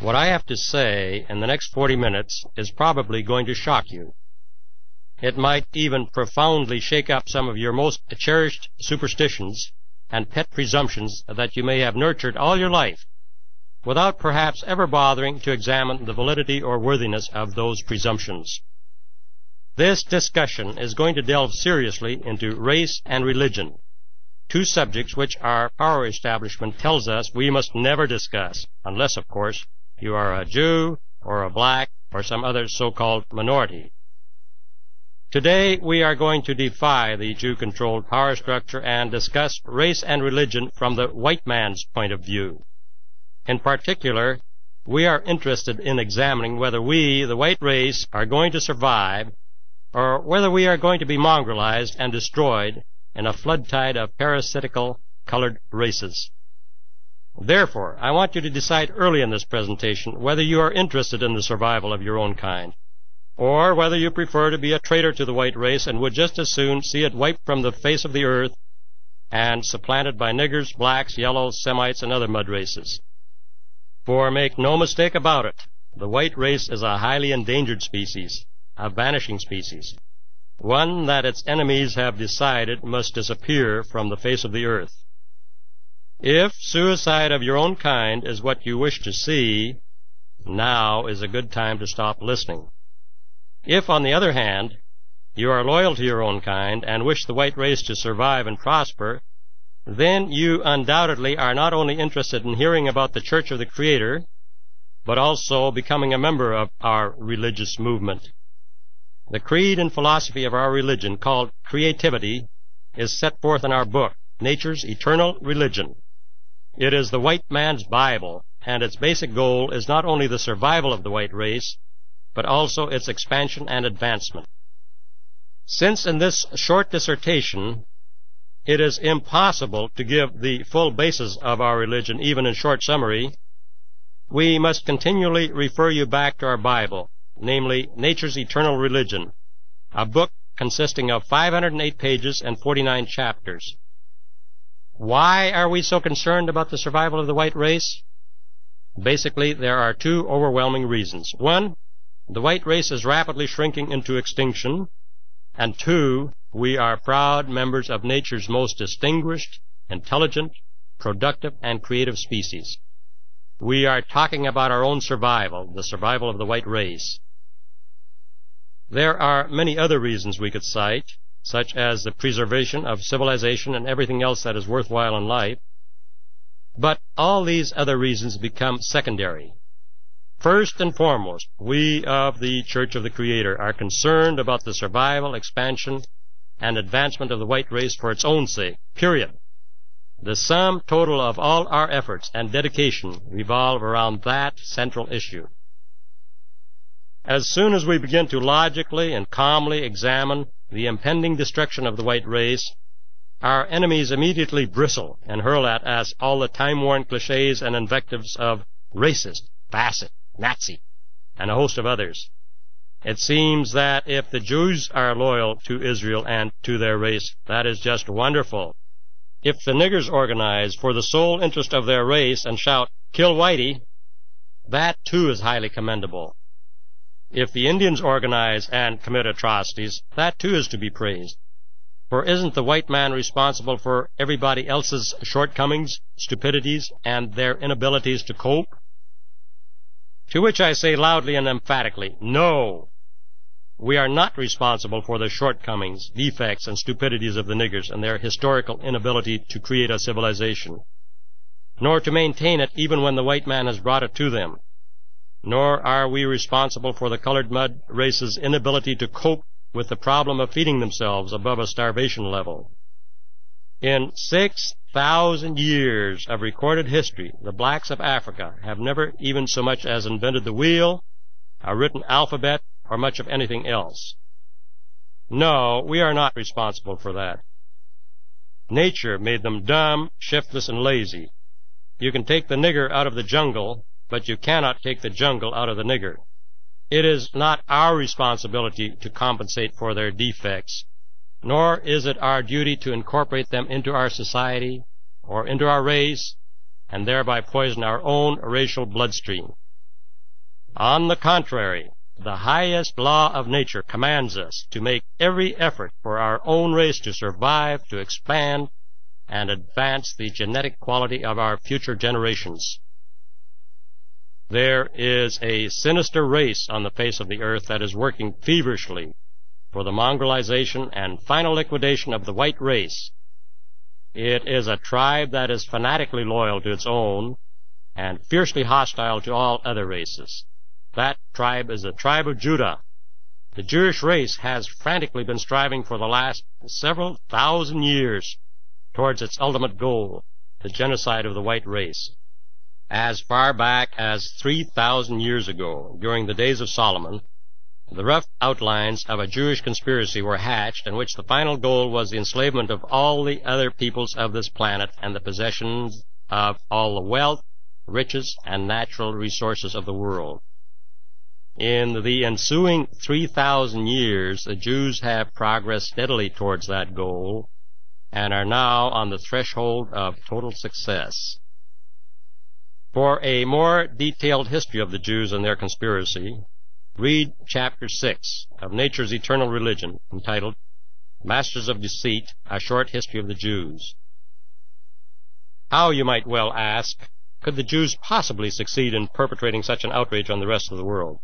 What I have to say in the next 40 minutes is probably going to shock you. It might even profoundly shake up some of your most cherished superstitions and pet presumptions that you may have nurtured all your life without perhaps ever bothering to examine the validity or worthiness of those presumptions. This discussion is going to delve seriously into race and religion, two subjects which our power establishment tells us we must never discuss, unless, of course, you are a Jew or a black or some other so-called minority. Today we are going to defy the Jew-controlled power structure and discuss race and religion from the white man's point of view. In particular, we are interested in examining whether we, the white race, are going to survive or whether we are going to be mongrelized and destroyed in a flood tide of parasitical colored races. Therefore, I want you to decide early in this presentation whether you are interested in the survival of your own kind, or whether you prefer to be a traitor to the white race and would just as soon see it wiped from the face of the earth and supplanted by niggers, blacks, yellows, Semites, and other mud races. For make no mistake about it, the white race is a highly endangered species, a vanishing species, one that its enemies have decided must disappear from the face of the earth. If suicide of your own kind is what you wish to see, now is a good time to stop listening. If, on the other hand, you are loyal to your own kind and wish the white race to survive and prosper, then you undoubtedly are not only interested in hearing about the Church of the Creator, but also becoming a member of our religious movement. The creed and philosophy of our religion, called creativity, is set forth in our book, Nature's Eternal Religion. It is the white man's Bible, and its basic goal is not only the survival of the white race, but also its expansion and advancement. Since in this short dissertation it is impossible to give the full basis of our religion even in short summary, we must continually refer you back to our Bible, namely Nature's Eternal Religion, a book consisting of 508 pages and 49 chapters. Why are we so concerned about the survival of the white race? Basically, there are two overwhelming reasons. One, the white race is rapidly shrinking into extinction. And two, we are proud members of nature's most distinguished, intelligent, productive, and creative species. We are talking about our own survival, the survival of the white race. There are many other reasons we could cite such as the preservation of civilization and everything else that is worthwhile in life. But all these other reasons become secondary. First and foremost, we of the Church of the Creator are concerned about the survival, expansion, and advancement of the white race for its own sake, period. The sum total of all our efforts and dedication revolve around that central issue. As soon as we begin to logically and calmly examine the impending destruction of the white race, our enemies immediately bristle and hurl at us all the time-worn cliches and invectives of racist, facet, Nazi, and a host of others. It seems that if the Jews are loyal to Israel and to their race, that is just wonderful. If the niggers organize for the sole interest of their race and shout, kill Whitey, that too is highly commendable. If the Indians organize and commit atrocities, that too is to be praised. For isn't the white man responsible for everybody else's shortcomings, stupidities, and their inabilities to cope? To which I say loudly and emphatically, no! We are not responsible for the shortcomings, defects, and stupidities of the niggers and their historical inability to create a civilization, nor to maintain it even when the white man has brought it to them nor are we responsible for the colored mud race's inability to cope with the problem of feeding themselves above a starvation level. In 6,000 years of recorded history, the blacks of Africa have never even so much as invented the wheel, a written alphabet, or much of anything else. No, we are not responsible for that. Nature made them dumb, shiftless, and lazy. You can take the nigger out of the jungle, but you cannot take the jungle out of the nigger. It is not our responsibility to compensate for their defects, nor is it our duty to incorporate them into our society, or into our race, and thereby poison our own racial bloodstream. On the contrary, the highest law of nature commands us to make every effort for our own race to survive, to expand, and advance the genetic quality of our future generations. There is a sinister race on the face of the earth that is working feverishly for the mongrelization and final liquidation of the white race. It is a tribe that is fanatically loyal to its own and fiercely hostile to all other races. That tribe is the tribe of Judah. The Jewish race has frantically been striving for the last several thousand years towards its ultimate goal, the genocide of the white race. As far back as 3,000 years ago, during the days of Solomon, the rough outlines of a Jewish conspiracy were hatched in which the final goal was the enslavement of all the other peoples of this planet and the possession of all the wealth, riches, and natural resources of the world. In the ensuing 3,000 years, the Jews have progressed steadily towards that goal and are now on the threshold of total success. For a more detailed history of the Jews and their conspiracy, read chapter 6 of Nature's Eternal Religion, entitled Masters of Deceit, A Short History of the Jews. How, you might well ask, could the Jews possibly succeed in perpetrating such an outrage on the rest of the world?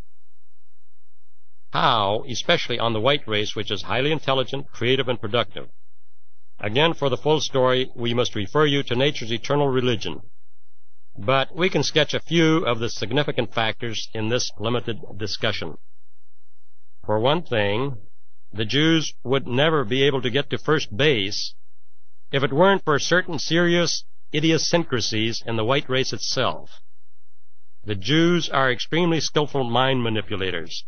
How, especially on the white race, which is highly intelligent, creative, and productive? Again, for the full story, we must refer you to Nature's Eternal Religion, but we can sketch a few of the significant factors in this limited discussion. For one thing, the Jews would never be able to get to first base if it weren't for certain serious idiosyncrasies in the white race itself. The Jews are extremely skillful mind manipulators.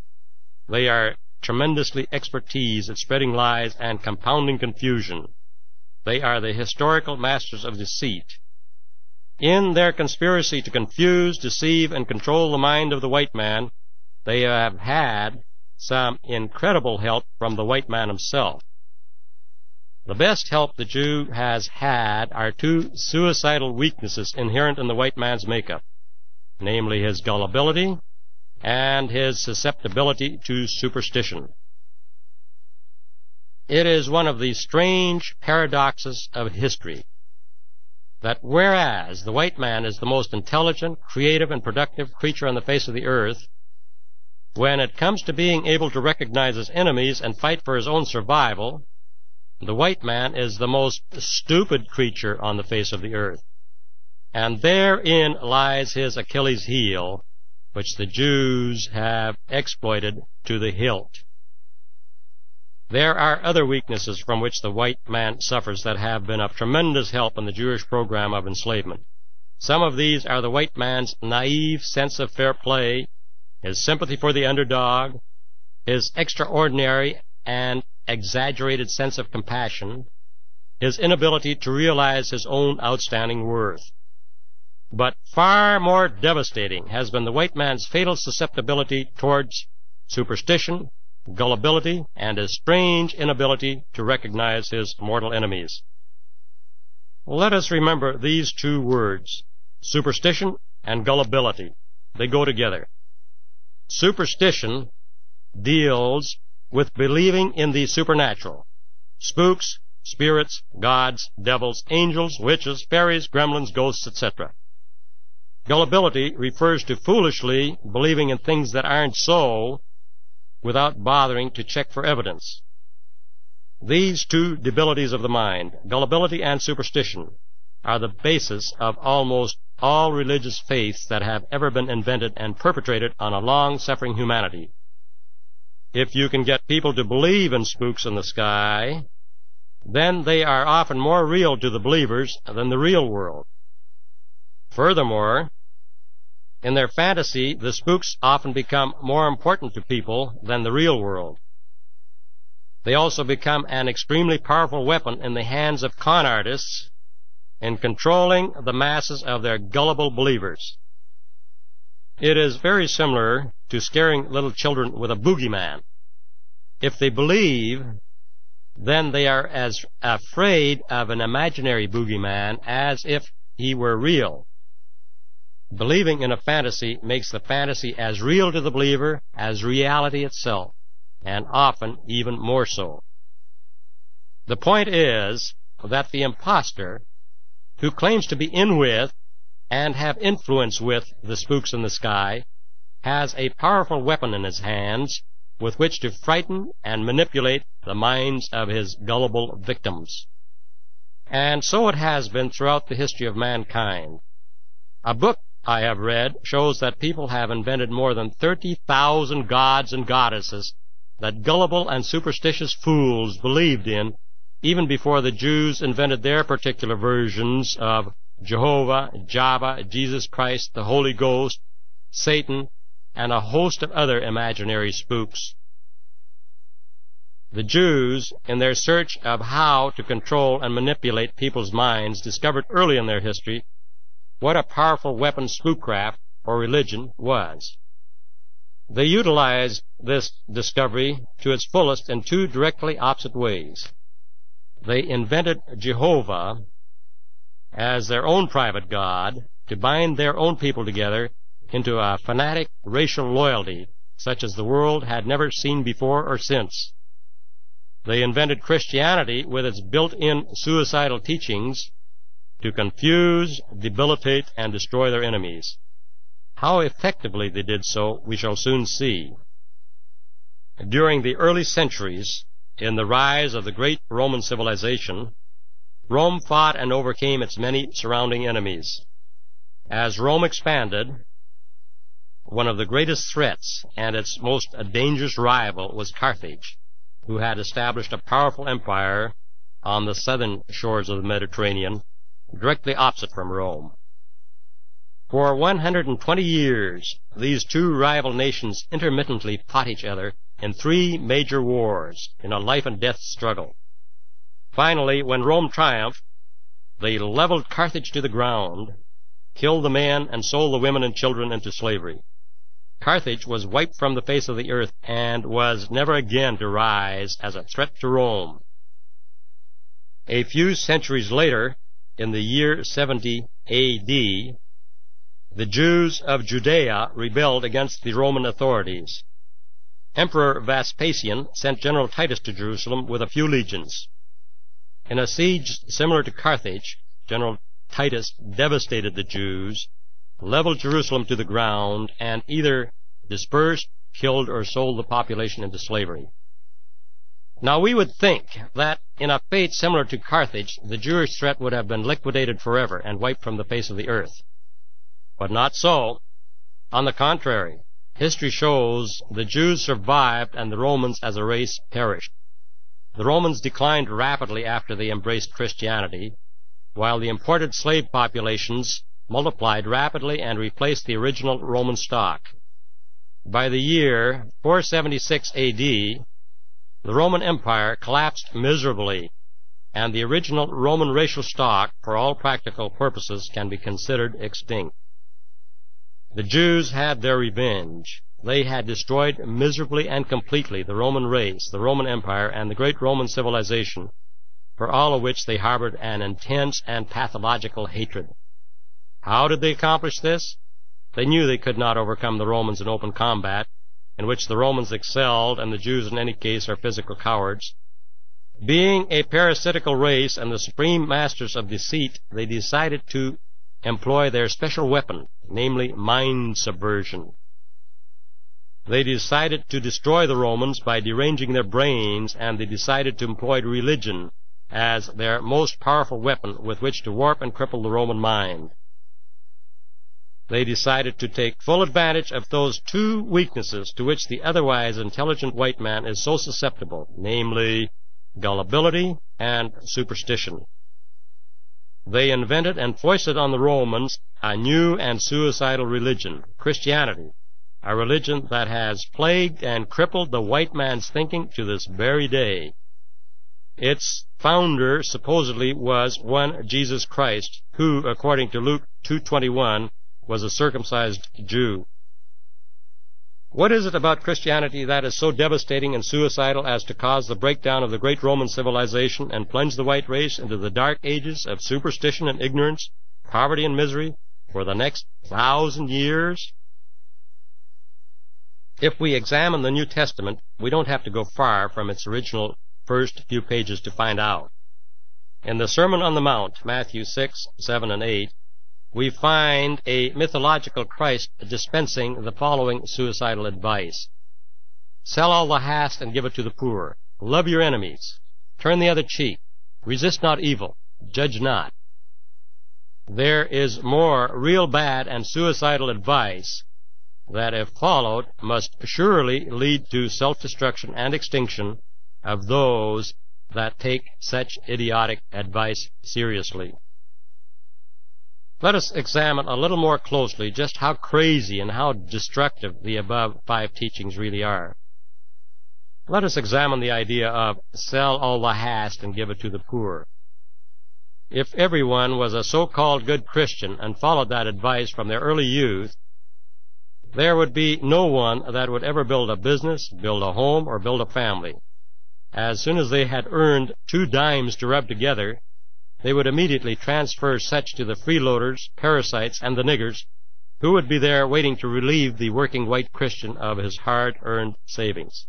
They are tremendously expertise at spreading lies and compounding confusion. They are the historical masters of deceit. In their conspiracy to confuse, deceive, and control the mind of the white man, they have had some incredible help from the white man himself. The best help the Jew has had are two suicidal weaknesses inherent in the white man's makeup, namely his gullibility and his susceptibility to superstition. It is one of the strange paradoxes of history that whereas the white man is the most intelligent, creative, and productive creature on the face of the earth, when it comes to being able to recognize his enemies and fight for his own survival, the white man is the most stupid creature on the face of the earth. And therein lies his Achilles heel, which the Jews have exploited to the hilt. There are other weaknesses from which the white man suffers that have been of tremendous help in the Jewish program of enslavement. Some of these are the white man's naive sense of fair play, his sympathy for the underdog, his extraordinary and exaggerated sense of compassion, his inability to realize his own outstanding worth. But far more devastating has been the white man's fatal susceptibility towards superstition, gullibility, and his strange inability to recognize his mortal enemies. Let us remember these two words, superstition and gullibility. They go together. Superstition deals with believing in the supernatural. Spooks, spirits, gods, devils, angels, witches, fairies, gremlins, ghosts, etc. Gullibility refers to foolishly believing in things that aren't so without bothering to check for evidence. These two debilities of the mind, gullibility and superstition, are the basis of almost all religious faiths that have ever been invented and perpetrated on a long-suffering humanity. If you can get people to believe in spooks in the sky, then they are often more real to the believers than the real world. Furthermore, in their fantasy, the spooks often become more important to people than the real world. They also become an extremely powerful weapon in the hands of con artists in controlling the masses of their gullible believers. It is very similar to scaring little children with a boogeyman. If they believe, then they are as afraid of an imaginary boogeyman as if he were real. Believing in a fantasy makes the fantasy as real to the believer as reality itself, and often even more so. The point is that the impostor, who claims to be in with and have influence with the spooks in the sky, has a powerful weapon in his hands with which to frighten and manipulate the minds of his gullible victims. And so it has been throughout the history of mankind. A book I have read shows that people have invented more than 30,000 gods and goddesses that gullible and superstitious fools believed in even before the Jews invented their particular versions of Jehovah, Java, Jesus Christ, the Holy Ghost, Satan, and a host of other imaginary spooks. The Jews, in their search of how to control and manipulate people's minds, discovered early in their history what a powerful weapon spookcraft, or religion, was. They utilized this discovery to its fullest in two directly opposite ways. They invented Jehovah as their own private God to bind their own people together into a fanatic racial loyalty such as the world had never seen before or since. They invented Christianity with its built-in suicidal teachings to confuse, debilitate, and destroy their enemies. How effectively they did so, we shall soon see. During the early centuries, in the rise of the great Roman civilization, Rome fought and overcame its many surrounding enemies. As Rome expanded, one of the greatest threats and its most dangerous rival was Carthage, who had established a powerful empire on the southern shores of the Mediterranean directly opposite from Rome. For 120 years, these two rival nations intermittently fought each other in three major wars in a life and death struggle. Finally, when Rome triumphed, they leveled Carthage to the ground, killed the men, and sold the women and children into slavery. Carthage was wiped from the face of the earth and was never again to rise as a threat to Rome. A few centuries later, in the year 70 AD, the Jews of Judea rebelled against the Roman authorities. Emperor Vespasian sent General Titus to Jerusalem with a few legions. In a siege similar to Carthage, General Titus devastated the Jews, leveled Jerusalem to the ground, and either dispersed, killed, or sold the population into slavery. Now we would think that in a fate similar to Carthage, the Jewish threat would have been liquidated forever and wiped from the face of the earth. But not so. On the contrary, history shows the Jews survived and the Romans as a race perished. The Romans declined rapidly after they embraced Christianity, while the imported slave populations multiplied rapidly and replaced the original Roman stock. By the year 476 AD, the Roman Empire collapsed miserably, and the original Roman racial stock, for all practical purposes, can be considered extinct. The Jews had their revenge. They had destroyed miserably and completely the Roman race, the Roman Empire, and the great Roman civilization, for all of which they harbored an intense and pathological hatred. How did they accomplish this? They knew they could not overcome the Romans in open combat, in which the Romans excelled and the Jews in any case are physical cowards. Being a parasitical race and the supreme masters of deceit, they decided to employ their special weapon, namely mind subversion. They decided to destroy the Romans by deranging their brains, and they decided to employ religion as their most powerful weapon with which to warp and cripple the Roman mind they decided to take full advantage of those two weaknesses to which the otherwise intelligent white man is so susceptible, namely, gullibility and superstition. They invented and foisted on the Romans a new and suicidal religion, Christianity, a religion that has plagued and crippled the white man's thinking to this very day. Its founder supposedly was one Jesus Christ, who, according to Luke 221, was a circumcised Jew. What is it about Christianity that is so devastating and suicidal as to cause the breakdown of the great Roman civilization and plunge the white race into the dark ages of superstition and ignorance, poverty and misery, for the next thousand years? If we examine the New Testament, we don't have to go far from its original first few pages to find out. In the Sermon on the Mount, Matthew 6, 7, and 8, we find a mythological Christ dispensing the following suicidal advice. Sell all the hast and give it to the poor. Love your enemies. Turn the other cheek. Resist not evil. Judge not. There is more real bad and suicidal advice that, if followed, must surely lead to self-destruction and extinction of those that take such idiotic advice seriously. Let us examine a little more closely just how crazy and how destructive the above five teachings really are. Let us examine the idea of sell all the hast and give it to the poor. If everyone was a so-called good Christian and followed that advice from their early youth, there would be no one that would ever build a business, build a home, or build a family. As soon as they had earned two dimes to rub together, they would immediately transfer such to the freeloaders, parasites, and the niggers, who would be there waiting to relieve the working white Christian of his hard-earned savings.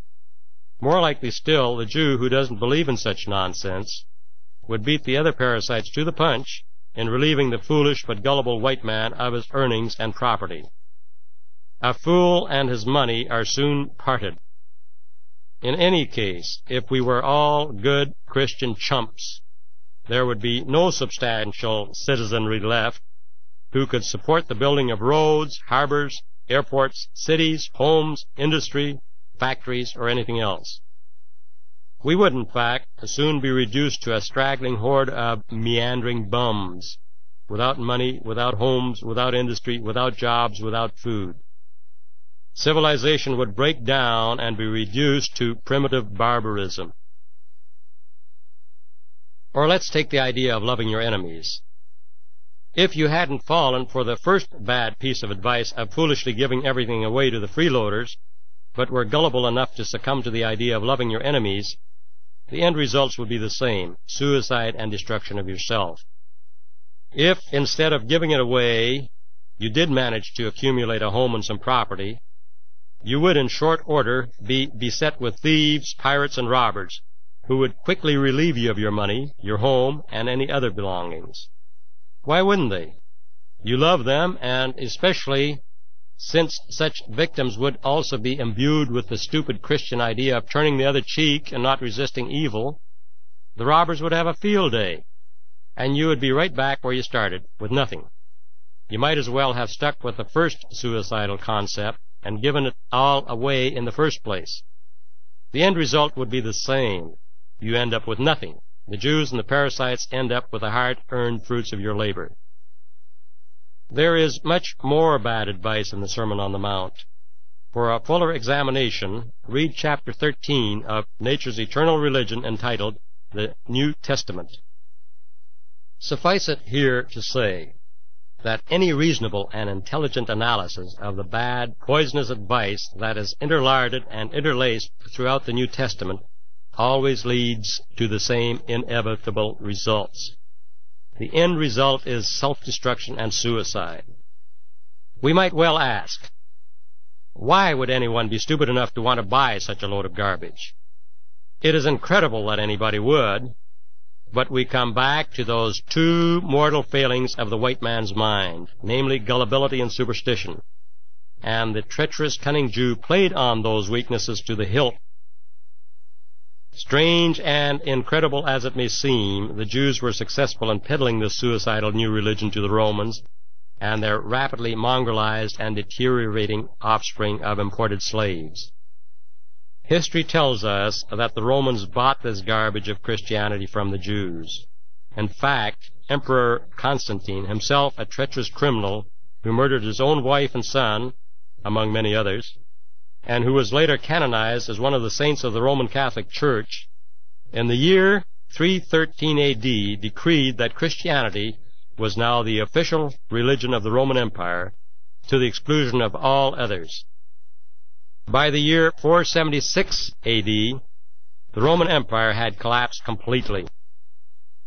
More likely still, the Jew who doesn't believe in such nonsense would beat the other parasites to the punch in relieving the foolish but gullible white man of his earnings and property. A fool and his money are soon parted. In any case, if we were all good Christian chumps, there would be no substantial citizenry left who could support the building of roads, harbors, airports, cities, homes, industry, factories, or anything else. We would, in fact, soon be reduced to a straggling horde of meandering bums, without money, without homes, without industry, without jobs, without food civilization would break down and be reduced to primitive barbarism. Or let's take the idea of loving your enemies. If you hadn't fallen for the first bad piece of advice of foolishly giving everything away to the freeloaders, but were gullible enough to succumb to the idea of loving your enemies, the end results would be the same suicide and destruction of yourself. If, instead of giving it away, you did manage to accumulate a home and some property, you would in short order be beset with thieves, pirates, and robbers, who would quickly relieve you of your money, your home, and any other belongings. Why wouldn't they? You love them, and especially since such victims would also be imbued with the stupid Christian idea of turning the other cheek and not resisting evil, the robbers would have a field day, and you would be right back where you started, with nothing. You might as well have stuck with the first suicidal concept and given it all away in the first place. The end result would be the same. You end up with nothing. The Jews and the parasites end up with the hard-earned fruits of your labor. There is much more bad advice in the Sermon on the Mount. For a fuller examination, read chapter 13 of Nature's Eternal Religion entitled The New Testament. Suffice it here to say that any reasonable and intelligent analysis of the bad, poisonous advice that is interlarded and interlaced throughout the New Testament always leads to the same inevitable results. The end result is self-destruction and suicide. We might well ask, why would anyone be stupid enough to want to buy such a load of garbage? It is incredible that anybody would, but we come back to those two mortal failings of the white man's mind, namely gullibility and superstition. And the treacherous, cunning Jew played on those weaknesses to the hilt. Strange and incredible as it may seem, the Jews were successful in peddling this suicidal new religion to the Romans and their rapidly mongrelized and deteriorating offspring of imported slaves. History tells us that the Romans bought this garbage of Christianity from the Jews. In fact, Emperor Constantine, himself a treacherous criminal who murdered his own wife and son, among many others, and who was later canonized as one of the saints of the Roman Catholic Church, in the year 313 AD decreed that Christianity was now the official religion of the Roman Empire to the exclusion of all others. By the year 476 AD, the Roman Empire had collapsed completely.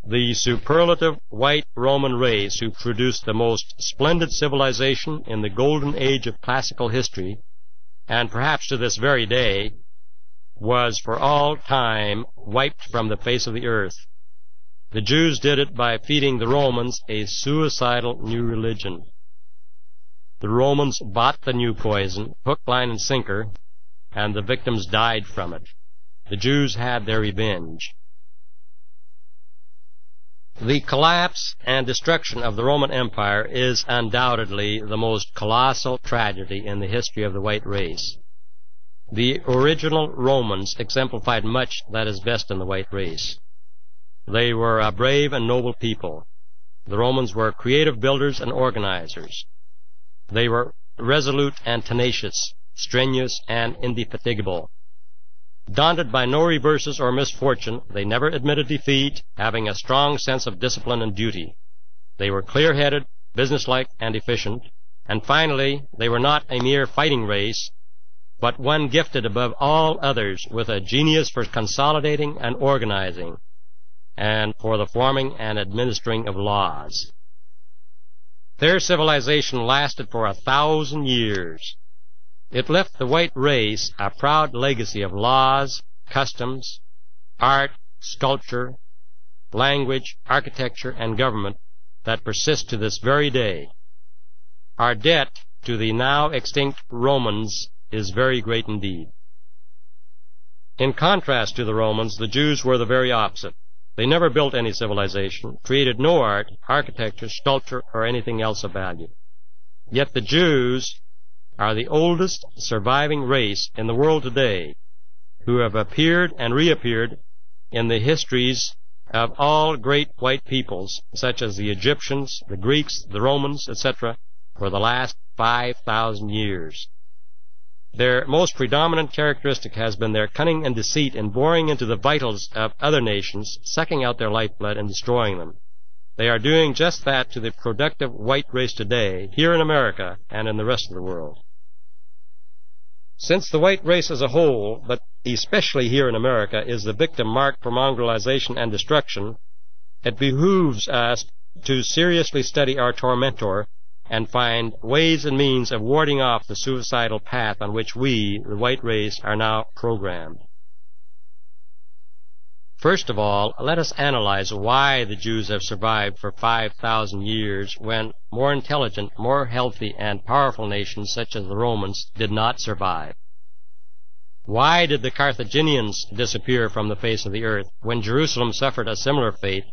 the superlative white Roman race who produced the most splendid civilization in the golden age of classical history, and perhaps to this very day, was for all time wiped from the face of the earth. The Jews did it by feeding the Romans a suicidal new religion. The Romans bought the new poison, hook, line, and sinker, and the victims died from it. The Jews had their revenge. The collapse and destruction of the Roman Empire is undoubtedly the most colossal tragedy in the history of the white race. The original Romans exemplified much that is best in the white race. They were a brave and noble people. The Romans were creative builders and organizers. They were resolute and tenacious, strenuous and indefatigable. Daunted by no reverses or misfortune, they never admitted defeat, having a strong sense of discipline and duty. They were clear-headed, businesslike, and efficient. And finally, they were not a mere fighting race, but one gifted above all others with a genius for consolidating and organizing, and for the forming and administering of laws. Their civilization lasted for a thousand years, it left the white race a proud legacy of laws, customs, art, sculpture, language, architecture, and government that persist to this very day. Our debt to the now extinct Romans is very great indeed. In contrast to the Romans, the Jews were the very opposite. They never built any civilization, created no art, architecture, sculpture, or anything else of value. Yet the Jews are the oldest surviving race in the world today who have appeared and reappeared in the histories of all great white peoples, such as the Egyptians, the Greeks, the Romans, etc., for the last 5,000 years. Their most predominant characteristic has been their cunning and deceit in boring into the vitals of other nations, sucking out their lifeblood and destroying them. They are doing just that to the productive white race today, here in America and in the rest of the world. Since the white race as a whole, but especially here in America, is the victim marked for mongrelization and destruction, it behooves us to seriously study our tormentor and find ways and means of warding off the suicidal path on which we, the white race, are now programmed. First of all, let us analyze why the Jews have survived for 5,000 years when more intelligent, more healthy, and powerful nations such as the Romans did not survive. Why did the Carthaginians disappear from the face of the earth when Jerusalem suffered a similar fate,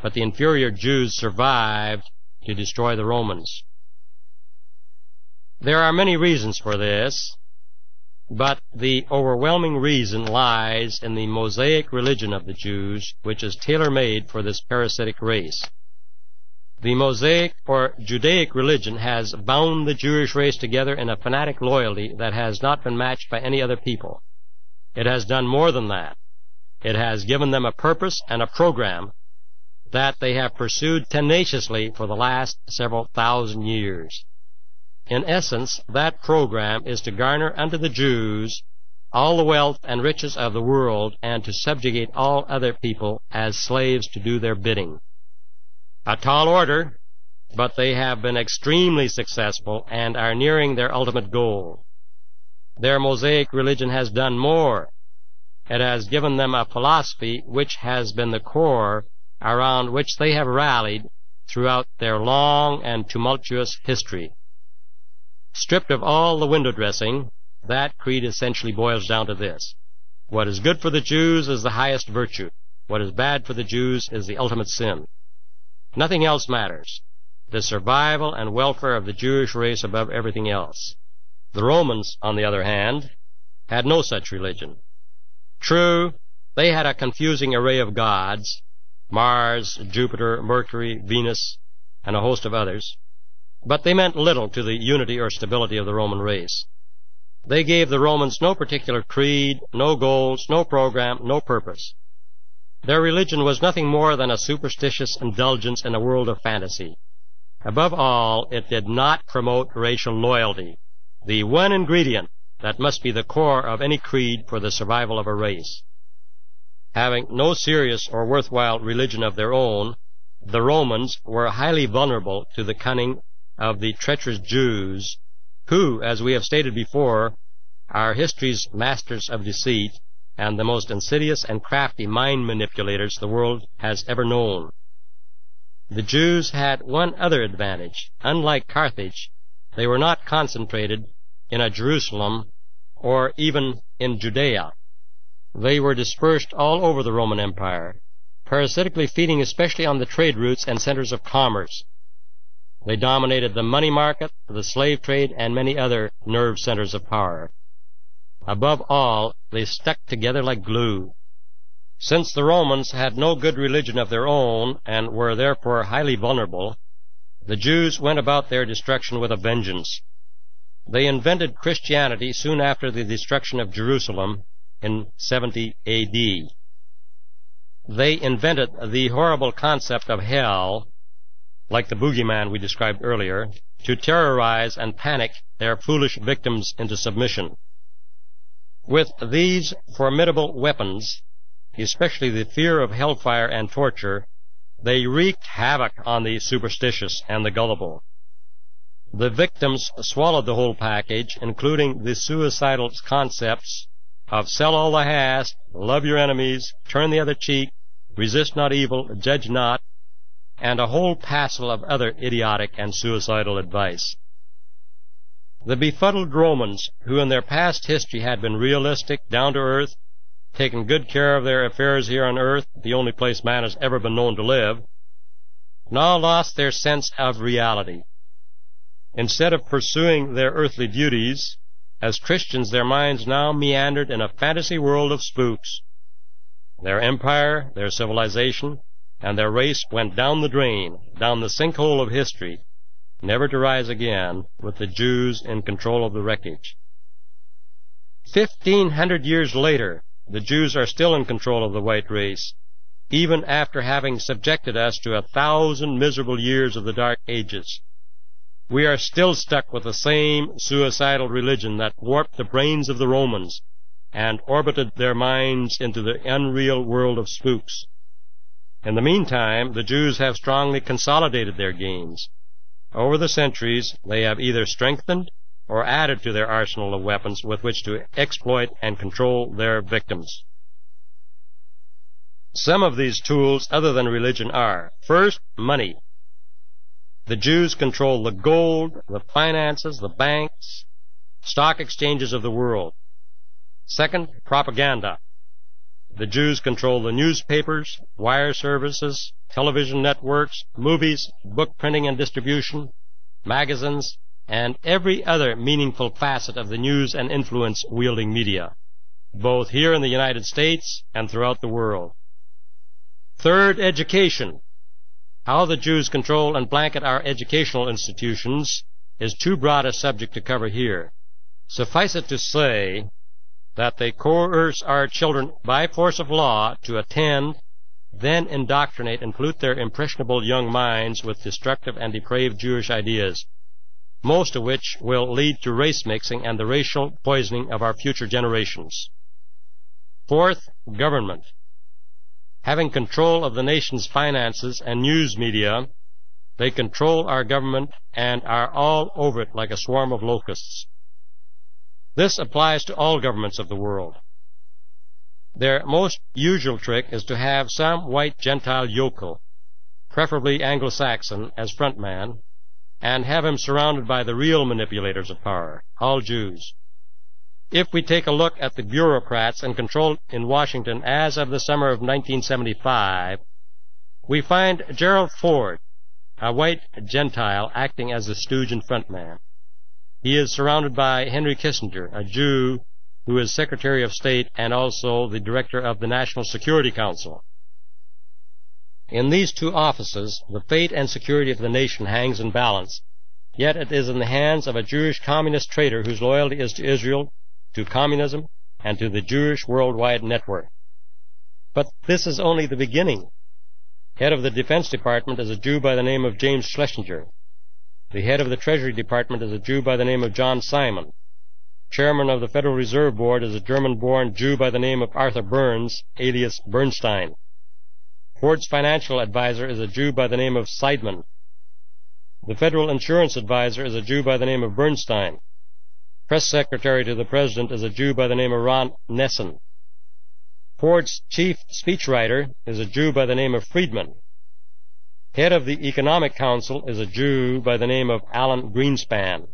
but the inferior Jews survived to destroy the Romans? There are many reasons for this, but the overwhelming reason lies in the Mosaic religion of the Jews, which is tailor-made for this parasitic race. The Mosaic or Judaic religion has bound the Jewish race together in a fanatic loyalty that has not been matched by any other people. It has done more than that. It has given them a purpose and a program that they have pursued tenaciously for the last several thousand years. In essence, that program is to garner unto the Jews all the wealth and riches of the world and to subjugate all other people as slaves to do their bidding. A tall order, but they have been extremely successful and are nearing their ultimate goal. Their Mosaic religion has done more. It has given them a philosophy which has been the core around which they have rallied throughout their long and tumultuous history. Stripped of all the window dressing, that creed essentially boils down to this. What is good for the Jews is the highest virtue. What is bad for the Jews is the ultimate sin. Nothing else matters. The survival and welfare of the Jewish race above everything else. The Romans, on the other hand, had no such religion. True, they had a confusing array of gods, Mars, Jupiter, Mercury, Venus, and a host of others. But they meant little to the unity or stability of the Roman race. They gave the Romans no particular creed, no goals, no program, no purpose. Their religion was nothing more than a superstitious indulgence in a world of fantasy. Above all, it did not promote racial loyalty, the one ingredient that must be the core of any creed for the survival of a race. Having no serious or worthwhile religion of their own, the Romans were highly vulnerable to the cunning of the treacherous Jews, who, as we have stated before, are history's masters of deceit and the most insidious and crafty mind manipulators the world has ever known. The Jews had one other advantage. Unlike Carthage, they were not concentrated in a Jerusalem or even in Judea. They were dispersed all over the Roman Empire, parasitically feeding especially on the trade routes and centers of commerce. They dominated the money market, the slave trade, and many other nerve centers of power. Above all, they stuck together like glue. Since the Romans had no good religion of their own and were therefore highly vulnerable, the Jews went about their destruction with a vengeance. They invented Christianity soon after the destruction of Jerusalem in 70 AD. They invented the horrible concept of hell, like the boogeyman we described earlier, to terrorize and panic their foolish victims into submission. With these formidable weapons, especially the fear of hellfire and torture, they wreaked havoc on the superstitious and the gullible. The victims swallowed the whole package, including the suicidal concepts of sell all the hast, love your enemies, turn the other cheek, resist not evil, judge not, and a whole passel of other idiotic and suicidal advice. The befuddled Romans, who in their past history had been realistic, down to earth, taken good care of their affairs here on earth, the only place man has ever been known to live, now lost their sense of reality. Instead of pursuing their earthly duties, as Christians, their minds now meandered in a fantasy world of spooks. Their empire, their civilization, and their race went down the drain, down the sinkhole of history, never to rise again with the Jews in control of the wreckage. Fifteen hundred years later, the Jews are still in control of the white race, even after having subjected us to a thousand miserable years of the Dark Ages we are still stuck with the same suicidal religion that warped the brains of the Romans and orbited their minds into the unreal world of spooks. In the meantime, the Jews have strongly consolidated their gains. Over the centuries, they have either strengthened or added to their arsenal of weapons with which to exploit and control their victims. Some of these tools other than religion are, first, money. The Jews control the gold, the finances, the banks, stock exchanges of the world. Second, propaganda. The Jews control the newspapers, wire services, television networks, movies, book printing and distribution, magazines, and every other meaningful facet of the news and influence wielding media, both here in the United States and throughout the world. Third, education. How the Jews control and blanket our educational institutions is too broad a subject to cover here. Suffice it to say that they coerce our children by force of law to attend, then indoctrinate and pollute their impressionable young minds with destructive and depraved Jewish ideas, most of which will lead to race mixing and the racial poisoning of our future generations. Fourth, government having control of the nation's finances and news media, they control our government and are all over it like a swarm of locusts. This applies to all governments of the world. Their most usual trick is to have some white Gentile yokel, preferably Anglo-Saxon, as front man, and have him surrounded by the real manipulators of power, all Jews. If we take a look at the bureaucrats and control in Washington as of the summer of 1975, we find Gerald Ford, a white Gentile, acting as the stooge and frontman. He is surrounded by Henry Kissinger, a Jew who is Secretary of State and also the Director of the National Security Council. In these two offices, the fate and security of the nation hangs in balance, yet it is in the hands of a Jewish communist traitor whose loyalty is to Israel to communism, and to the Jewish Worldwide Network. But this is only the beginning. Head of the Defense Department is a Jew by the name of James Schlesinger. The head of the Treasury Department is a Jew by the name of John Simon. chairman of the Federal Reserve Board is a German-born Jew by the name of Arthur Burns, alias Bernstein. Ford's financial advisor is a Jew by the name of Seidman. The federal insurance advisor is a Jew by the name of Bernstein. Press secretary to the president is a Jew by the name of Ron Nessen. Ford's chief speechwriter is a Jew by the name of Friedman. Head of the Economic Council is a Jew by the name of Alan Greenspan.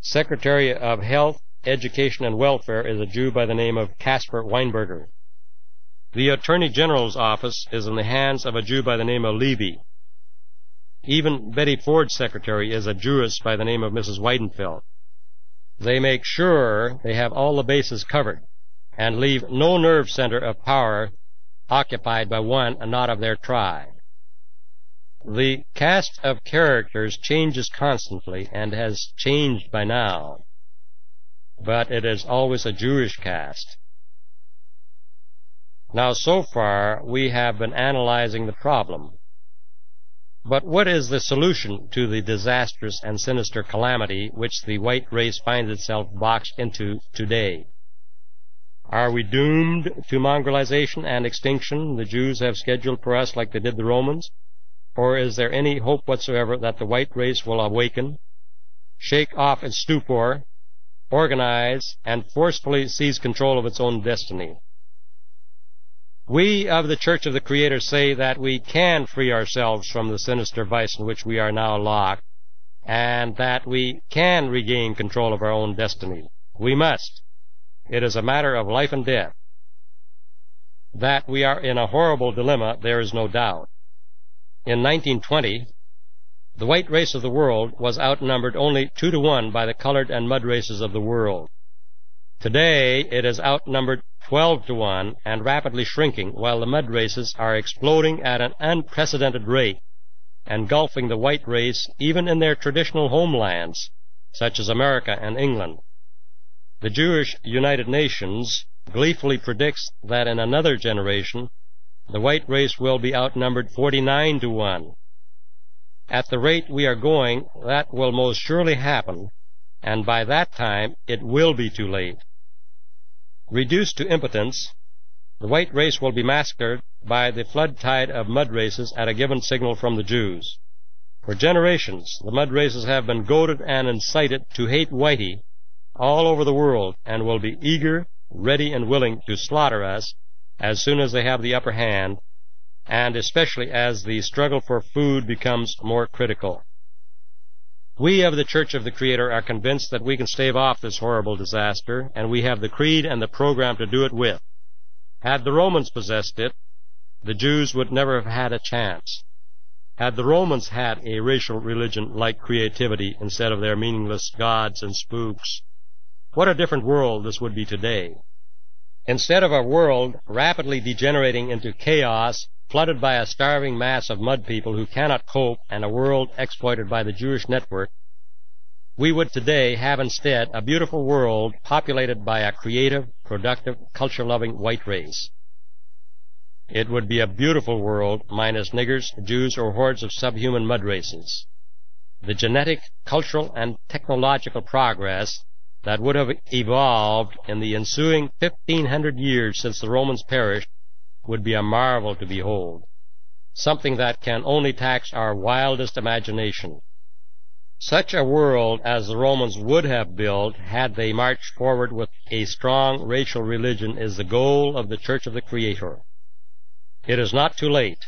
Secretary of Health, Education, and Welfare is a Jew by the name of Caspar Weinberger. The Attorney General's office is in the hands of a Jew by the name of Levy. Even Betty Ford's secretary is a Jewess by the name of Mrs. Weidenfeld. They make sure they have all the bases covered and leave no nerve center of power occupied by one not of their tribe. The cast of characters changes constantly and has changed by now, but it is always a Jewish cast. Now, so far, we have been analyzing the problem. But what is the solution to the disastrous and sinister calamity which the white race finds itself boxed into today? Are we doomed to mongrelization and extinction the Jews have scheduled for us like they did the Romans? Or is there any hope whatsoever that the white race will awaken, shake off its stupor, organize, and forcefully seize control of its own destiny? We of the Church of the Creator say that we can free ourselves from the sinister vice in which we are now locked, and that we can regain control of our own destiny. We must. It is a matter of life and death. That we are in a horrible dilemma, there is no doubt. In 1920, the white race of the world was outnumbered only two to one by the colored and mud races of the world. Today, it is outnumbered 12 to 1 and rapidly shrinking, while the mud races are exploding at an unprecedented rate, and engulfing the white race even in their traditional homelands, such as America and England. The Jewish United Nations gleefully predicts that in another generation the white race will be outnumbered 49 to 1. At the rate we are going, that will most surely happen, and by that time it will be too late. Reduced to impotence, the white race will be massacred by the flood tide of mud races at a given signal from the Jews. For generations, the mud races have been goaded and incited to hate Whitey all over the world and will be eager, ready, and willing to slaughter us as soon as they have the upper hand, and especially as the struggle for food becomes more critical. We of the Church of the Creator are convinced that we can stave off this horrible disaster, and we have the creed and the program to do it with. Had the Romans possessed it, the Jews would never have had a chance. Had the Romans had a racial religion like creativity instead of their meaningless gods and spooks, what a different world this would be today. Instead of a world rapidly degenerating into chaos, flooded by a starving mass of mud people who cannot cope, and a world exploited by the Jewish network, we would today have instead a beautiful world populated by a creative, productive, culture-loving white race. It would be a beautiful world minus niggers, Jews, or hordes of subhuman mud races. The genetic, cultural, and technological progress that would have evolved in the ensuing 1500 years since the Romans perished would be a marvel to behold, something that can only tax our wildest imagination. Such a world as the Romans would have built had they marched forward with a strong racial religion is the goal of the Church of the Creator. It is not too late.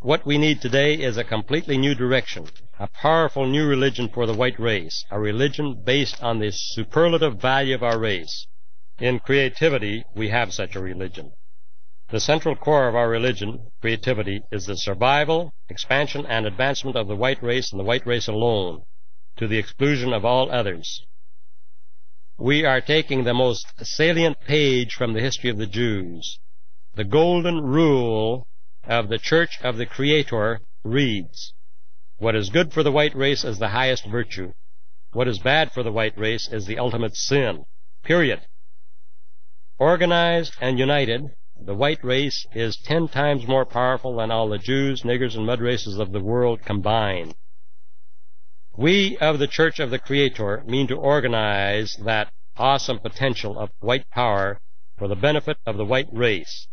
What we need today is a completely new direction, a powerful new religion for the white race, a religion based on the superlative value of our race. In creativity, we have such a religion. The central core of our religion, creativity, is the survival, expansion, and advancement of the white race and the white race alone, to the exclusion of all others. We are taking the most salient page from the history of the Jews. The golden rule of the Church of the Creator reads, What is good for the white race is the highest virtue. What is bad for the white race is the ultimate sin. Period. Organized and united, the white race is ten times more powerful than all the Jews, niggers, and mud races of the world combined. We of the Church of the Creator mean to organize that awesome potential of white power for the benefit of the white race.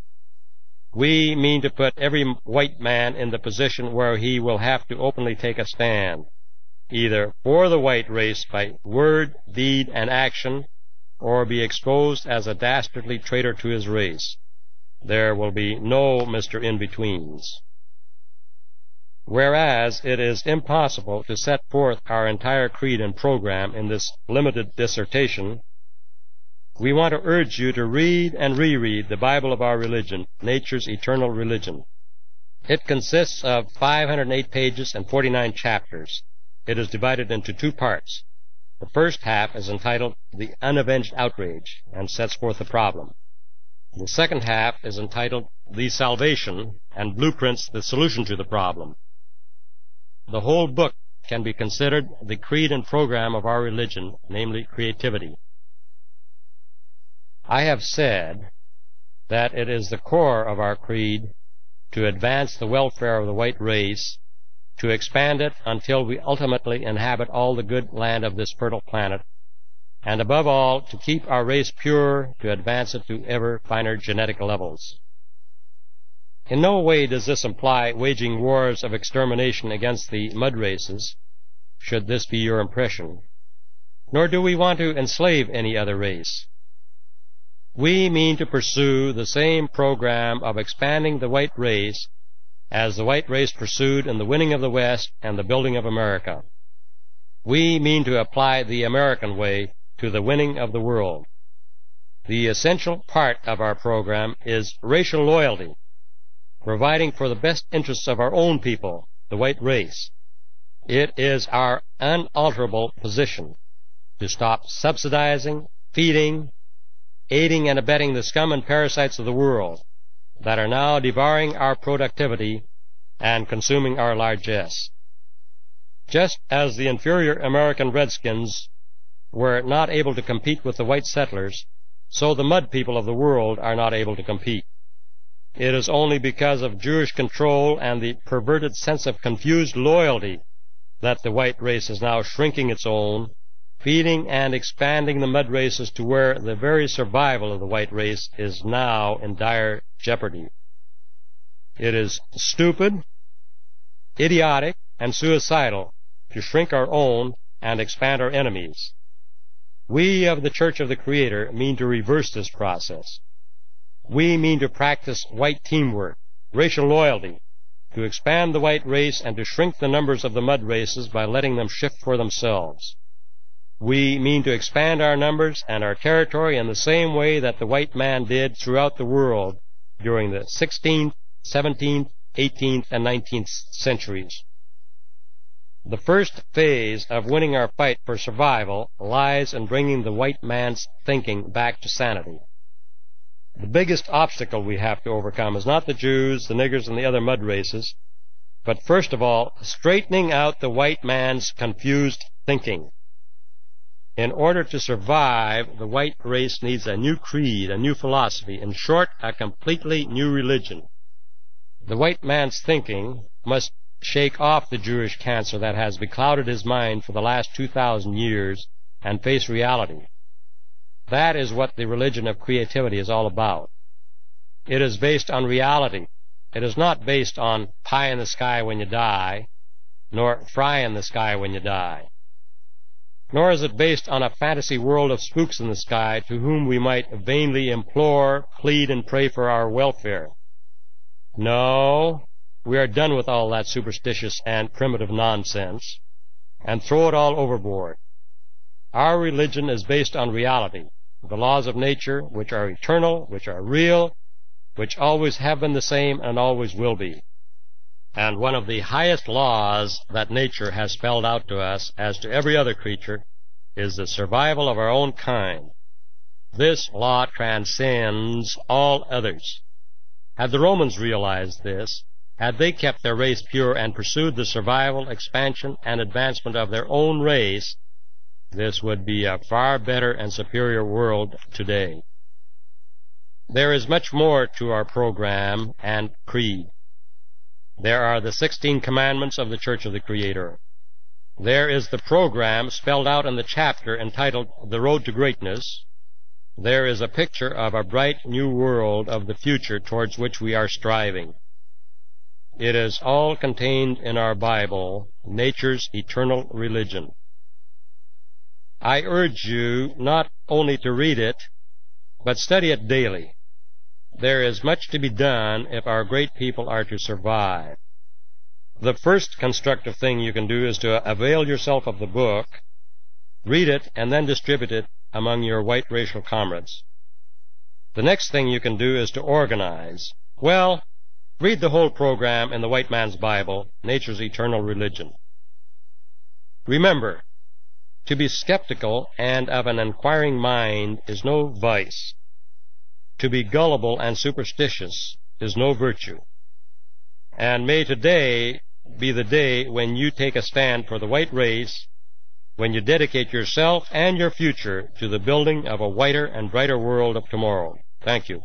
We mean to put every white man in the position where he will have to openly take a stand, either for the white race by word, deed, and action, or be exposed as a dastardly traitor to his race. There will be no Mr. In-Betweens. Whereas it is impossible to set forth our entire creed and program in this limited dissertation, we want to urge you to read and reread the Bible of our religion, nature's eternal religion. It consists of 508 pages and 49 chapters. It is divided into two parts. The first half is entitled The Unavenged Outrage and sets forth the problem. The second half is entitled The Salvation and blueprints the solution to the problem. The whole book can be considered the creed and program of our religion, namely creativity. I have said that it is the core of our creed to advance the welfare of the white race, to expand it until we ultimately inhabit all the good land of this fertile planet, and above all, to keep our race pure, to advance it to ever finer genetic levels. In no way does this imply waging wars of extermination against the mud races, should this be your impression. Nor do we want to enslave any other race. We mean to pursue the same program of expanding the white race as the white race pursued in the winning of the West and the building of America. We mean to apply the American way to the winning of the world. The essential part of our program is racial loyalty providing for the best interests of our own people, the white race. It is our unalterable position to stop subsidizing, feeding, aiding and abetting the scum and parasites of the world that are now devouring our productivity and consuming our largesse. Just as the inferior American redskins were not able to compete with the white settlers, so the mud people of the world are not able to compete. It is only because of Jewish control and the perverted sense of confused loyalty that the white race is now shrinking its own, feeding and expanding the mud races to where the very survival of the white race is now in dire jeopardy. It is stupid, idiotic, and suicidal to shrink our own and expand our enemies. We of the Church of the Creator mean to reverse this process. We mean to practice white teamwork, racial loyalty, to expand the white race and to shrink the numbers of the mud races by letting them shift for themselves. We mean to expand our numbers and our territory in the same way that the white man did throughout the world during the 16th, 17th, 18th, and 19th centuries. The first phase of winning our fight for survival lies in bringing the white man's thinking back to sanity. The biggest obstacle we have to overcome is not the Jews, the niggers, and the other mud races, but first of all, straightening out the white man's confused thinking. In order to survive, the white race needs a new creed, a new philosophy, in short, a completely new religion. The white man's thinking must shake off the Jewish cancer that has beclouded his mind for the last 2,000 years and face reality. That is what the religion of creativity is all about. It is based on reality. It is not based on pie in the sky when you die, nor fry in the sky when you die. Nor is it based on a fantasy world of spooks in the sky to whom we might vainly implore, plead, and pray for our welfare. No, we are done with all that superstitious and primitive nonsense, and throw it all overboard. Our religion is based on reality, the laws of nature, which are eternal, which are real, which always have been the same and always will be. And one of the highest laws that nature has spelled out to us, as to every other creature, is the survival of our own kind. This law transcends all others. Had the Romans realized this, had they kept their race pure and pursued the survival, expansion, and advancement of their own race, this would be a far better and superior world today. There is much more to our program and creed. There are the 16 commandments of the Church of the Creator. There is the program spelled out in the chapter entitled The Road to Greatness. There is a picture of a bright new world of the future towards which we are striving. It is all contained in our Bible, Nature's Eternal Religion. I urge you not only to read it, but study it daily. There is much to be done if our great people are to survive. The first constructive thing you can do is to avail yourself of the book, read it, and then distribute it among your white racial comrades. The next thing you can do is to organize. Well, read the whole program in the white man's Bible, Nature's Eternal Religion. Remember, to be skeptical and of an inquiring mind is no vice. To be gullible and superstitious is no virtue. And may today be the day when you take a stand for the white race, when you dedicate yourself and your future to the building of a whiter and brighter world of tomorrow. Thank you.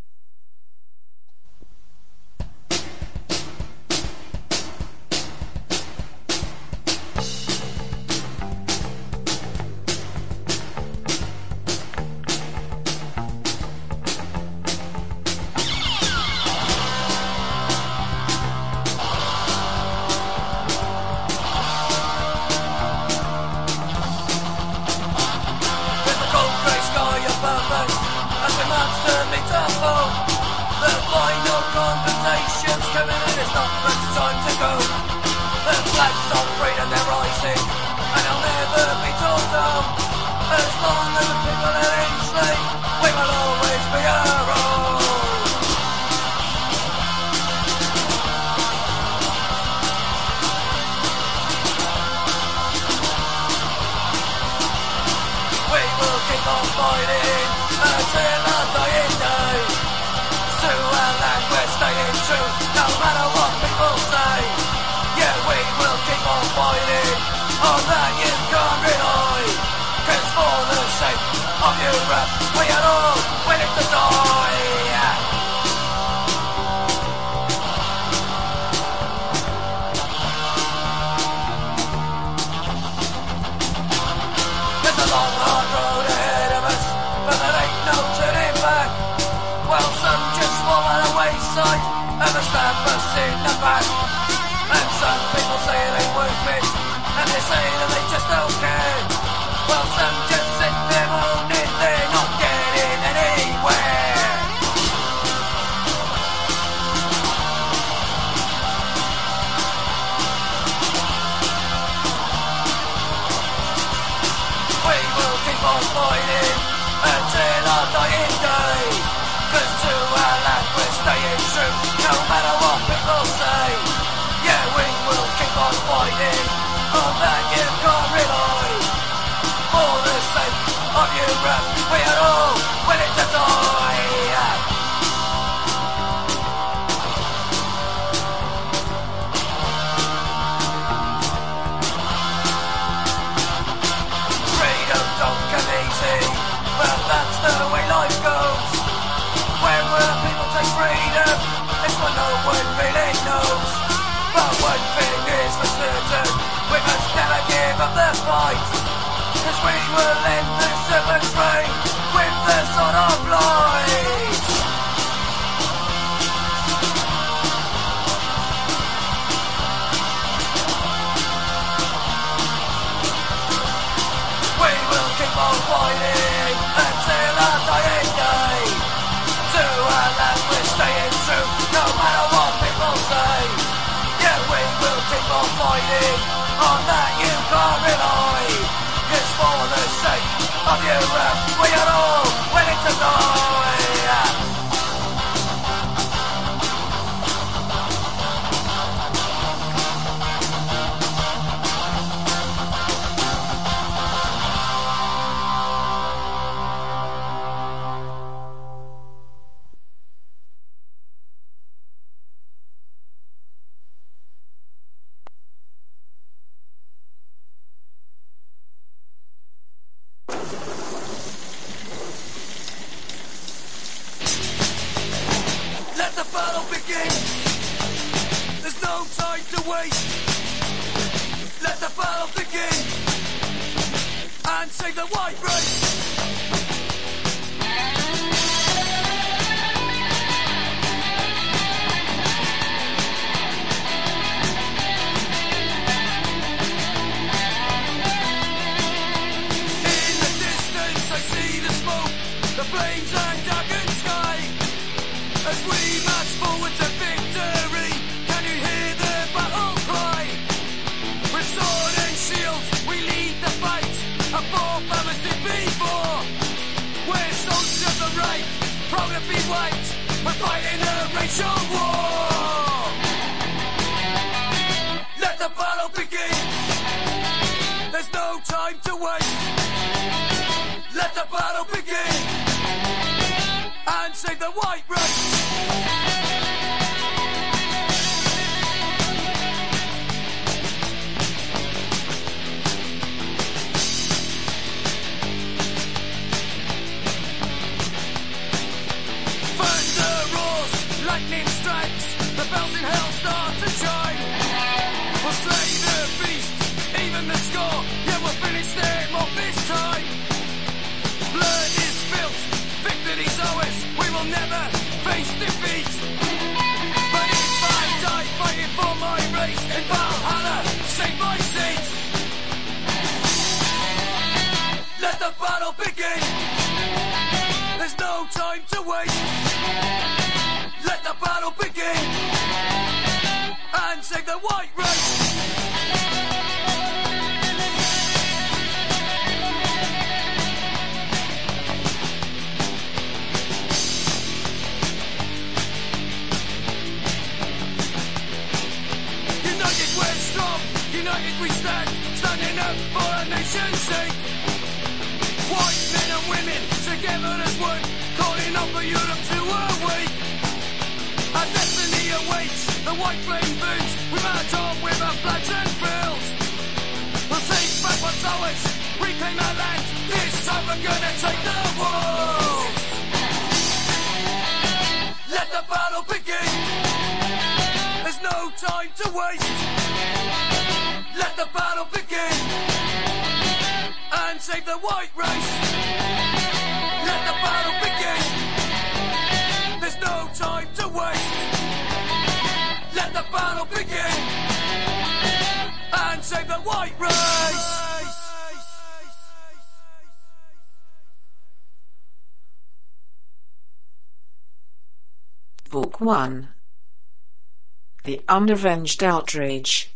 Unavenged Outrage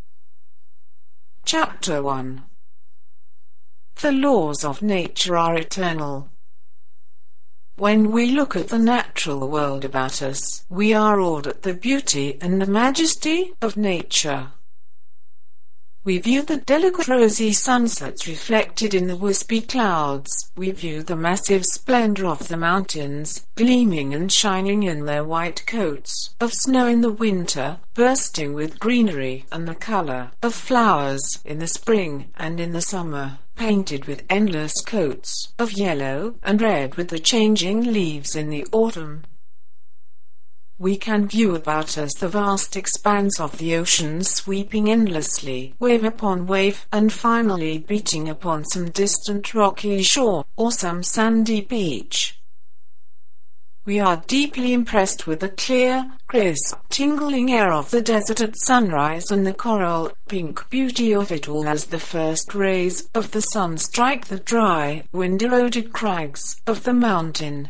Chapter 1 The laws of nature are eternal. When we look at the natural world about us, we are awed at the beauty and the majesty of nature. We view the delicate rosy sunsets reflected in the wispy clouds. We view the massive splendor of the mountains, gleaming and shining in their white coats of snow in the winter, bursting with greenery and the color of flowers in the spring and in the summer, painted with endless coats of yellow and red with the changing leaves in the autumn. We can view about us the vast expanse of the ocean sweeping endlessly, wave upon wave, and finally beating upon some distant rocky shore, or some sandy beach. We are deeply impressed with the clear, crisp, tingling air of the desert at sunrise and the coral pink beauty of it all as the first rays of the sun strike the dry, wind-eroded crags of the mountain.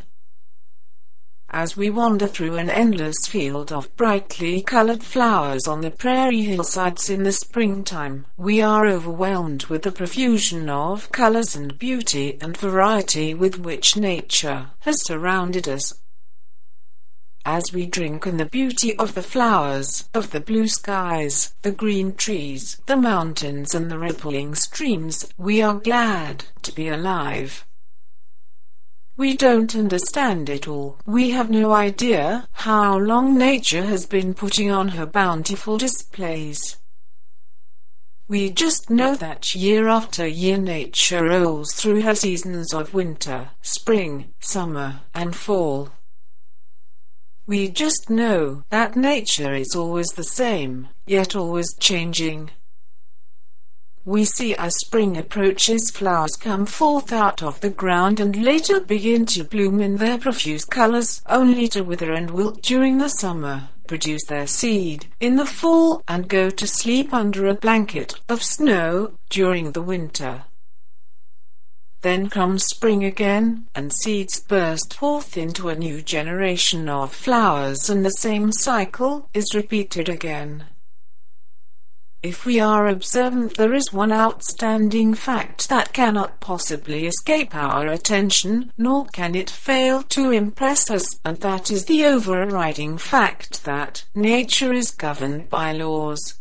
As we wander through an endless field of brightly colored flowers on the prairie hillsides in the springtime, we are overwhelmed with the profusion of colors and beauty and variety with which nature has surrounded us. As we drink in the beauty of the flowers, of the blue skies, the green trees, the mountains and the rippling streams, we are glad to be alive. We don't understand it all. We have no idea how long nature has been putting on her bountiful displays. We just know that year after year nature rolls through her seasons of winter, spring, summer, and fall. We just know that nature is always the same, yet always changing. We see as spring approaches flowers come forth out of the ground and later begin to bloom in their profuse colors, only to wither and wilt during the summer, produce their seed in the fall and go to sleep under a blanket of snow during the winter. Then comes spring again, and seeds burst forth into a new generation of flowers and the same cycle is repeated again. If we are observant there is one outstanding fact that cannot possibly escape our attention, nor can it fail to impress us, and that is the overriding fact that nature is governed by laws.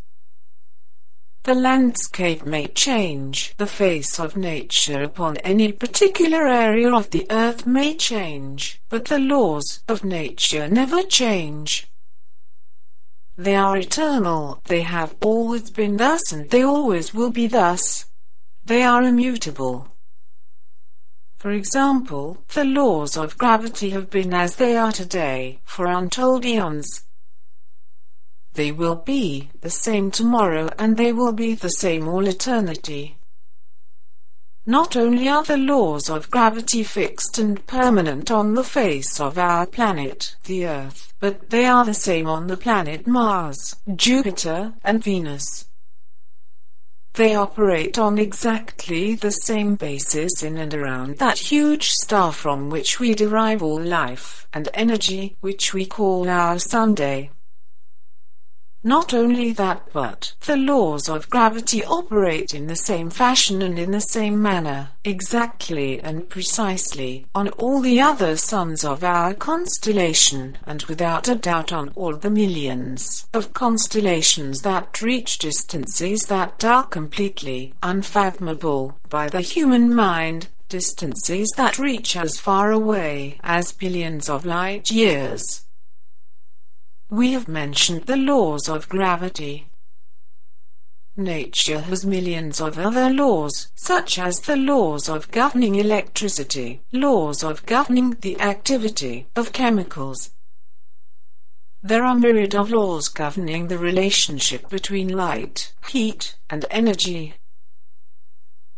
The landscape may change, the face of nature upon any particular area of the earth may change, but the laws of nature never change. They are eternal, they have always been thus and they always will be thus. They are immutable. For example, the laws of gravity have been as they are today, for untold eons, they will be the same tomorrow and they will be the same all eternity. Not only are the laws of gravity fixed and permanent on the face of our planet, the Earth, but they are the same on the planet Mars, Jupiter, and Venus. They operate on exactly the same basis in and around that huge star from which we derive all life and energy, which we call our Sunday. Not only that but the laws of gravity operate in the same fashion and in the same manner, exactly and precisely, on all the other suns of our constellation, and without a doubt on all the millions of constellations that reach distances that are completely unfathomable by the human mind, distances that reach as far away as billions of light years. We have mentioned the laws of gravity. Nature has millions of other laws, such as the laws of governing electricity, laws of governing the activity of chemicals. There are myriad of laws governing the relationship between light, heat, and energy.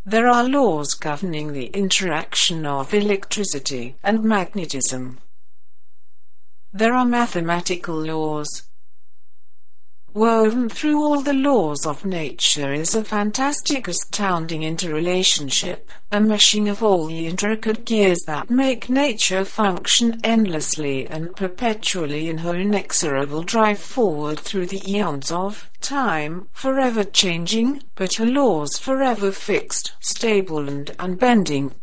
There are laws governing the interaction of electricity and magnetism. There are mathematical laws. Woven through all the laws of nature is a fantastic astounding interrelationship, a meshing of all the intricate gears that make nature function endlessly and perpetually in her inexorable drive forward through the eons of time, forever changing, but her laws forever fixed, stable and unbending.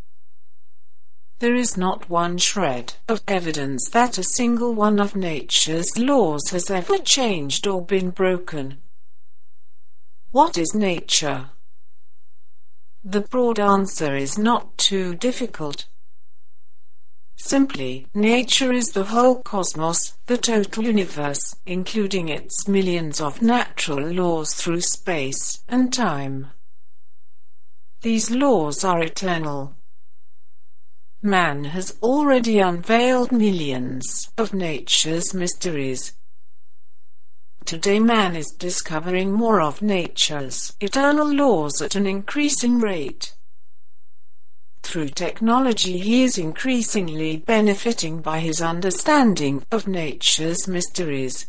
There is not one shred of evidence that a single one of nature's laws has ever changed or been broken. What is nature? The broad answer is not too difficult. Simply, nature is the whole cosmos, the total universe, including its millions of natural laws through space and time. These laws are eternal, Man has already unveiled millions of nature's mysteries. Today man is discovering more of nature's eternal laws at an increasing rate. Through technology he is increasingly benefiting by his understanding of nature's mysteries.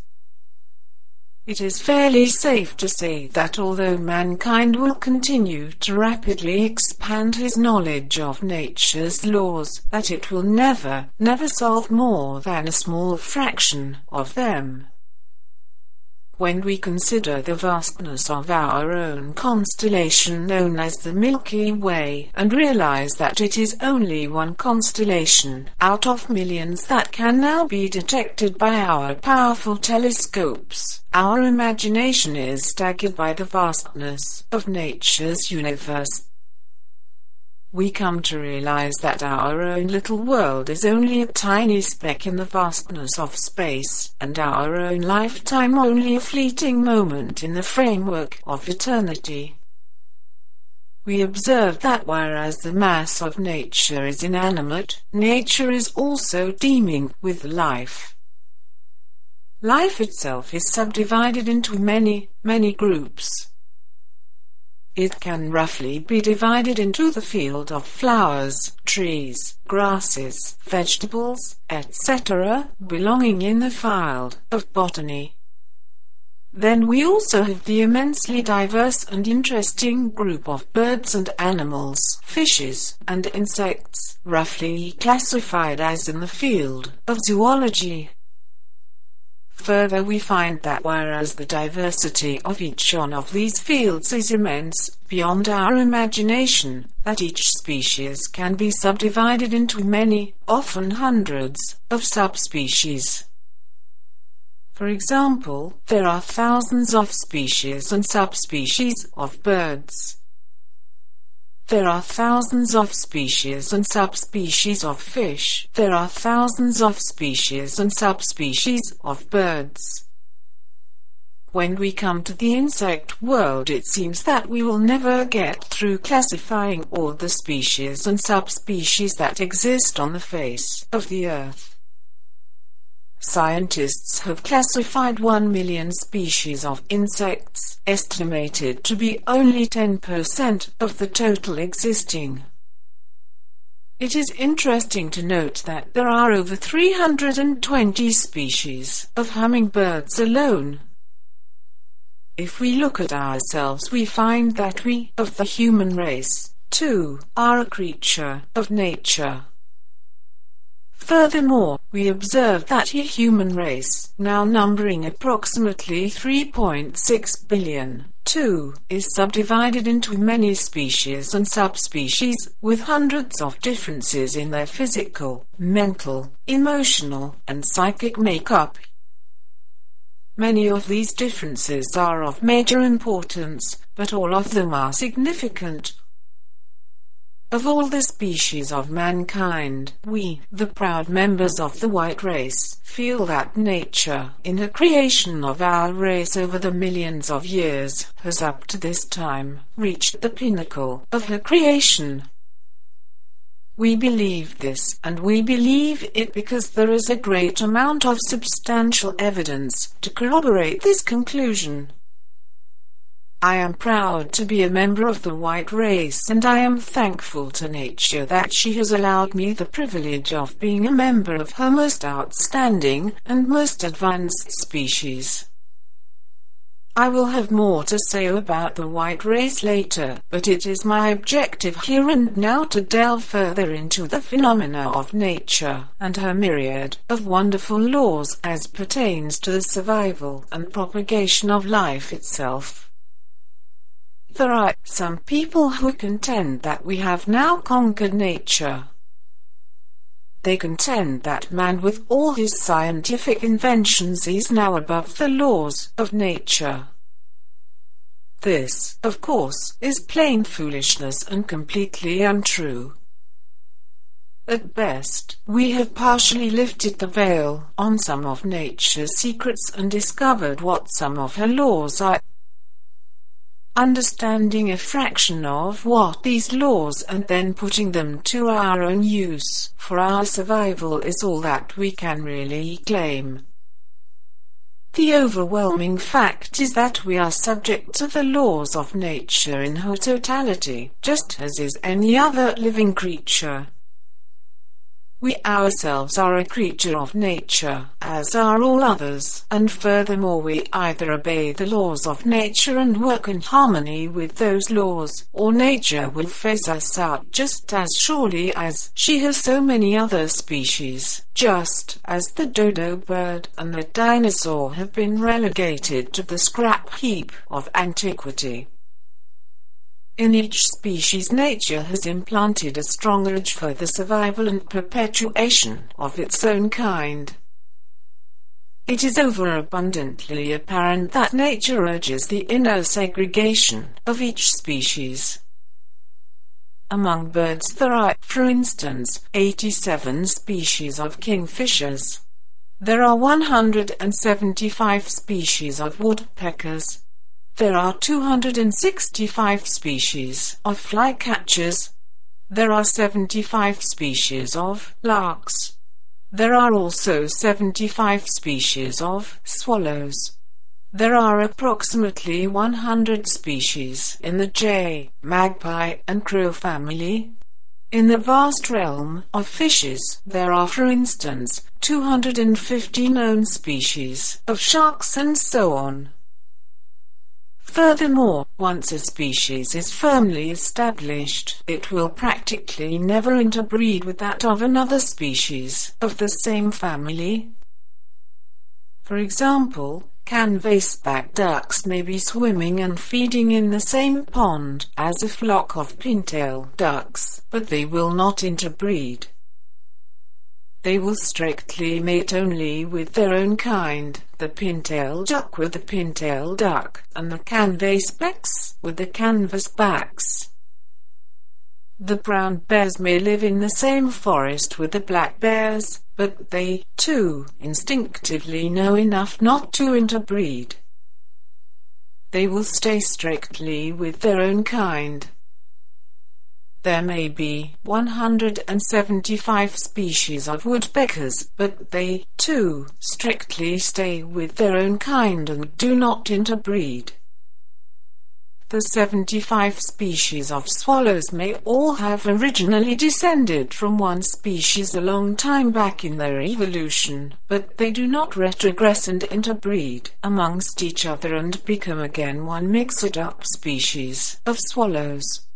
It is fairly safe to say that although mankind will continue to rapidly expand his knowledge of nature's laws, that it will never, never solve more than a small fraction of them. When we consider the vastness of our own constellation known as the Milky Way, and realize that it is only one constellation out of millions that can now be detected by our powerful telescopes, our imagination is staggered by the vastness of nature's universe we come to realize that our own little world is only a tiny speck in the vastness of space, and our own lifetime only a fleeting moment in the framework of eternity. We observe that whereas the mass of nature is inanimate, nature is also teeming with life. Life itself is subdivided into many, many groups. It can roughly be divided into the field of flowers, trees, grasses, vegetables, etc., belonging in the field of botany. Then we also have the immensely diverse and interesting group of birds and animals, fishes, and insects, roughly classified as in the field of zoology. Further we find that whereas the diversity of each one of these fields is immense, beyond our imagination, that each species can be subdivided into many, often hundreds, of subspecies. For example, there are thousands of species and subspecies of birds. There are thousands of species and subspecies of fish. There are thousands of species and subspecies of birds. When we come to the insect world it seems that we will never get through classifying all the species and subspecies that exist on the face of the earth. Scientists have classified 1 million species of insects, estimated to be only 10% of the total existing. It is interesting to note that there are over 320 species of hummingbirds alone. If we look at ourselves we find that we, of the human race, too, are a creature of nature. Furthermore, we observe that the human race, now numbering approximately 3.6 billion, too, is subdivided into many species and subspecies, with hundreds of differences in their physical, mental, emotional, and psychic makeup. Many of these differences are of major importance, but all of them are significant, of all the species of mankind, we, the proud members of the white race, feel that nature, in her creation of our race over the millions of years, has up to this time, reached the pinnacle of her creation. We believe this, and we believe it because there is a great amount of substantial evidence to corroborate this conclusion. I am proud to be a member of the white race and I am thankful to nature that she has allowed me the privilege of being a member of her most outstanding and most advanced species. I will have more to say about the white race later, but it is my objective here and now to delve further into the phenomena of nature and her myriad of wonderful laws as pertains to the survival and propagation of life itself. There are some people who contend that we have now conquered nature. They contend that man with all his scientific inventions is now above the laws of nature. This, of course, is plain foolishness and completely untrue. At best, we have partially lifted the veil on some of nature's secrets and discovered what some of her laws are. Understanding a fraction of what these laws and then putting them to our own use for our survival is all that we can really claim. The overwhelming fact is that we are subject to the laws of nature in her totality, just as is any other living creature. We ourselves are a creature of nature, as are all others, and furthermore we either obey the laws of nature and work in harmony with those laws, or nature will face us out just as surely as she has so many other species, just as the dodo bird and the dinosaur have been relegated to the scrap heap of antiquity. In each species nature has implanted a strong urge for the survival and perpetuation of its own kind. It is overabundantly apparent that nature urges the inner segregation of each species. Among birds there are, for instance, 87 species of kingfishers. There are 175 species of woodpeckers, there are 265 species of flycatchers. There are 75 species of larks. There are also 75 species of swallows. There are approximately 100 species in the jay, magpie and crow family. In the vast realm of fishes, there are for instance 250 known species of sharks and so on. Furthermore, once a species is firmly established, it will practically never interbreed with that of another species of the same family. For example, canvasback ducks may be swimming and feeding in the same pond as a flock of pintail ducks, but they will not interbreed. They will strictly mate only with their own kind, the pintail duck with the pintail duck, and the canvasbacks with the canvasbacks. The brown bears may live in the same forest with the black bears, but they, too, instinctively know enough not to interbreed. They will stay strictly with their own kind. There may be 175 species of woodpeckers, but they, too, strictly stay with their own kind and do not interbreed. The 75 species of swallows may all have originally descended from one species a long time back in their evolution, but they do not retrogress and interbreed amongst each other and become again one mixed-up species of swallows.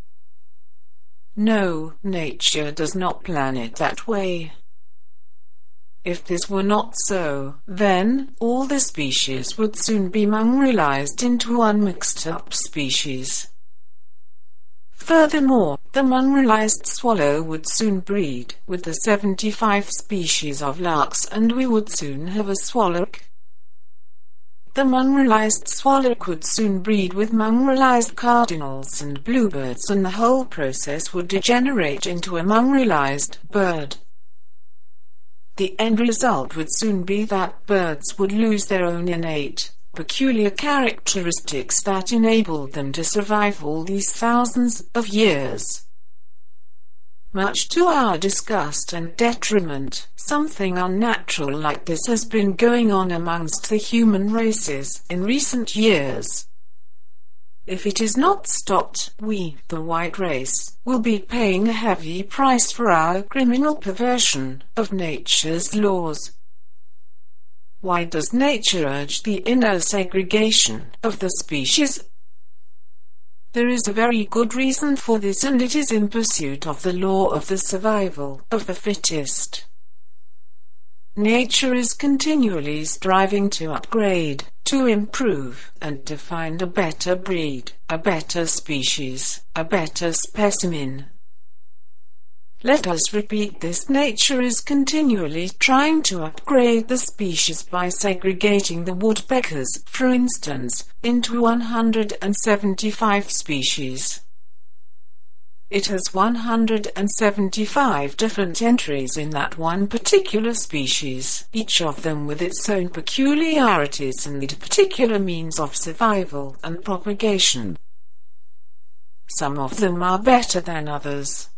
No, nature does not plan it that way. If this were not so, then all the species would soon be mongrelized into one mixed-up species. Furthermore, the mongrelized swallow would soon breed with the 75 species of larks and we would soon have a swallow the mongrelized swallow could soon breed with mongrelized cardinals and bluebirds and the whole process would degenerate into a mongrelized bird. The end result would soon be that birds would lose their own innate, peculiar characteristics that enabled them to survive all these thousands of years. Much to our disgust and detriment, something unnatural like this has been going on amongst the human races in recent years. If it is not stopped, we, the white race, will be paying a heavy price for our criminal perversion of nature's laws. Why does nature urge the inner segregation of the species there is a very good reason for this and it is in pursuit of the law of the survival of the fittest. Nature is continually striving to upgrade, to improve, and to find a better breed, a better species, a better specimen, let us repeat this. Nature is continually trying to upgrade the species by segregating the woodpeckers, for instance, into 175 species. It has 175 different entries in that one particular species, each of them with its own peculiarities and the particular means of survival and propagation. Some of them are better than others.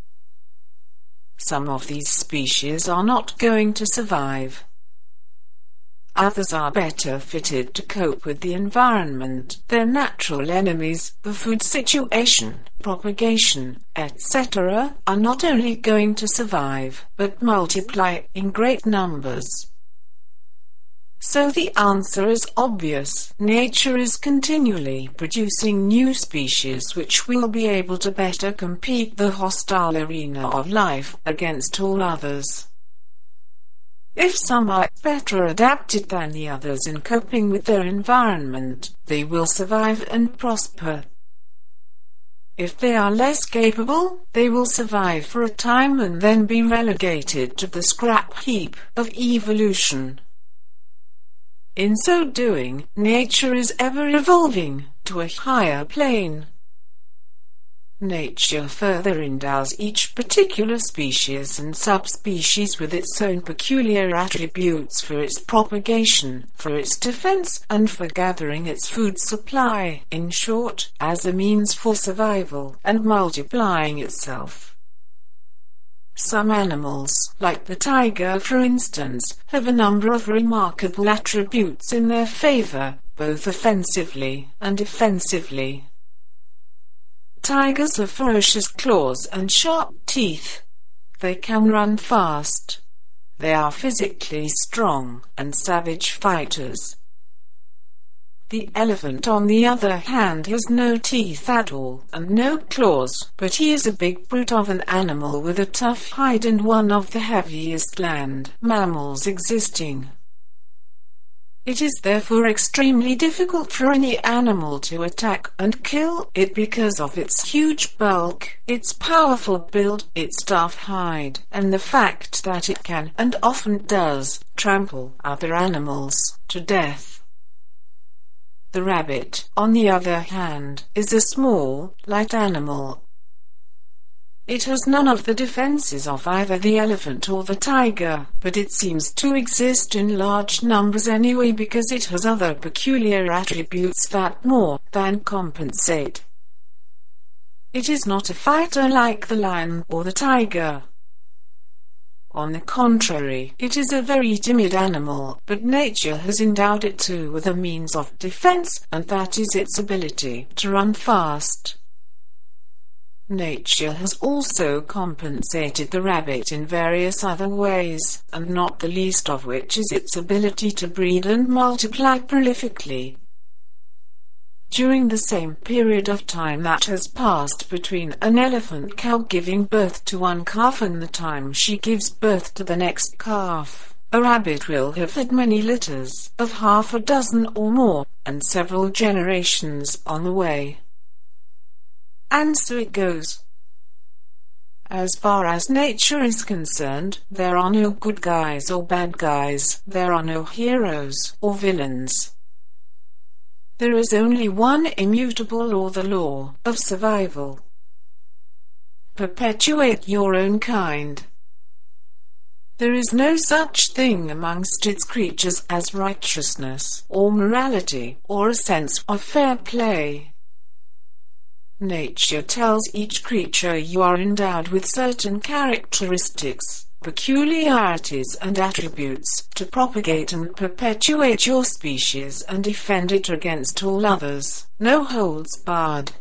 Some of these species are not going to survive. Others are better fitted to cope with the environment, their natural enemies, the food situation, propagation, etc., are not only going to survive, but multiply in great numbers. So the answer is obvious. Nature is continually producing new species which will be able to better compete the hostile arena of life against all others. If some are better adapted than the others in coping with their environment, they will survive and prosper. If they are less capable, they will survive for a time and then be relegated to the scrap heap of evolution. In so doing, nature is ever evolving to a higher plane. Nature further endows each particular species and subspecies with its own peculiar attributes for its propagation, for its defense, and for gathering its food supply, in short, as a means for survival and multiplying itself. Some animals, like the tiger for instance, have a number of remarkable attributes in their favor, both offensively and defensively. Tigers have ferocious claws and sharp teeth. They can run fast. They are physically strong and savage fighters. The elephant on the other hand has no teeth at all and no claws, but he is a big brute of an animal with a tough hide and one of the heaviest land mammals existing. It is therefore extremely difficult for any animal to attack and kill it because of its huge bulk, its powerful build, its tough hide, and the fact that it can, and often does, trample other animals to death. The rabbit, on the other hand, is a small, light animal. It has none of the defenses of either the elephant or the tiger, but it seems to exist in large numbers anyway because it has other peculiar attributes that more than compensate. It is not a fighter like the lion or the tiger, on the contrary, it is a very timid animal, but nature has endowed it too with a means of defense, and that is its ability to run fast. Nature has also compensated the rabbit in various other ways, and not the least of which is its ability to breed and multiply prolifically during the same period of time that has passed between an elephant cow giving birth to one calf and the time she gives birth to the next calf. A rabbit will have had many litters of half a dozen or more, and several generations on the way. And so it goes. As far as nature is concerned, there are no good guys or bad guys, there are no heroes or villains. There is only one immutable law the law of survival. Perpetuate your own kind. There is no such thing amongst its creatures as righteousness, or morality, or a sense of fair play. Nature tells each creature you are endowed with certain characteristics, peculiarities and attributes to propagate and perpetuate your species and defend it against all others, no holds barred.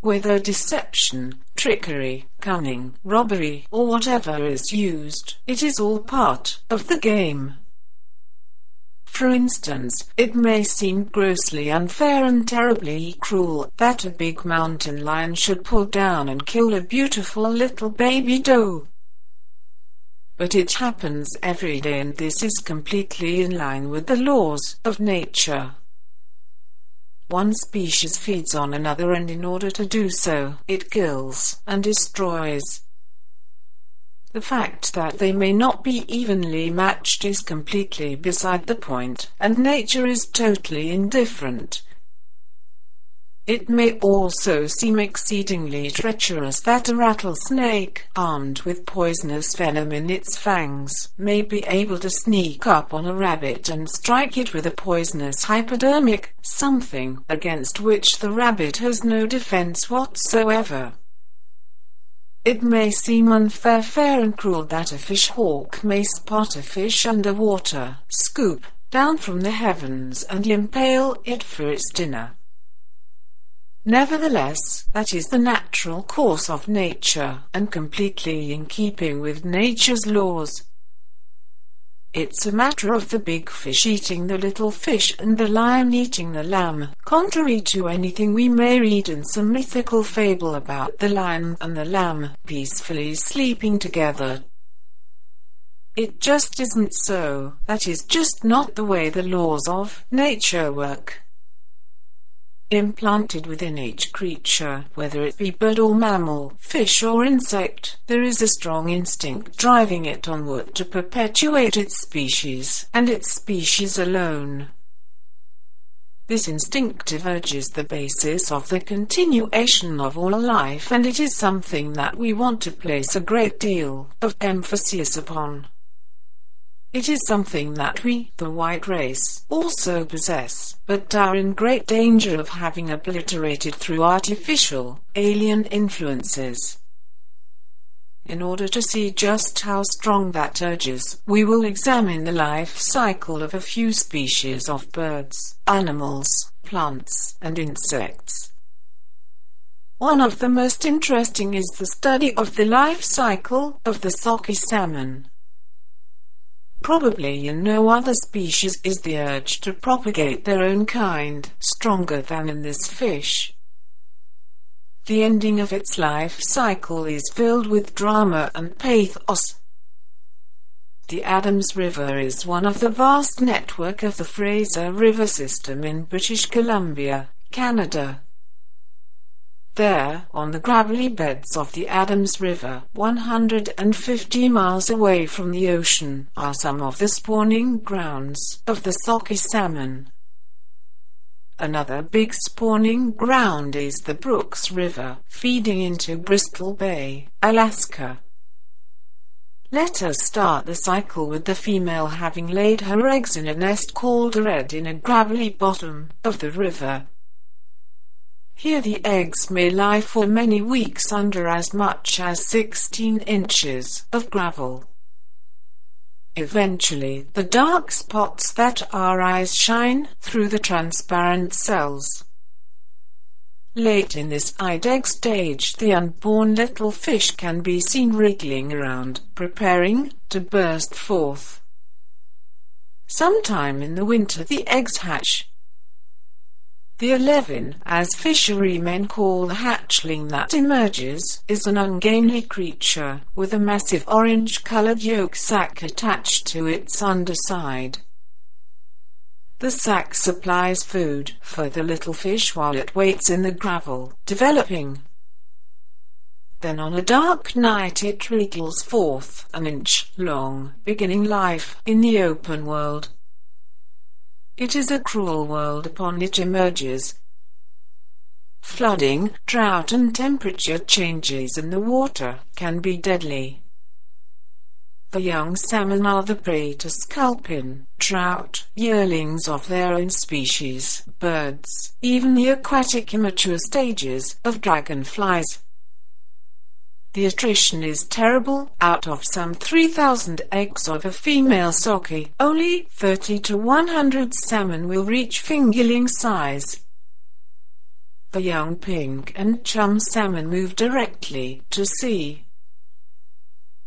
Whether deception, trickery, cunning, robbery, or whatever is used, it is all part of the game. For instance, it may seem grossly unfair and terribly cruel that a big mountain lion should pull down and kill a beautiful little baby doe. But it happens every day and this is completely in line with the laws of nature. One species feeds on another and in order to do so, it kills and destroys. The fact that they may not be evenly matched is completely beside the point, and nature is totally indifferent it may also seem exceedingly treacherous that a rattlesnake, armed with poisonous venom in its fangs, may be able to sneak up on a rabbit and strike it with a poisonous hypodermic, something against which the rabbit has no defense whatsoever. It may seem unfair fair and cruel that a fish hawk may spot a fish underwater, scoop down from the heavens and impale it for its dinner. Nevertheless, that is the natural course of nature, and completely in keeping with nature's laws. It's a matter of the big fish eating the little fish and the lion eating the lamb, contrary to anything we may read in some mythical fable about the lion and the lamb peacefully sleeping together. It just isn't so, that is just not the way the laws of nature work implanted within each creature, whether it be bird or mammal, fish or insect. There is a strong instinct driving it onward to perpetuate its species, and its species alone. This instinctive urge is the basis of the continuation of all life and it is something that we want to place a great deal of emphasis upon. It is something that we, the white race, also possess, but are in great danger of having obliterated through artificial, alien influences. In order to see just how strong that urge is, we will examine the life cycle of a few species of birds, animals, plants, and insects. One of the most interesting is the study of the life cycle of the sockeye salmon. Probably in no other species is the urge to propagate their own kind stronger than in this fish. The ending of its life cycle is filled with drama and pathos. The Adams River is one of the vast network of the Fraser River system in British Columbia, Canada. There, on the gravelly beds of the Adams River, 150 miles away from the ocean, are some of the spawning grounds of the sockeye salmon. Another big spawning ground is the Brooks River, feeding into Bristol Bay, Alaska. Let us start the cycle with the female having laid her eggs in a nest called a redd in a gravelly bottom of the river. Here the eggs may lie for many weeks under as much as 16 inches of gravel. Eventually, the dark spots that our eyes shine through the transparent cells. Late in this egg stage, the unborn little fish can be seen wriggling around, preparing to burst forth. Sometime in the winter the eggs hatch, the alevin, as fisherymen call the hatchling that emerges, is an ungainly creature with a massive orange-colored yolk sac attached to its underside. The sac supplies food for the little fish while it waits in the gravel, developing. Then on a dark night it wriggles forth, an inch long, beginning life in the open world. It is a cruel world upon which emerges. Flooding, drought and temperature changes in the water can be deadly. The young salmon are the prey to sculpin, trout, yearlings of their own species, birds, even the aquatic immature stages of dragonflies. The attrition is terrible. Out of some 3,000 eggs of a female sockeye, only 30 to 100 salmon will reach fingerling size. The young pink and chum salmon move directly to sea.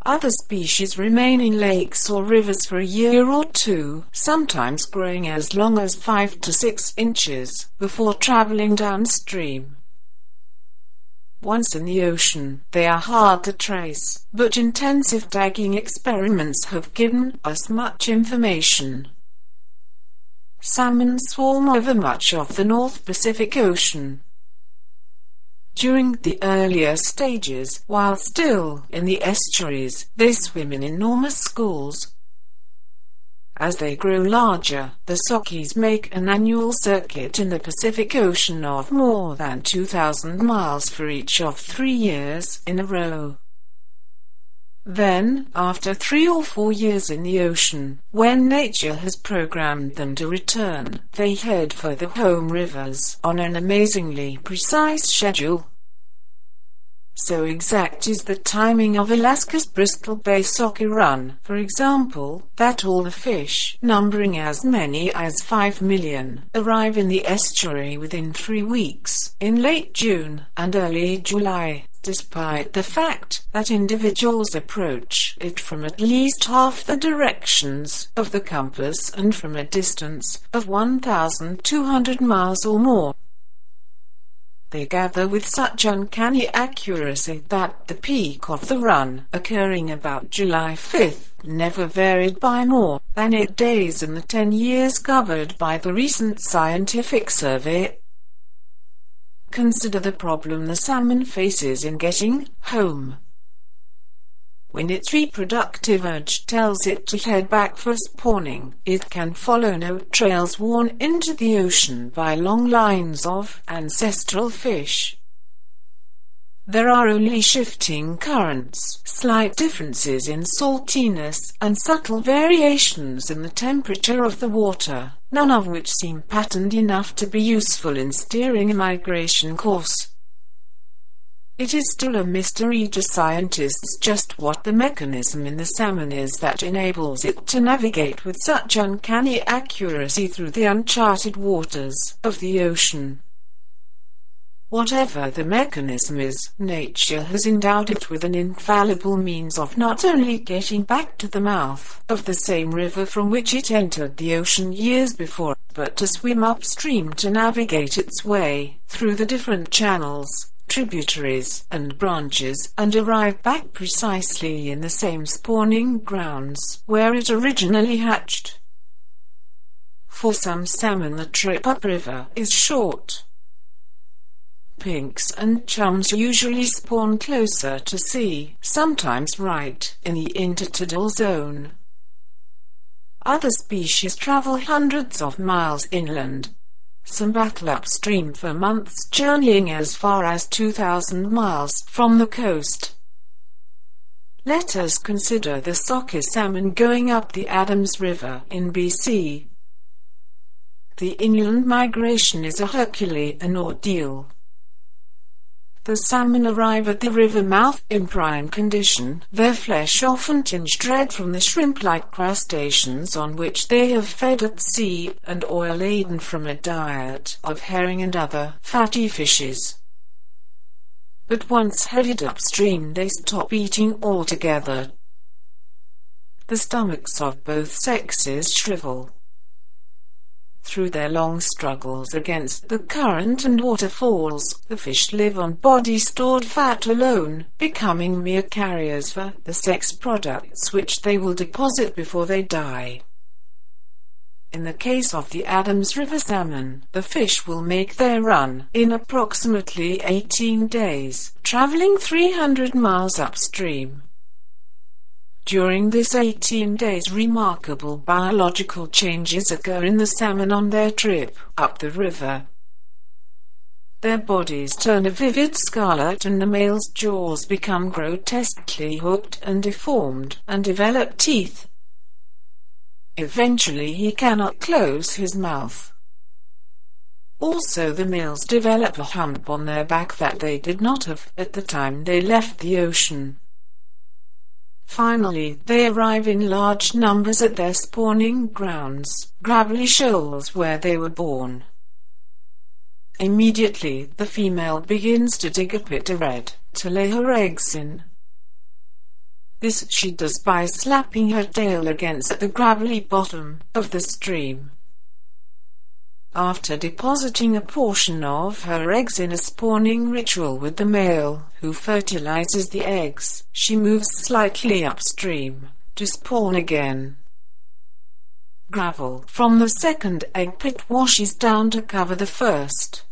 Other species remain in lakes or rivers for a year or two, sometimes growing as long as 5 to 6 inches, before traveling downstream. Once in the ocean, they are hard to trace, but intensive tagging experiments have given us much information. Salmon swarm over much of the North Pacific Ocean. During the earlier stages, while still in the estuaries, they swim in enormous schools, as they grow larger, the Sockeyes make an annual circuit in the Pacific Ocean of more than 2,000 miles for each of three years in a row. Then, after three or four years in the ocean, when nature has programmed them to return, they head for the home rivers on an amazingly precise schedule. So exact is the timing of Alaska's Bristol Bay Sockeye Run, for example, that all the fish, numbering as many as 5 million, arrive in the estuary within three weeks, in late June and early July, despite the fact that individuals approach it from at least half the directions of the compass and from a distance of 1,200 miles or more. They gather with such uncanny accuracy that the peak of the run, occurring about July 5th, never varied by more than eight days in the ten years covered by the recent scientific survey. Consider the problem the salmon faces in getting home. When its reproductive urge tells it to head back for spawning, it can follow no trails worn into the ocean by long lines of ancestral fish. There are only shifting currents, slight differences in saltiness, and subtle variations in the temperature of the water, none of which seem patterned enough to be useful in steering a migration course. It is still a mystery to scientists just what the mechanism in the salmon is that enables it to navigate with such uncanny accuracy through the uncharted waters of the ocean. Whatever the mechanism is, nature has endowed it with an infallible means of not only getting back to the mouth of the same river from which it entered the ocean years before, but to swim upstream to navigate its way through the different channels, tributaries, and branches, and arrive back precisely in the same spawning grounds where it originally hatched. For some salmon the trip upriver is short, Pinks and chums usually spawn closer to sea, sometimes right in the intertidal zone. Other species travel hundreds of miles inland. Some battle upstream for months journeying as far as 2,000 miles from the coast. Let us consider the sockeye salmon going up the Adams River in BC. The inland migration is a Herculean ordeal. The salmon arrive at the river mouth in prime condition, their flesh often tinged red from the shrimp-like crustaceans on which they have fed at sea, and oil-laden from a diet of herring and other fatty fishes. But once headed upstream they stop eating altogether. The stomachs of both sexes shrivel through their long struggles against the current and waterfalls, the fish live on body-stored fat alone, becoming mere carriers for the sex products which they will deposit before they die. In the case of the Adams River salmon, the fish will make their run in approximately 18 days, traveling 300 miles upstream. During this 18 days remarkable biological changes occur in the salmon on their trip up the river. Their bodies turn a vivid scarlet and the male's jaws become grotesquely hooked and deformed and develop teeth. Eventually he cannot close his mouth. Also the males develop a hump on their back that they did not have at the time they left the ocean. Finally, they arrive in large numbers at their spawning grounds, gravelly shoals where they were born. Immediately, the female begins to dig a pit of redd to lay her eggs in. This she does by slapping her tail against the gravelly bottom of the stream. After depositing a portion of her eggs in a spawning ritual with the male, who fertilizes the eggs, she moves slightly upstream to spawn again. Gravel from the second egg pit washes down to cover the first.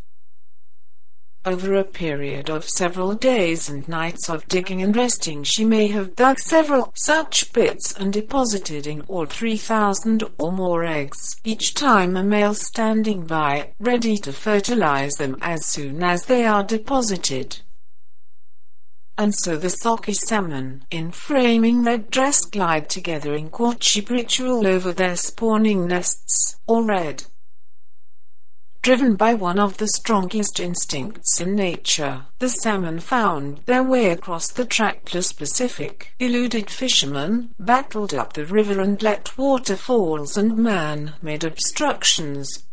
Over a period of several days and nights of digging and resting she may have dug several such pits and deposited in all 3,000 or more eggs, each time a male standing by, ready to fertilize them as soon as they are deposited. And so the sockeye salmon, in framing red dress glide together in courtship ritual over their spawning nests, all red driven by one of the strongest instincts in nature. The salmon found their way across the trackless Pacific, eluded fishermen, battled up the river and let waterfalls and man-made obstructions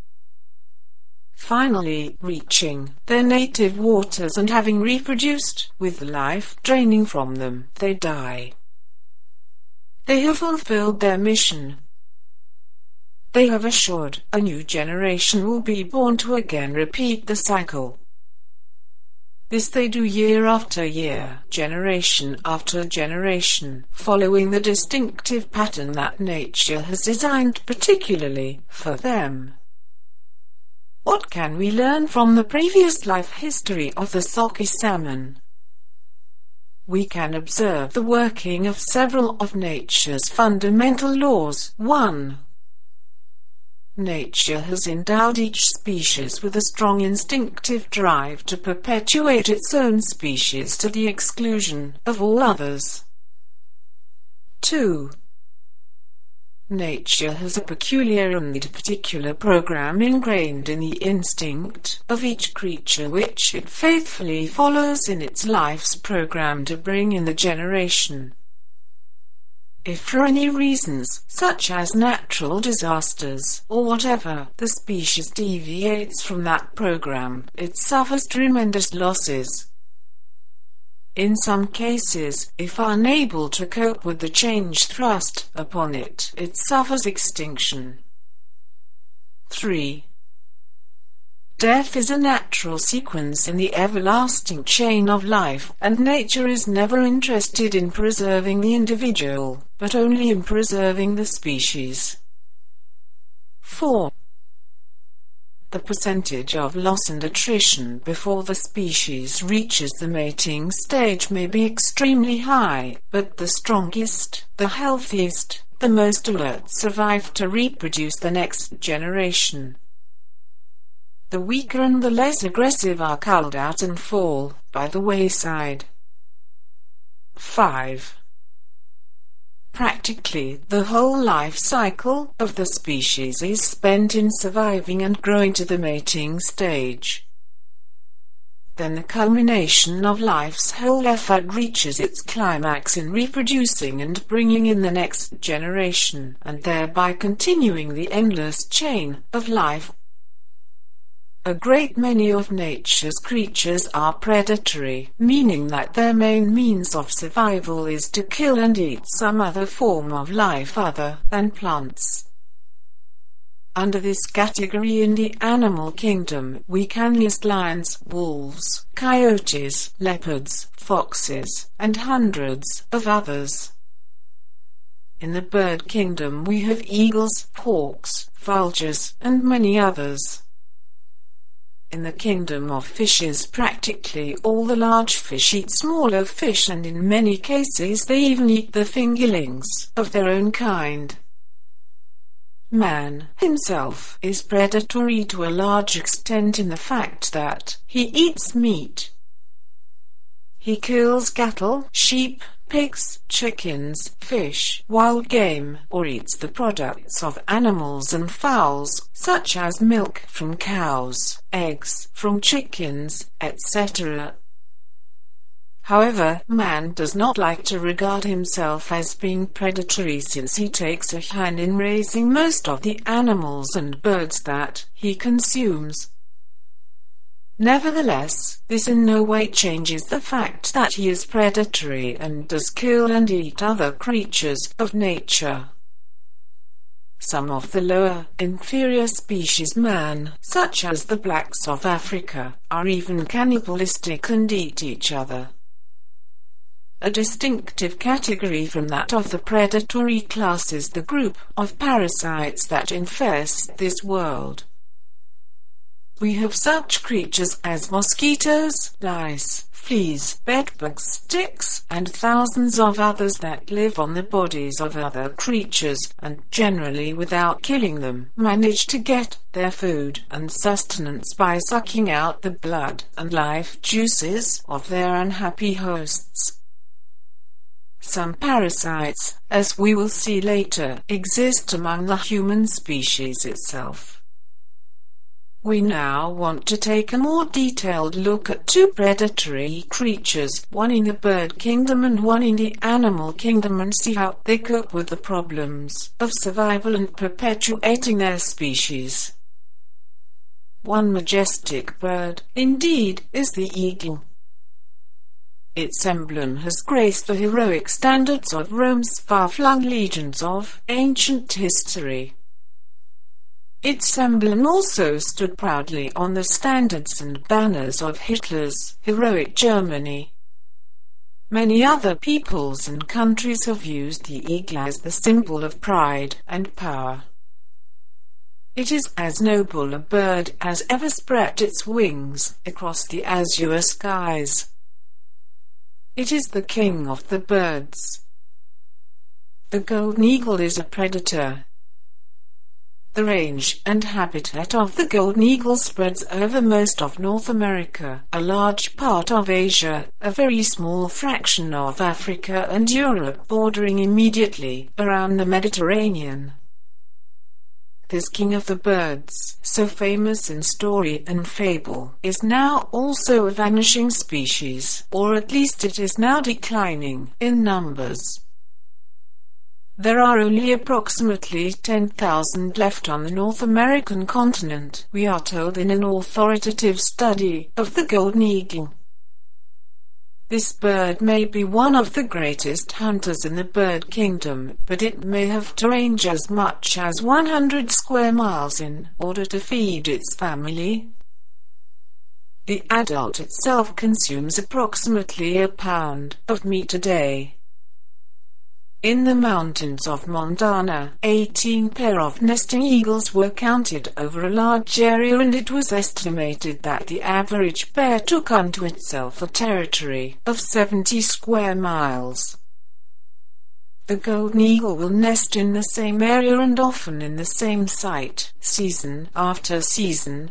finally reaching their native waters and having reproduced, with life draining from them, they die. They have fulfilled their mission, they have assured a new generation will be born to again repeat the cycle. This they do year after year, generation after generation, following the distinctive pattern that nature has designed particularly for them. What can we learn from the previous life history of the sockeye salmon? We can observe the working of several of nature's fundamental laws. 1. Nature has endowed each species with a strong instinctive drive to perpetuate its own species to the exclusion of all others. 2. Nature has a peculiar and particular program ingrained in the instinct of each creature which it faithfully follows in its life's program to bring in the generation. If for any reasons, such as natural disasters or whatever, the species deviates from that program, it suffers tremendous losses. In some cases, if unable to cope with the change thrust upon it, it suffers extinction. 3. Death is a natural sequence in the everlasting chain of life, and nature is never interested in preserving the individual, but only in preserving the species. 4 the percentage of loss and attrition before the species reaches the mating stage may be extremely high, but the strongest, the healthiest, the most alert survive to reproduce the next generation. The weaker and the less aggressive are culled out and fall by the wayside. 5. Practically, the whole life cycle of the species is spent in surviving and growing to the mating stage. Then the culmination of life's whole effort reaches its climax in reproducing and bringing in the next generation, and thereby continuing the endless chain of life a great many of nature's creatures are predatory, meaning that their main means of survival is to kill and eat some other form of life other than plants. Under this category in the animal kingdom, we can list lions, wolves, coyotes, leopards, foxes, and hundreds of others. In the bird kingdom we have eagles, hawks, vultures, and many others. In the kingdom of fishes practically all the large fish eat smaller fish and in many cases they even eat the fingerlings of their own kind. Man himself is predatory to a large extent in the fact that he eats meat. He kills cattle, sheep, pigs, chickens, fish, wild game, or eats the products of animals and fowls, such as milk from cows, eggs from chickens, etc. However, man does not like to regard himself as being predatory since he takes a hand in raising most of the animals and birds that he consumes. Nevertheless, this in no way changes the fact that he is predatory and does kill and eat other creatures of nature. Some of the lower, inferior species man, such as the blacks of Africa, are even cannibalistic and eat each other. A distinctive category from that of the predatory class is the group of parasites that infest this world. We have such creatures as mosquitoes, lice, fleas, bedbugs, ticks, and thousands of others that live on the bodies of other creatures, and generally without killing them, manage to get their food and sustenance by sucking out the blood and life juices of their unhappy hosts. Some parasites, as we will see later, exist among the human species itself. We now want to take a more detailed look at two predatory creatures, one in the bird kingdom and one in the animal kingdom and see how they cope with the problems of survival and perpetuating their species. One majestic bird, indeed, is the eagle. Its emblem has graced the heroic standards of Rome's far-flung legions of ancient history. Its emblem also stood proudly on the standards and banners of Hitler's heroic Germany. Many other peoples and countries have used the eagle as the symbol of pride and power. It is as noble a bird as ever spread its wings across the azure skies. It is the king of the birds. The golden eagle is a predator the range and habitat of the golden eagle spreads over most of North America, a large part of Asia, a very small fraction of Africa and Europe bordering immediately around the Mediterranean. this king of the birds, so famous in story and fable, is now also a vanishing species, or at least it is now declining in numbers. There are only approximately 10,000 left on the North American continent, we are told in an authoritative study of the golden eagle. This bird may be one of the greatest hunters in the bird kingdom, but it may have to range as much as 100 square miles in order to feed its family. The adult itself consumes approximately a pound of meat a day. In the mountains of Montana, 18 pair of nesting eagles were counted over a large area and it was estimated that the average pair took unto itself a territory of 70 square miles. The golden eagle will nest in the same area and often in the same site, season after season,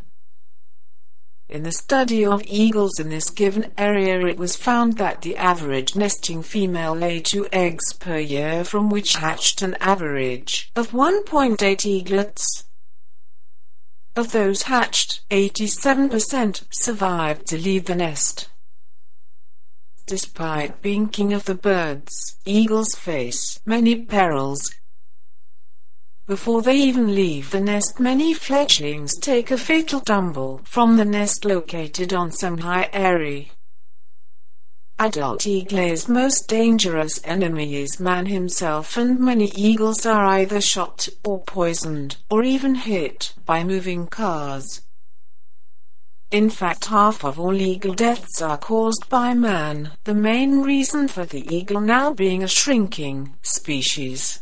in the study of eagles in this given area it was found that the average nesting female laid two eggs per year from which hatched an average of 1.8 eaglets. Of those hatched, 87% survived to leave the nest. Despite being king of the birds, eagles face many perils before they even leave the nest many fledglings take a fatal tumble from the nest located on some high area. Adult eagle's most dangerous enemy is man himself and many eagles are either shot or poisoned or even hit by moving cars. In fact half of all eagle deaths are caused by man, the main reason for the eagle now being a shrinking species.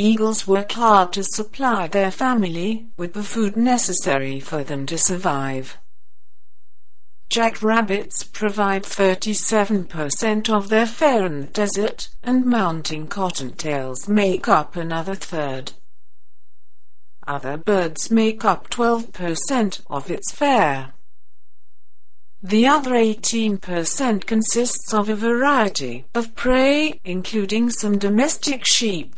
Eagles work hard to supply their family with the food necessary for them to survive. Jackrabbits provide 37% of their fare in the desert, and mountain cottontails make up another third. Other birds make up 12% of its fare. The other 18% consists of a variety of prey, including some domestic sheep,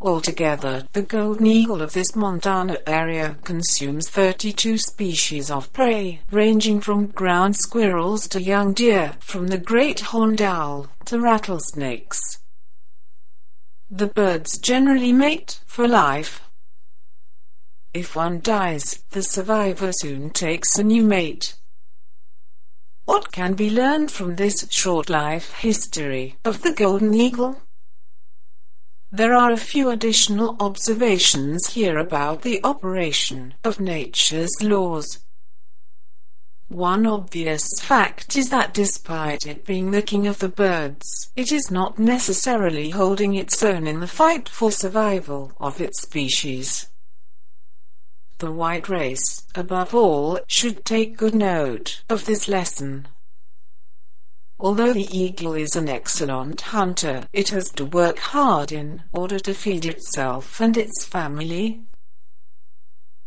Altogether, the golden eagle of this Montana area consumes 32 species of prey, ranging from ground squirrels to young deer, from the great horned owl to rattlesnakes. The birds generally mate for life. If one dies, the survivor soon takes a new mate. What can be learned from this short life history of the golden eagle? There are a few additional observations here about the operation of nature's laws. One obvious fact is that despite it being the king of the birds, it is not necessarily holding its own in the fight for survival of its species. The white race, above all, should take good note of this lesson. Although the eagle is an excellent hunter, it has to work hard in order to feed itself and its family.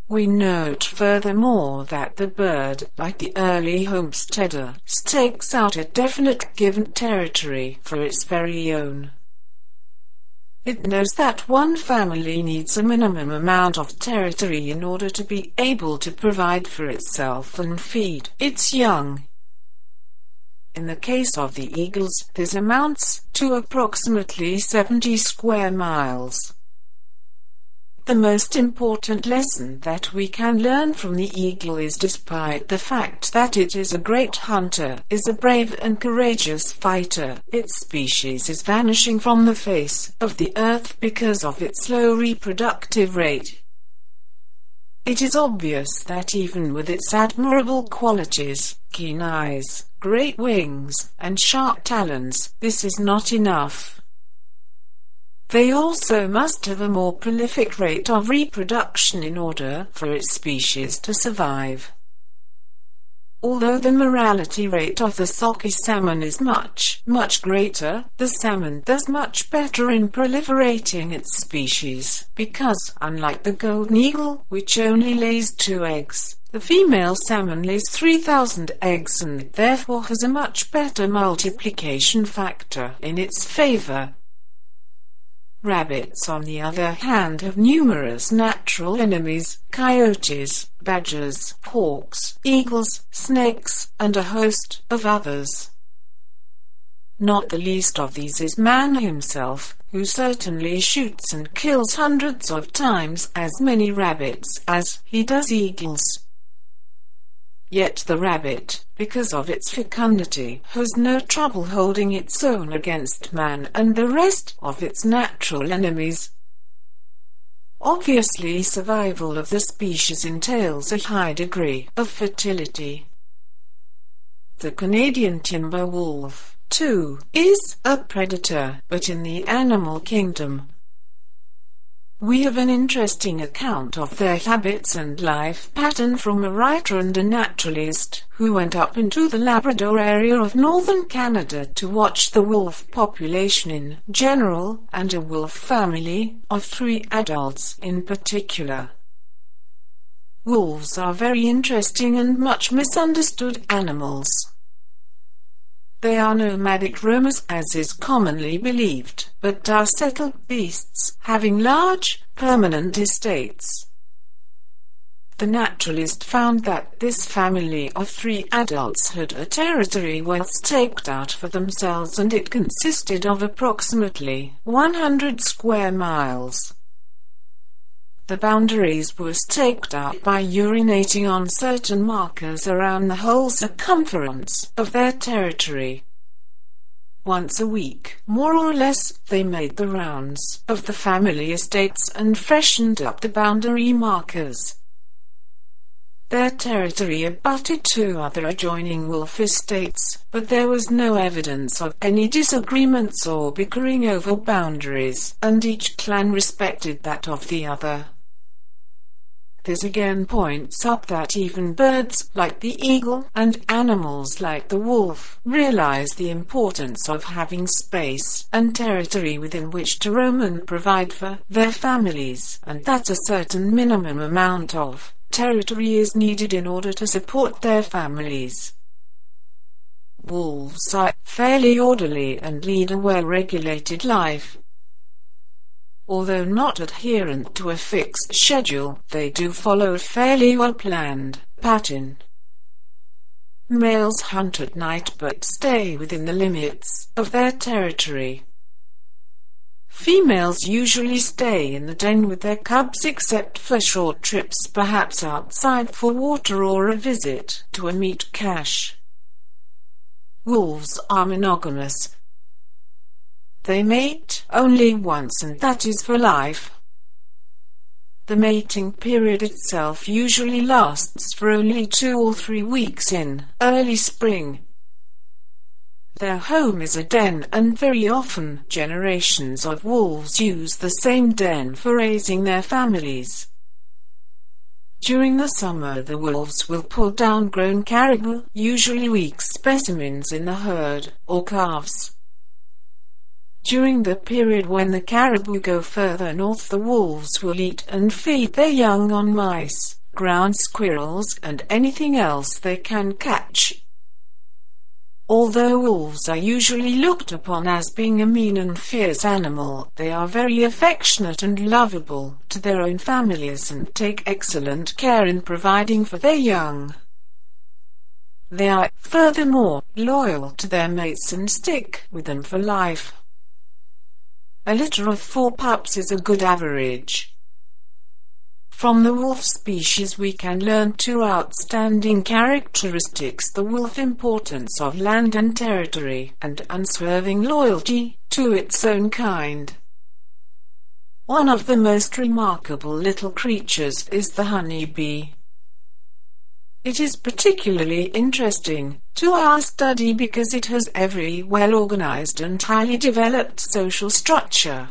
We note furthermore that the bird, like the early homesteader, stakes out a definite given territory for its very own. It knows that one family needs a minimum amount of territory in order to be able to provide for itself and feed its young. In the case of the eagles, this amounts to approximately 70 square miles. The most important lesson that we can learn from the eagle is despite the fact that it is a great hunter, is a brave and courageous fighter, its species is vanishing from the face of the earth because of its slow reproductive rate. It is obvious that even with its admirable qualities, keen eyes, great wings, and sharp talons, this is not enough. They also must have a more prolific rate of reproduction in order for its species to survive. Although the mortality rate of the sockeye salmon is much, much greater, the salmon does much better in proliferating its species, because, unlike the golden eagle, which only lays two eggs, the female salmon lays 3,000 eggs and therefore has a much better multiplication factor in its favor. Rabbits on the other hand have numerous natural enemies, coyotes, badgers, hawks, eagles, snakes, and a host of others. Not the least of these is man himself, who certainly shoots and kills hundreds of times as many rabbits as he does eagles. Yet the rabbit, because of its fecundity, has no trouble holding its own against man and the rest of its natural enemies. Obviously survival of the species entails a high degree of fertility. The Canadian timber wolf, too, is a predator, but in the animal kingdom, we have an interesting account of their habits and life pattern from a writer and a naturalist who went up into the Labrador area of northern Canada to watch the wolf population in general and a wolf family of three adults in particular. Wolves are very interesting and much misunderstood animals. They are nomadic roamers as is commonly believed, but are settled beasts, having large, permanent estates. The naturalist found that this family of three adults had a territory well staked out for themselves and it consisted of approximately 100 square miles. The boundaries were staked out by urinating on certain markers around the whole circumference of their territory. Once a week, more or less, they made the rounds of the family estates and freshened up the boundary markers. Their territory abutted two other adjoining wolf estates, but there was no evidence of any disagreements or bickering over boundaries, and each clan respected that of the other. This again points up that even birds, like the eagle, and animals like the wolf, realize the importance of having space and territory within which to roam and provide for their families, and that a certain minimum amount of territory is needed in order to support their families. Wolves are fairly orderly and lead a well-regulated life, Although not adherent to a fixed schedule, they do follow a fairly well-planned pattern. Males hunt at night but stay within the limits of their territory. Females usually stay in the den with their cubs except for short trips perhaps outside for water or a visit to a meat cache. Wolves are monogamous, they mate only once and that is for life. The mating period itself usually lasts for only two or three weeks in early spring. Their home is a den and very often generations of wolves use the same den for raising their families. During the summer the wolves will pull down grown caribou, usually weak specimens in the herd, or calves. During the period when the caribou go further north the wolves will eat and feed their young on mice, ground squirrels and anything else they can catch. Although wolves are usually looked upon as being a mean and fierce animal, they are very affectionate and lovable to their own families and take excellent care in providing for their young. They are, furthermore, loyal to their mates and stick with them for life. A litter of four pups is a good average. From the wolf species we can learn two outstanding characteristics the wolf importance of land and territory, and unswerving loyalty to its own kind. One of the most remarkable little creatures is the honeybee. It is particularly interesting to our study because it has every well-organized and highly developed social structure.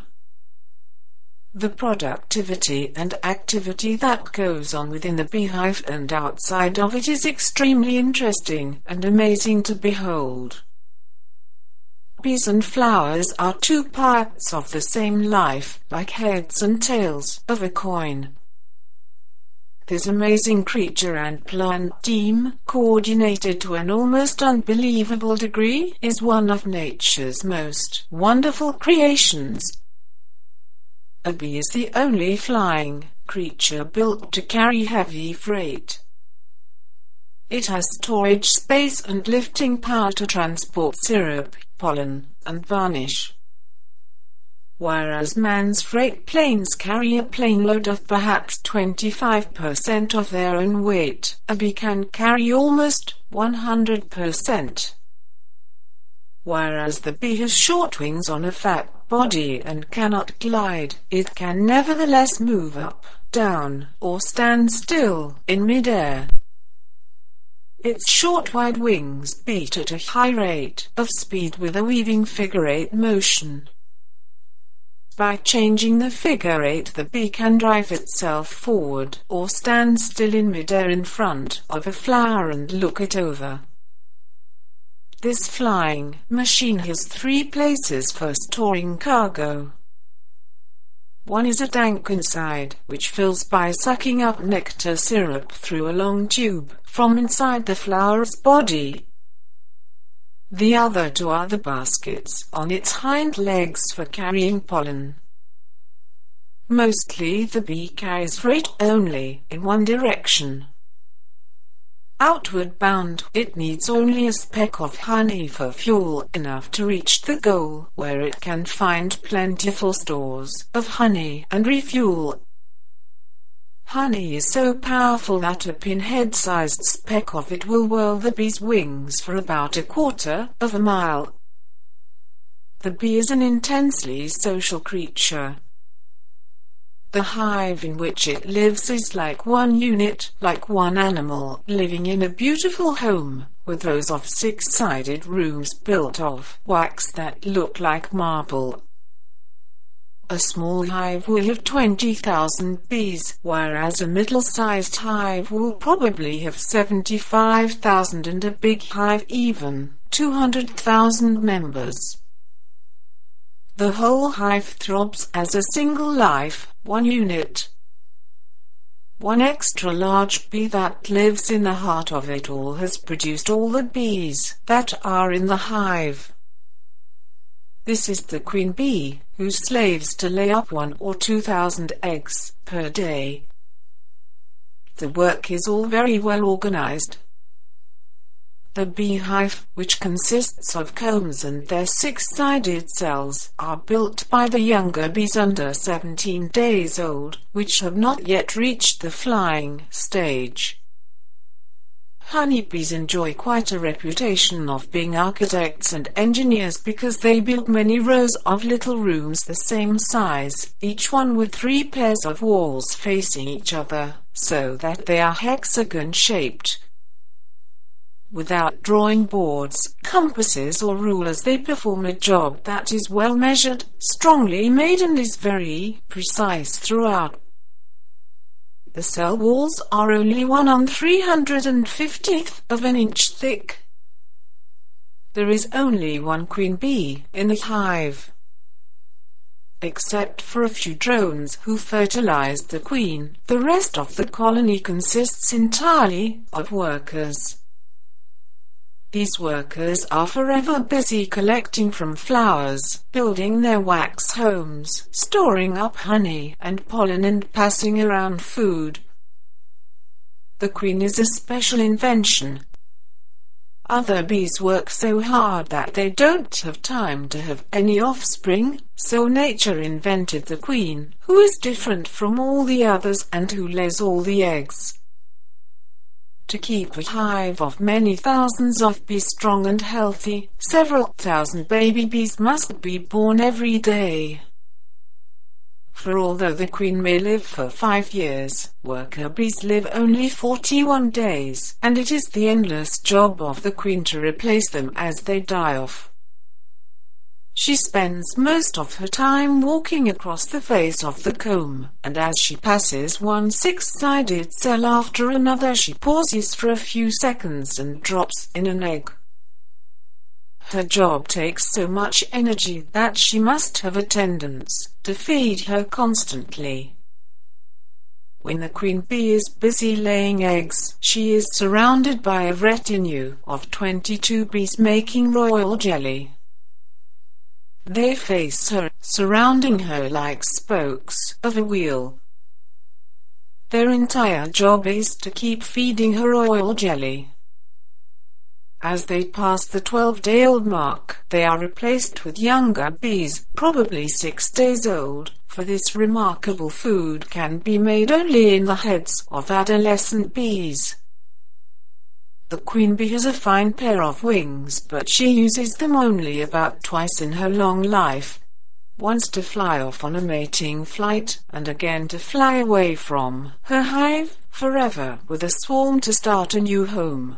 The productivity and activity that goes on within the beehive and outside of it is extremely interesting and amazing to behold. Bees and flowers are two parts of the same life, like heads and tails of a coin. This amazing creature and plant team, coordinated to an almost unbelievable degree, is one of nature's most wonderful creations. A bee is the only flying creature built to carry heavy freight. It has storage space and lifting power to transport syrup, pollen, and varnish. Whereas man's freight planes carry a plane load of perhaps 25% of their own weight, a bee can carry almost 100%. Whereas the bee has short wings on a fat body and cannot glide, it can nevertheless move up, down, or stand still in midair. Its short wide wings beat at a high rate of speed with a weaving figure eight motion. By changing the figure eight the bee can drive itself forward or stand still in midair in front of a flower and look it over. This flying machine has three places for storing cargo. One is a tank inside, which fills by sucking up nectar syrup through a long tube from inside the flower's body. The other two are the baskets on its hind legs for carrying pollen. Mostly the bee carries freight only in one direction. Outward bound, it needs only a speck of honey for fuel enough to reach the goal, where it can find plentiful stores of honey and refuel. Honey is so powerful that a pinhead-sized speck of it will whirl the bee's wings for about a quarter of a mile. The bee is an intensely social creature. The hive in which it lives is like one unit, like one animal, living in a beautiful home, with rows of six-sided rooms built of wax that look like marble. A small hive will have 20,000 bees, whereas a middle-sized hive will probably have 75,000 and a big hive even 200,000 members. The whole hive throbs as a single life, one unit. One extra large bee that lives in the heart of it all has produced all the bees that are in the hive. This is the queen bee, whose slaves to lay up one or two thousand eggs per day. The work is all very well organized, the beehive, which consists of combs and their six-sided cells, are built by the younger bees under 17 days old, which have not yet reached the flying stage. Honeybees enjoy quite a reputation of being architects and engineers because they build many rows of little rooms the same size, each one with three pairs of walls facing each other, so that they are hexagon-shaped, Without drawing boards, compasses or rulers they perform a job that is well measured, strongly made and is very precise throughout. The cell walls are only one on 350th of an inch thick. There is only one queen bee in the hive. Except for a few drones who fertilize the queen, the rest of the colony consists entirely of workers. These workers are forever busy collecting from flowers, building their wax homes, storing up honey and pollen and passing around food. The queen is a special invention. Other bees work so hard that they don't have time to have any offspring, so nature invented the queen, who is different from all the others and who lays all the eggs. To keep a hive of many thousands of bees strong and healthy, several thousand baby bees must be born every day. For although the queen may live for five years, worker bees live only 41 days, and it is the endless job of the queen to replace them as they die off. She spends most of her time walking across the face of the comb, and as she passes one six-sided cell after another she pauses for a few seconds and drops in an egg. Her job takes so much energy that she must have attendants to feed her constantly. When the queen bee is busy laying eggs, she is surrounded by a retinue of 22 bees making royal jelly. They face her, surrounding her like spokes of a wheel. Their entire job is to keep feeding her royal jelly. As they pass the 12-day-old mark, they are replaced with younger bees, probably six days old, for this remarkable food can be made only in the heads of adolescent bees. The queen bee has a fine pair of wings, but she uses them only about twice in her long life. Once to fly off on a mating flight, and again to fly away from her hive, forever, with a swarm to start a new home.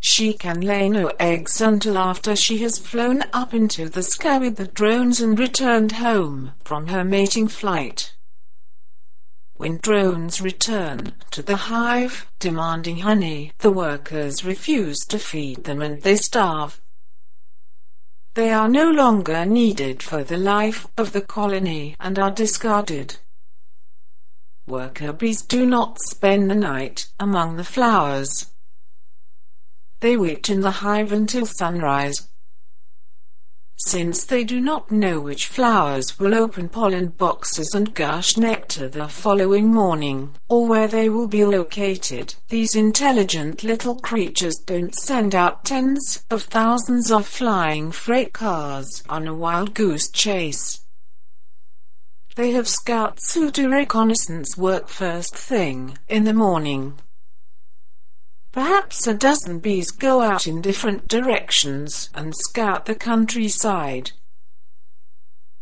She can lay no eggs until after she has flown up into the sky with the drones and returned home from her mating flight. When drones return to the hive, demanding honey, the workers refuse to feed them and they starve. They are no longer needed for the life of the colony and are discarded. Worker bees do not spend the night among the flowers. They wait in the hive until sunrise. Since they do not know which flowers will open pollen boxes and gush nectar the following morning, or where they will be located, these intelligent little creatures don't send out tens of thousands of flying freight cars on a wild goose chase. They have scouts who do reconnaissance work first thing in the morning. Perhaps a dozen bees go out in different directions and scout the countryside.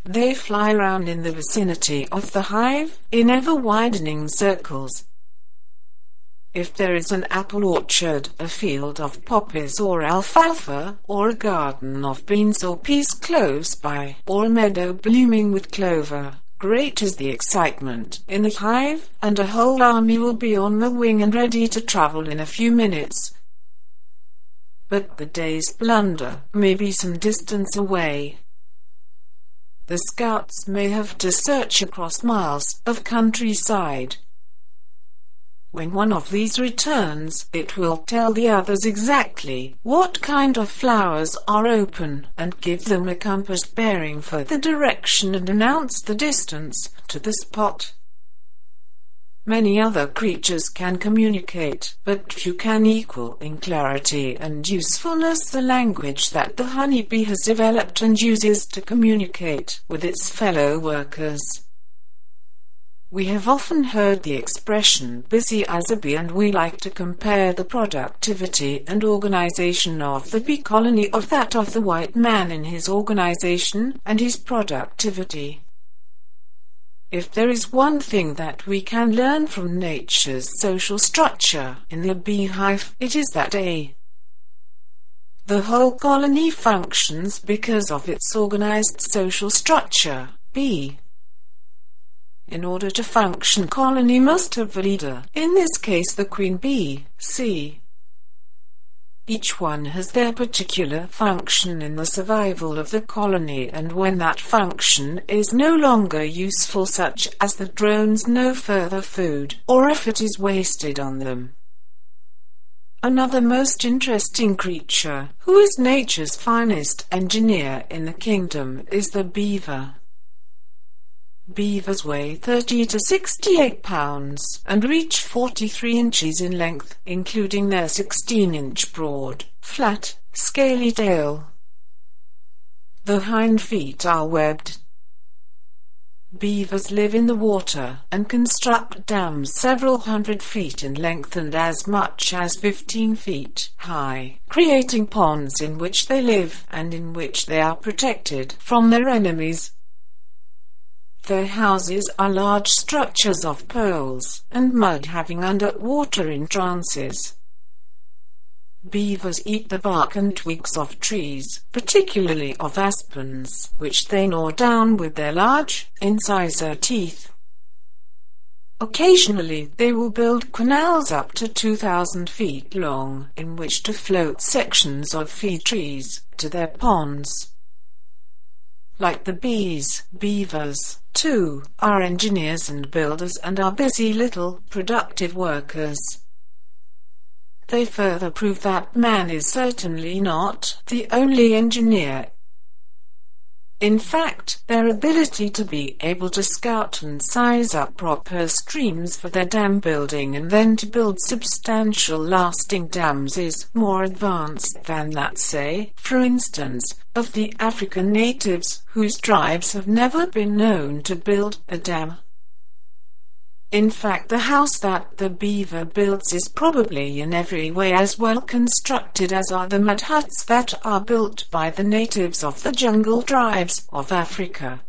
They fly round in the vicinity of the hive in ever-widening circles. If there is an apple orchard, a field of poppies or alfalfa, or a garden of beans or peas close by, or a meadow blooming with clover, Great is the excitement in the hive, and a whole army will be on the wing and ready to travel in a few minutes. But the day's blunder may be some distance away. The scouts may have to search across miles of countryside when one of these returns, it will tell the others exactly what kind of flowers are open and give them a compass bearing for the direction and announce the distance to the spot. Many other creatures can communicate, but few can equal in clarity and usefulness the language that the honeybee has developed and uses to communicate with its fellow workers. We have often heard the expression busy as a bee and we like to compare the productivity and organization of the bee colony of that of the white man in his organization and his productivity. If there is one thing that we can learn from nature's social structure in the beehive, it is that A. The whole colony functions because of its organized social structure. B. In order to function colony must have a leader, in this case the queen bee, C. Each one has their particular function in the survival of the colony and when that function is no longer useful such as the drones no further food or effort is wasted on them. Another most interesting creature, who is nature's finest engineer in the kingdom, is the beaver. Beavers weigh 30 to 68 pounds and reach 43 inches in length, including their 16-inch broad, flat, scaly tail. The hind feet are webbed. Beavers live in the water and construct dams several hundred feet in length and as much as 15 feet high, creating ponds in which they live and in which they are protected from their enemies. Their houses are large structures of poles and mud having underwater entrances. Beavers eat the bark and twigs of trees, particularly of aspens, which they gnaw down with their large, incisor teeth. Occasionally they will build canals up to 2,000 feet long, in which to float sections of feed trees to their ponds. Like the bees, beavers, too, are engineers and builders and are busy little, productive workers. They further prove that man is certainly not the only engineer. In fact, their ability to be able to scout and size up proper streams for their dam building and then to build substantial lasting dams is more advanced than that, say, for instance, of the African natives whose tribes have never been known to build a dam. In fact the house that the beaver builds is probably in every way as well constructed as are the mud huts that are built by the natives of the jungle tribes of Africa.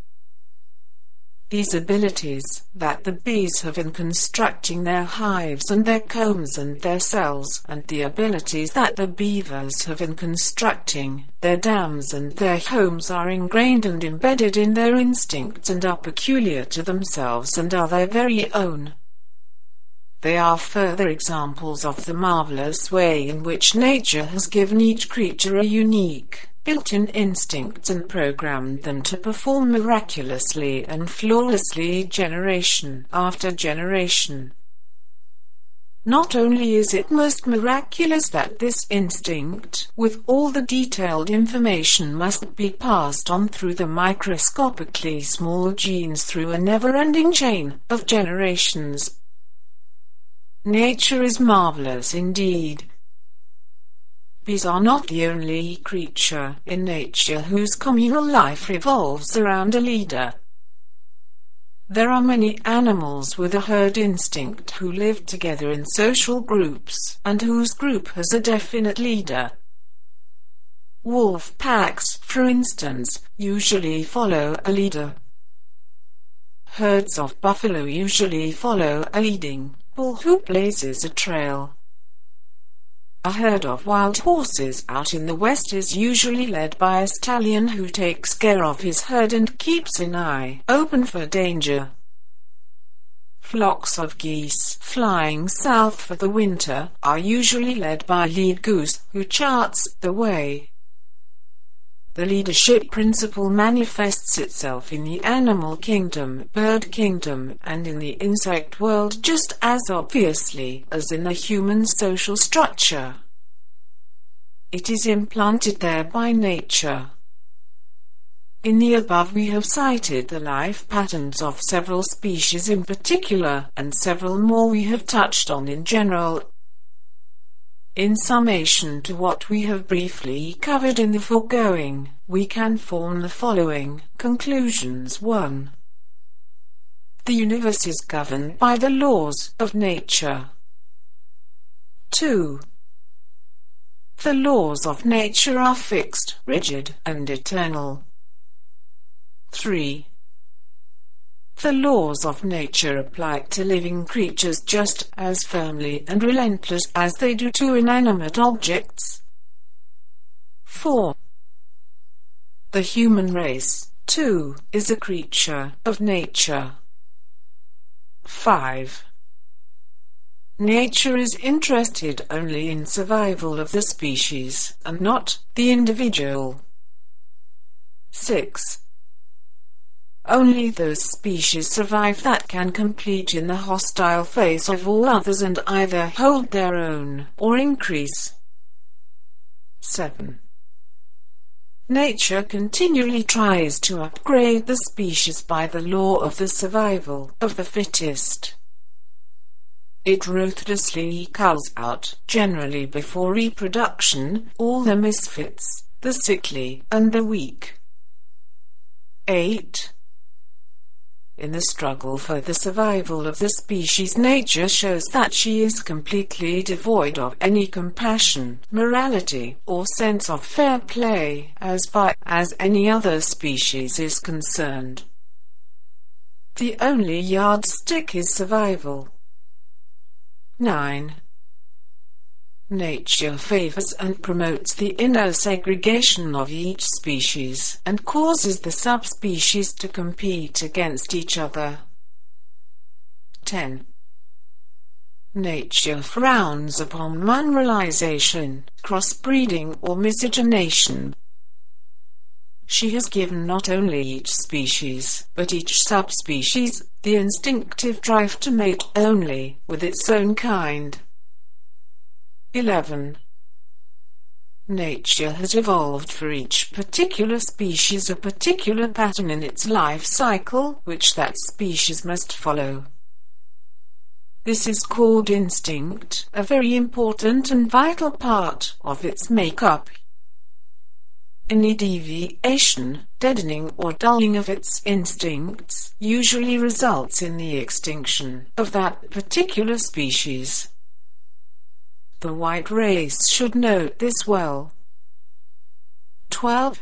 These abilities that the bees have in constructing their hives and their combs and their cells, and the abilities that the beavers have in constructing their dams and their homes are ingrained and embedded in their instincts and are peculiar to themselves and are their very own. They are further examples of the marvelous way in which nature has given each creature a unique built-in instincts and programmed them to perform miraculously and flawlessly generation after generation. Not only is it most miraculous that this instinct, with all the detailed information must be passed on through the microscopically small genes through a never-ending chain of generations. Nature is marvelous indeed. Bees are not the only creature in nature whose communal life revolves around a leader. There are many animals with a herd instinct who live together in social groups and whose group has a definite leader. Wolf packs, for instance, usually follow a leader. Herds of buffalo usually follow a leading bull who blazes a trail. A herd of wild horses out in the west is usually led by a stallion who takes care of his herd and keeps an eye open for danger. Flocks of geese flying south for the winter are usually led by lead goose who charts the way. The leadership principle manifests itself in the animal kingdom, bird kingdom, and in the insect world just as obviously as in the human social structure. It is implanted there by nature. In the above we have cited the life patterns of several species in particular, and several more we have touched on in general, in summation to what we have briefly covered in the foregoing, we can form the following conclusions. 1. The universe is governed by the laws of nature. 2. The laws of nature are fixed, rigid, and eternal. 3. The laws of nature apply to living creatures just as firmly and relentless as they do to inanimate objects. 4. The human race, too, is a creature of nature. 5. Nature is interested only in survival of the species, and not the individual. 6. Only those species survive that can compete in the hostile face of all others and either hold their own or increase. 7. Nature continually tries to upgrade the species by the law of the survival of the fittest. It ruthlessly culls out, generally before reproduction, all the misfits, the sickly, and the weak. 8. In the struggle for the survival of the species nature shows that she is completely devoid of any compassion, morality, or sense of fair play as far as any other species is concerned. The only yardstick is survival. 9. Nature favors and promotes the inner segregation of each species, and causes the subspecies to compete against each other. 10. Nature frowns upon mongrelization, crossbreeding or miscegenation. She has given not only each species, but each subspecies, the instinctive drive to mate only with its own kind. 11. Nature has evolved for each particular species a particular pattern in its life cycle which that species must follow. This is called instinct, a very important and vital part of its makeup. Any deviation, deadening or dulling of its instincts usually results in the extinction of that particular species. The white race should note this well. 12.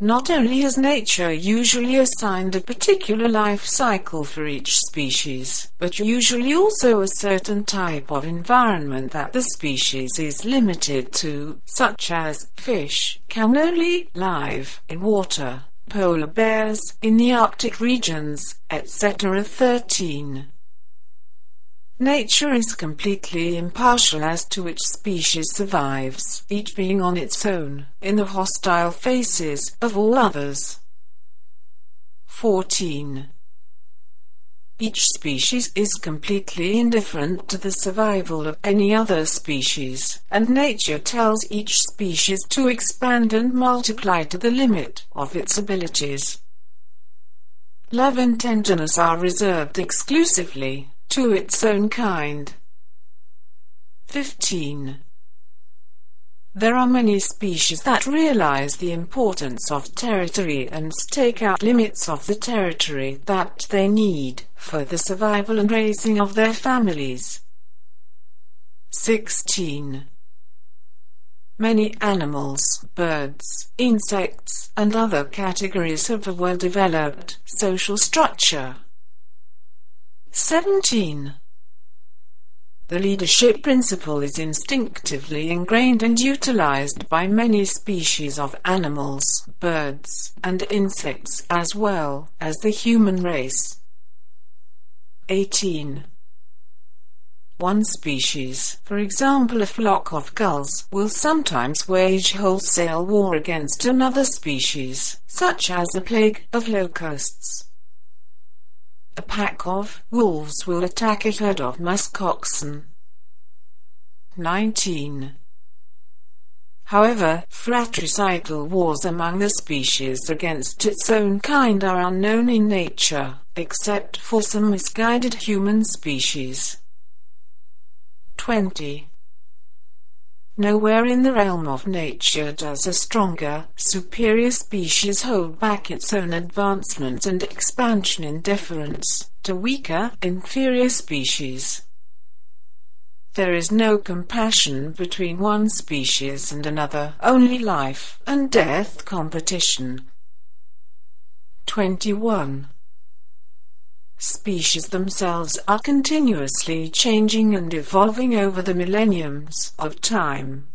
Not only has nature usually assigned a particular life cycle for each species, but usually also a certain type of environment that the species is limited to, such as fish can only live in water, polar bears in the Arctic regions, etc. 13. Nature is completely impartial as to which species survives, each being on its own, in the hostile faces of all others. 14. Each species is completely indifferent to the survival of any other species, and nature tells each species to expand and multiply to the limit of its abilities. Love and tenderness are reserved exclusively to its own kind. 15. There are many species that realize the importance of territory and stake out limits of the territory that they need for the survival and raising of their families. 16. Many animals, birds, insects, and other categories have a well-developed social structure 17. The leadership principle is instinctively ingrained and utilized by many species of animals, birds, and insects as well as the human race. 18. One species, for example a flock of gulls, will sometimes wage wholesale war against another species, such as a plague of locusts. A pack of wolves will attack a herd of musk oxen. 19. However, fratricidal wars among the species against its own kind are unknown in nature, except for some misguided human species. 20. Nowhere in the realm of nature does a stronger, superior species hold back its own advancement and expansion in deference to weaker, inferior species. There is no compassion between one species and another, only life and death competition. 21. Species themselves are continuously changing and evolving over the millenniums of time.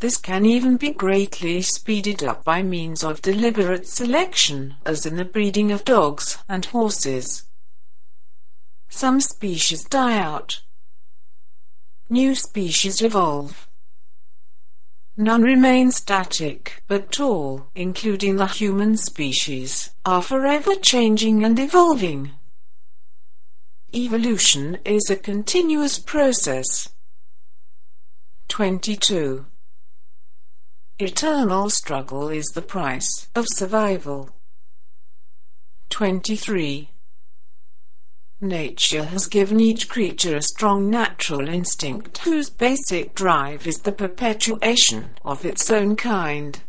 This can even be greatly speeded up by means of deliberate selection, as in the breeding of dogs and horses. Some species die out. New species evolve. None remain static, but all, including the human species, are forever changing and evolving. Evolution is a continuous process. 22. Eternal struggle is the price of survival. 23. Nature has given each creature a strong natural instinct whose basic drive is the perpetuation of its own kind.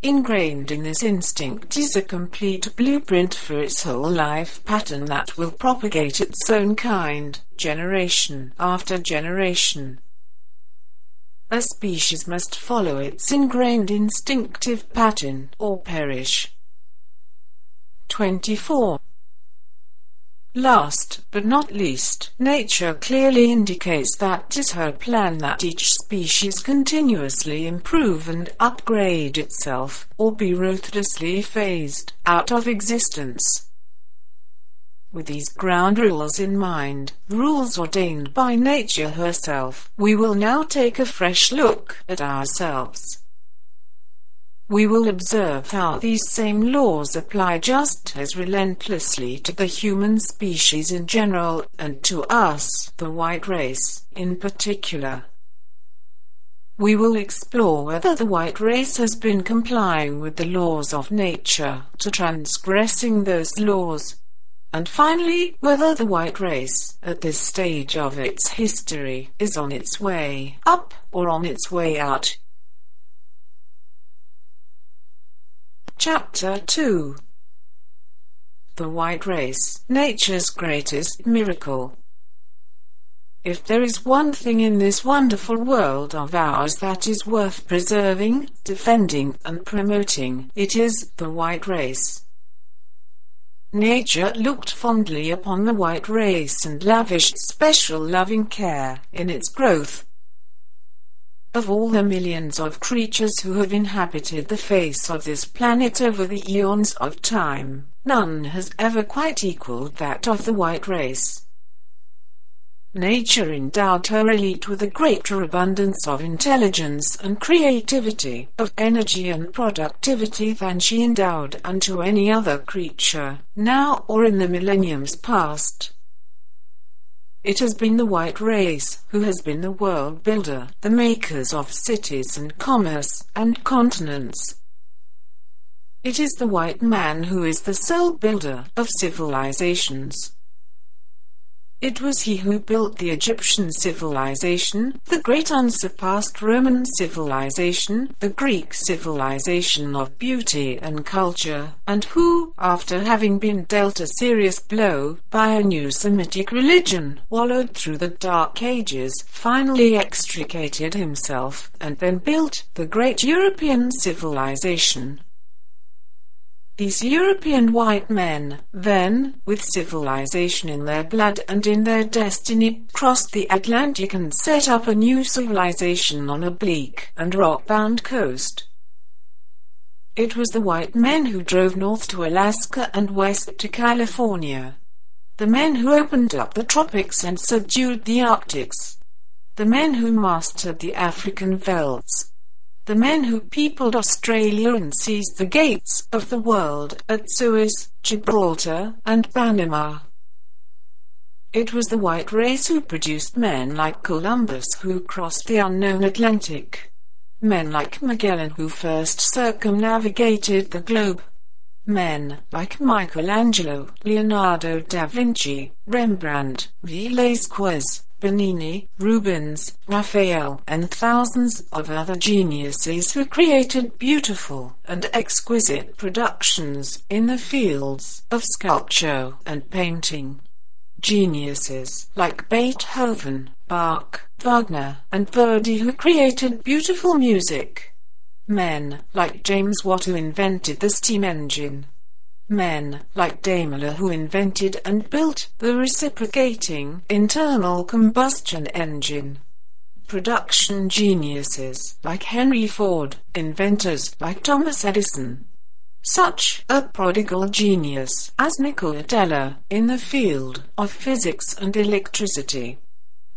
Ingrained in this instinct is a complete blueprint for its whole life pattern that will propagate its own kind, generation after generation. A species must follow its ingrained instinctive pattern or perish. 24. Last but not least, nature clearly indicates that is her plan that each species continuously improve and upgrade itself, or be ruthlessly phased out of existence. With these ground rules in mind, rules ordained by nature herself, we will now take a fresh look at ourselves we will observe how these same laws apply just as relentlessly to the human species in general, and to us, the white race, in particular. we will explore whether the white race has been complying with the laws of nature to transgressing those laws. And finally, whether the white race, at this stage of its history, is on its way up or on its way out. Chapter 2 The White Race, Nature's Greatest Miracle if there is one thing in this wonderful world of ours that is worth preserving, defending and promoting, it is the white race. Nature looked fondly upon the white race and lavished special loving care in its growth. Of all the millions of creatures who have inhabited the face of this planet over the eons of time, none has ever quite equaled that of the white race. Nature endowed her elite with a greater abundance of intelligence and creativity, of energy and productivity than she endowed unto any other creature, now or in the millenniums past. It has been the white race who has been the world builder, the makers of cities and commerce and continents. It is the white man who is the sole builder of civilizations. It was he who built the Egyptian civilization, the great unsurpassed Roman civilization, the Greek civilization of beauty and culture, and who, after having been dealt a serious blow by a new Semitic religion, wallowed through the Dark Ages, finally extricated himself, and then built the great European civilization. These European white men, then, with civilization in their blood and in their destiny, crossed the Atlantic and set up a new civilization on a bleak and rock-bound coast. It was the white men who drove north to Alaska and west to California. The men who opened up the tropics and subdued the Arctics. The men who mastered the African velds the men who peopled Australia and seized the gates of the world at Suez, Gibraltar, and Panama. It was the white race who produced men like Columbus who crossed the unknown Atlantic. Men like Magellan who first circumnavigated the globe. Men like Michelangelo, Leonardo da Vinci, Rembrandt, Velázquez, Bernini, Rubens, Raphael, and thousands of other geniuses who created beautiful and exquisite productions in the fields of sculpture and painting. Geniuses like Beethoven, Bach, Wagner, and Verdi who created beautiful music. Men like James Watt who invented the steam engine men like Daimler who invented and built the reciprocating internal combustion engine. Production geniuses like Henry Ford, inventors like Thomas Edison. Such a prodigal genius as Nikola Tesla in the field of physics and electricity.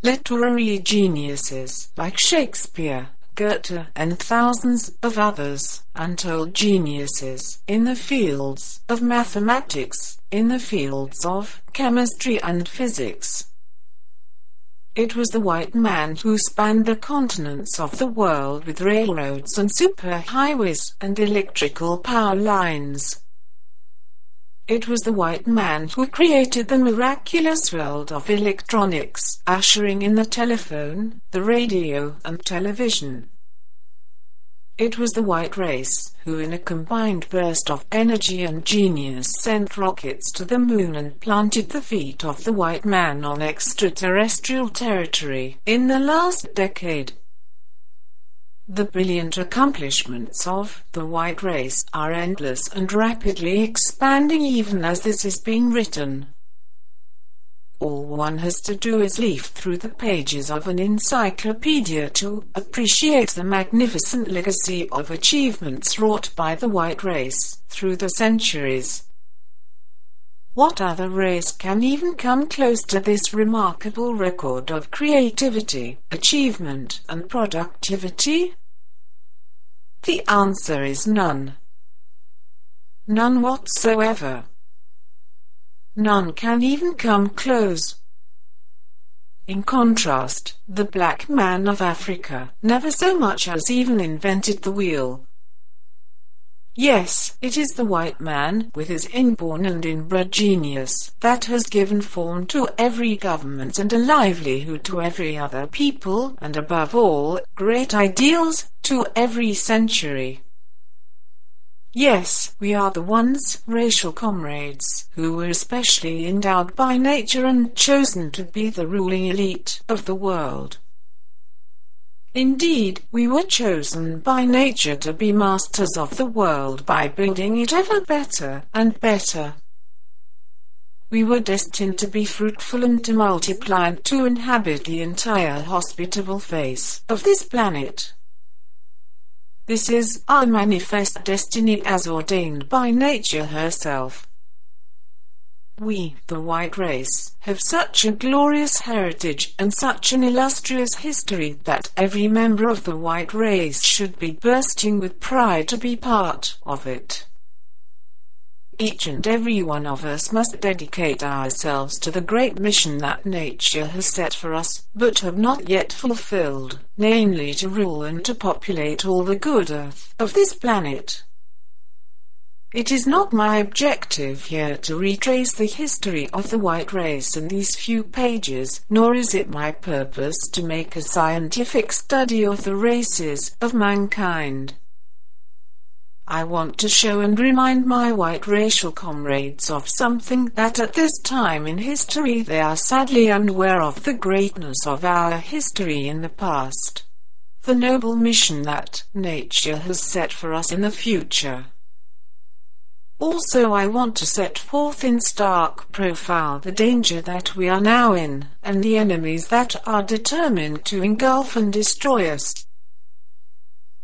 Literary geniuses like Shakespeare, Goethe, and thousands of others, untold geniuses, in the fields of mathematics, in the fields of chemistry and physics. It was the white man who spanned the continents of the world with railroads and superhighways and electrical power lines. It was the white man who created the miraculous world of electronics, ushering in the telephone, the radio, and television. It was the white race who in a combined burst of energy and genius sent rockets to the moon and planted the feet of the white man on extraterrestrial territory in the last decade. The brilliant accomplishments of the white race are endless and rapidly expanding even as this is being written. All one has to do is leaf through the pages of an encyclopedia to appreciate the magnificent legacy of achievements wrought by the white race through the centuries. What other race can even come close to this remarkable record of creativity, achievement, and productivity? The answer is none. None whatsoever. None can even come close. In contrast, the black man of Africa never so much as even invented the wheel. Yes, it is the white man, with his inborn and inbred genius, that has given form to every government and a livelihood to every other people, and above all, great ideals to every century. Yes, we are the ones, racial comrades, who were especially endowed by nature and chosen to be the ruling elite of the world. Indeed, we were chosen by nature to be masters of the world by building it ever better and better. We were destined to be fruitful and to multiply and to inhabit the entire hospitable face of this planet. This is our manifest destiny as ordained by nature herself. We, the white race, have such a glorious heritage and such an illustrious history that every member of the white race should be bursting with pride to be part of it. Each and every one of us must dedicate ourselves to the great mission that nature has set for us, but have not yet fulfilled, namely to rule and to populate all the good earth of this planet. It is not my objective here to retrace the history of the white race in these few pages, nor is it my purpose to make a scientific study of the races of mankind. I want to show and remind my white racial comrades of something that at this time in history they are sadly unaware of the greatness of our history in the past. The noble mission that nature has set for us in the future. Also I want to set forth in stark profile the danger that we are now in, and the enemies that are determined to engulf and destroy us.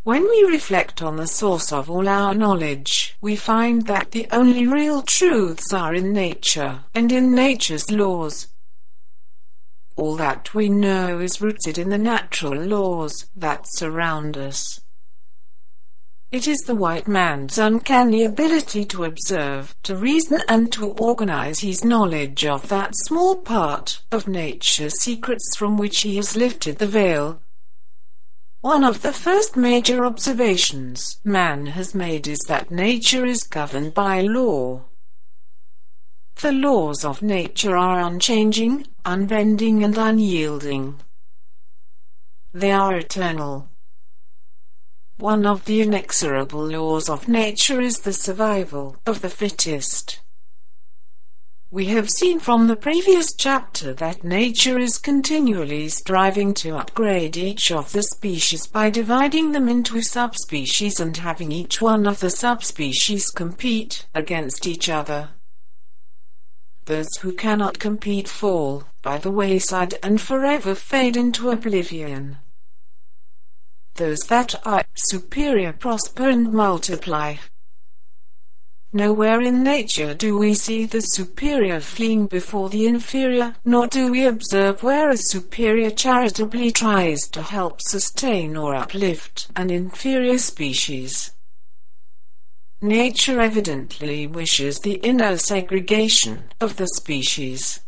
When we reflect on the source of all our knowledge, we find that the only real truths are in nature, and in nature's laws. All that we know is rooted in the natural laws that surround us. It is the white man's uncanny ability to observe, to reason and to organize his knowledge of that small part of nature's secrets from which he has lifted the veil. One of the first major observations man has made is that nature is governed by law. The laws of nature are unchanging, unbending and unyielding. They are eternal. One of the inexorable laws of nature is the survival of the fittest. We have seen from the previous chapter that nature is continually striving to upgrade each of the species by dividing them into subspecies and having each one of the subspecies compete against each other. Those who cannot compete fall by the wayside and forever fade into oblivion. Those that are superior prosper and multiply. Nowhere in nature do we see the superior fleeing before the inferior, nor do we observe where a superior charitably tries to help sustain or uplift an inferior species. Nature evidently wishes the inner segregation of the species.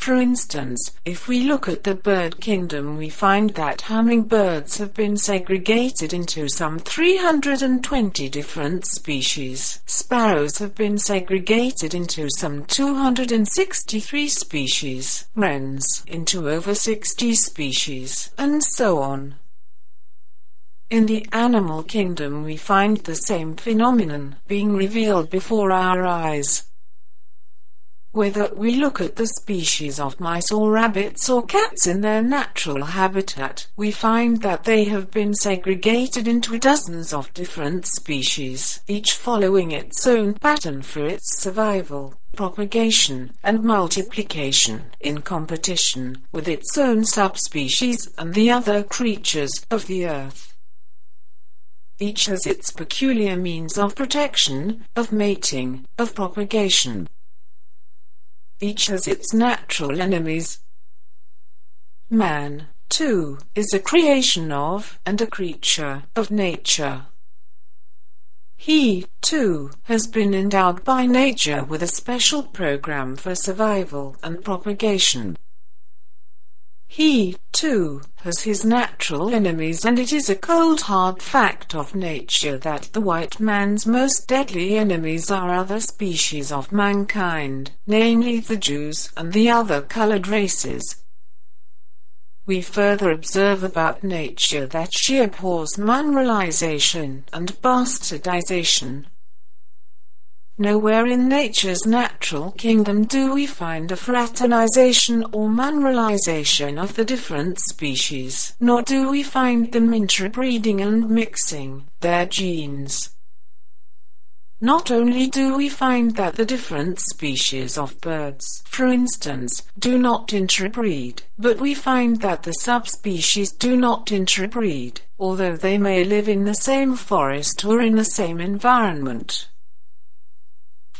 For instance, if we look at the bird kingdom we find that hummingbirds have been segregated into some 320 different species. Sparrows have been segregated into some 263 species, wrens into over 60 species, and so on. In the animal kingdom we find the same phenomenon being revealed before our eyes. Whether we look at the species of mice or rabbits or cats in their natural habitat, we find that they have been segregated into dozens of different species, each following its own pattern for its survival, propagation, and multiplication, in competition with its own subspecies and the other creatures of the earth. Each has its peculiar means of protection, of mating, of propagation. Each has its natural enemies. Man, too, is a creation of, and a creature of nature. He, too, has been endowed by nature with a special program for survival and propagation. He, too, has his natural enemies and it is a cold hard fact of nature that the white man's most deadly enemies are other species of mankind, namely the Jews and the other colored races. We further observe about nature that she abhors mongrelization and bastardization, Nowhere in nature's natural kingdom do we find a fraternization or mongrelization of the different species, nor do we find them interbreeding and mixing their genes. Not only do we find that the different species of birds, for instance, do not interbreed, but we find that the subspecies do not interbreed, although they may live in the same forest or in the same environment.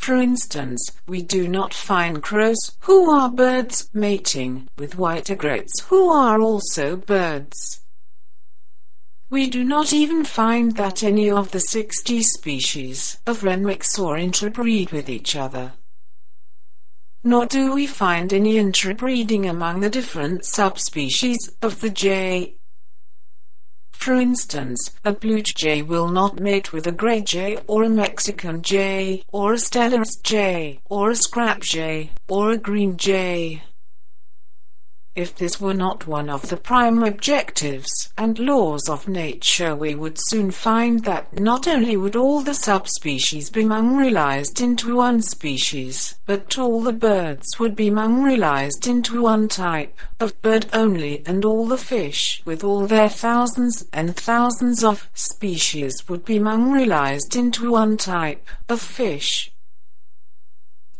For instance, we do not find crows, who are birds, mating with white egrets, who are also birds. We do not even find that any of the 60 species of wren or interbreed with each other. Nor do we find any interbreeding among the different subspecies of the jay for instance, a blue jay will not mate with a gray jay or a Mexican jay or a Steller's jay or a scrub jay or a green jay. If this were not one of the prime objectives and laws of nature we would soon find that not only would all the subspecies be mongrelized into one species, but all the birds would be mongrelized into one type of bird only and all the fish with all their thousands and thousands of species would be mongrelized into one type of fish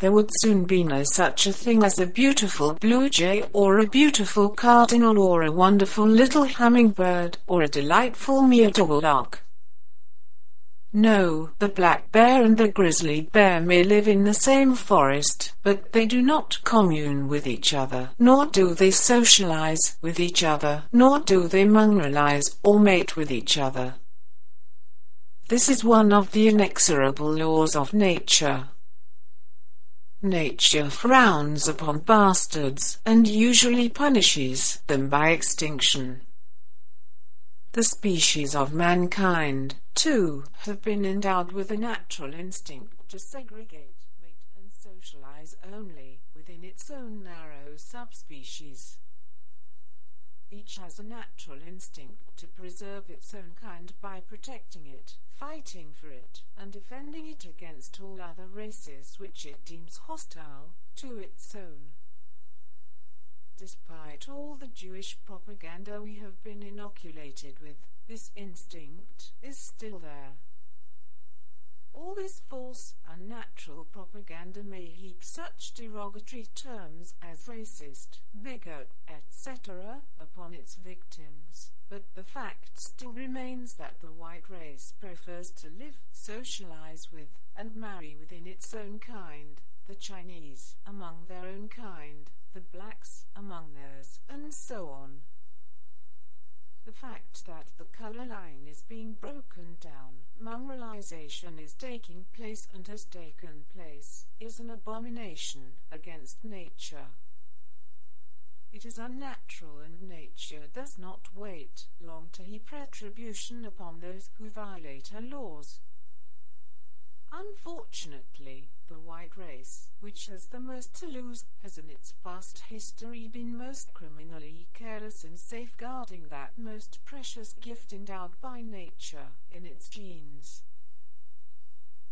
there would soon be no such a thing as a beautiful blue jay or a beautiful cardinal or a wonderful little hummingbird or a delightful meadowlark. No, the black bear and the grizzly bear may live in the same forest, but they do not commune with each other, nor do they socialize with each other, nor do they mongrelize or mate with each other. This is one of the inexorable laws of nature. Nature frowns upon bastards and usually punishes them by extinction. The species of mankind, too, have been endowed with a natural instinct to segregate, mate, and socialize only within its own narrow subspecies. Each has a natural instinct to preserve its own kind by protecting it fighting for it, and defending it against all other races which it deems hostile to its own. Despite all the Jewish propaganda we have been inoculated with, this instinct is still there. All this false, unnatural propaganda may heap such derogatory terms as racist, bigot, etc. upon its victims, but the fact still remains that the white race prefers to live, socialize with, and marry within its own kind, the Chinese among their own kind, the blacks among theirs, and so on. The fact that the color line is being broken down, mongrelization is taking place and has taken place, is an abomination against nature. It is unnatural and nature does not wait long to heap retribution upon those who violate her laws. Unfortunately, the white race, which has the most to lose, has in its past history been most criminally careless in safeguarding that most precious gift endowed by nature in its genes.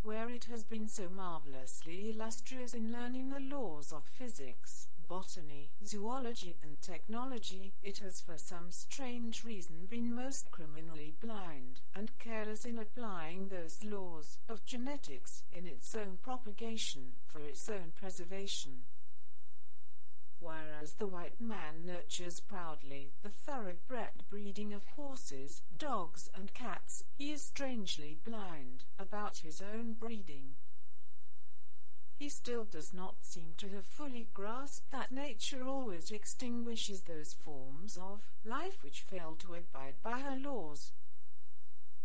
Where it has been so marvelously illustrious in learning the laws of physics, botany, zoology and technology, it has for some strange reason been most criminally blind and careless in applying those laws of genetics in its own propagation for its own preservation. Whereas the white man nurtures proudly the thoroughbred breeding of horses, dogs and cats, he is strangely blind about his own breeding he still does not seem to have fully grasped that nature always extinguishes those forms of life which fail to abide by her laws.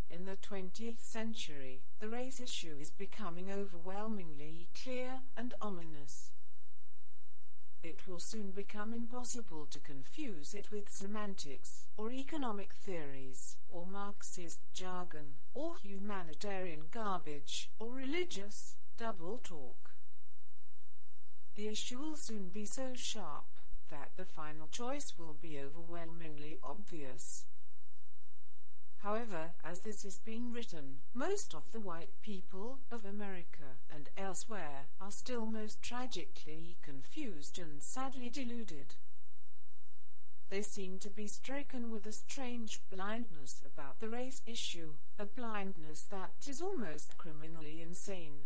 In the 20th century, the race issue is becoming overwhelmingly clear and ominous. it will soon become impossible to confuse it with semantics, or economic theories, or Marxist jargon, or humanitarian garbage, or religious double talk. The issue will soon be so sharp that the final choice will be overwhelmingly obvious. However, as this is being written, most of the white people of America and elsewhere are still most tragically confused and sadly deluded. They seem to be stricken with a strange blindness about the race issue, a blindness that is almost criminally insane.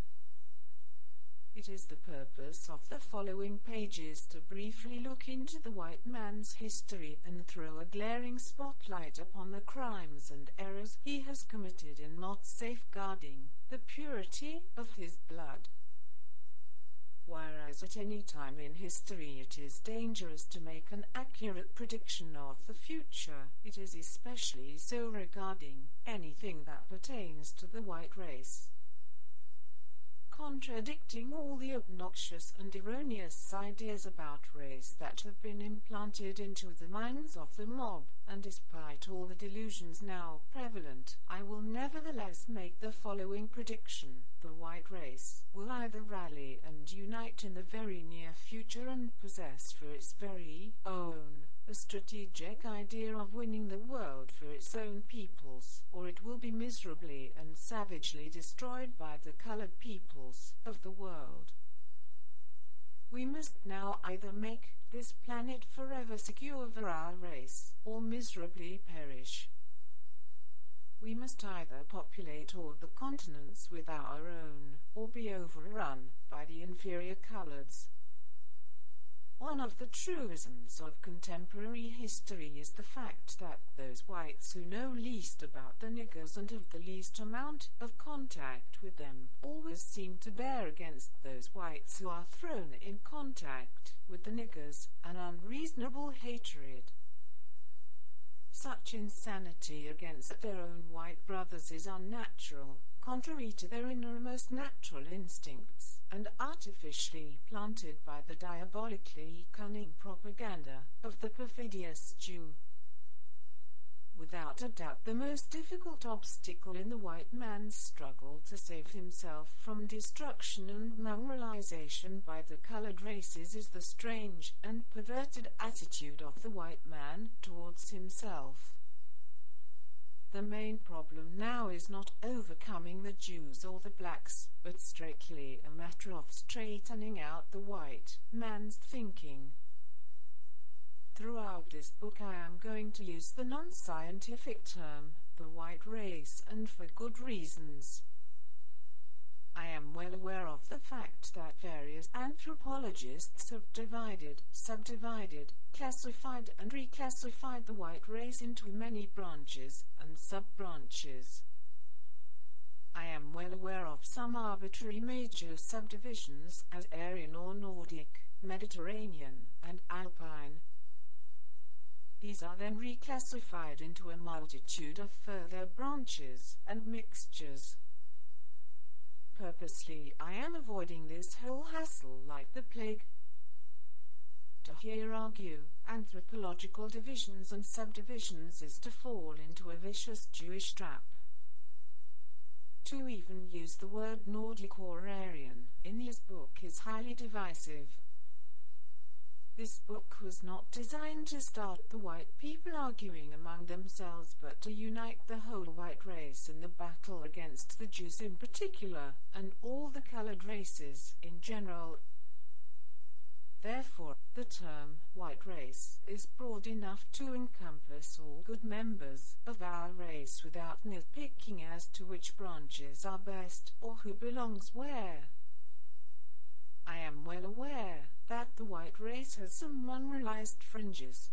It is the purpose of the following pages to briefly look into the white man's history and throw a glaring spotlight upon the crimes and errors he has committed in not safeguarding the purity of his blood. Whereas at any time in history it is dangerous to make an accurate prediction of the future, it is especially so regarding anything that pertains to the white race contradicting all the obnoxious and erroneous ideas about race that have been implanted into the minds of the mob, and despite all the delusions now prevalent, I will nevertheless make the following prediction. The white race will either rally and unite in the very near future and possess for its very own a strategic idea of winning the world for its own peoples, or it will be miserably and savagely destroyed by the colored peoples of the world. We must now either make this planet forever secure for our race, or miserably perish. We must either populate all the continents with our own, or be overrun by the inferior coloreds, one of the truisms of contemporary history is the fact that those whites who know least about the niggers and have the least amount of contact with them always seem to bear against those whites who are thrown in contact with the niggers an unreasonable hatred. Such insanity against their own white brothers is unnatural, contrary to their innermost natural instincts, and artificially planted by the diabolically cunning propaganda of the perfidious Jew. Without a doubt the most difficult obstacle in the white man's struggle to save himself from destruction and mongrelization by the colored races is the strange and perverted attitude of the white man towards himself. The main problem now is not overcoming the Jews or the blacks, but strictly a matter of straightening out the white man's thinking. Throughout this book I am going to use the non-scientific term, the white race, and for good reasons. I am well aware of the fact that various anthropologists have divided, subdivided, classified and reclassified the white race into many branches and sub-branches. I am well aware of some arbitrary major subdivisions as Aryan or Nordic, Mediterranean, and Alpine, these are then reclassified into a multitude of further branches and mixtures. Purposely I am avoiding this whole hassle like the plague. To here argue anthropological divisions and subdivisions is to fall into a vicious Jewish trap. To even use the word Nordic or Aryan in this book is highly divisive this book was not designed to start the white people arguing among themselves but to unite the whole white race in the battle against the Jews in particular, and all the colored races in general. Therefore, the term white race is broad enough to encompass all good members of our race without nitpicking as to which branches are best or who belongs where. I am well aware that the white race has some unrealized fringes.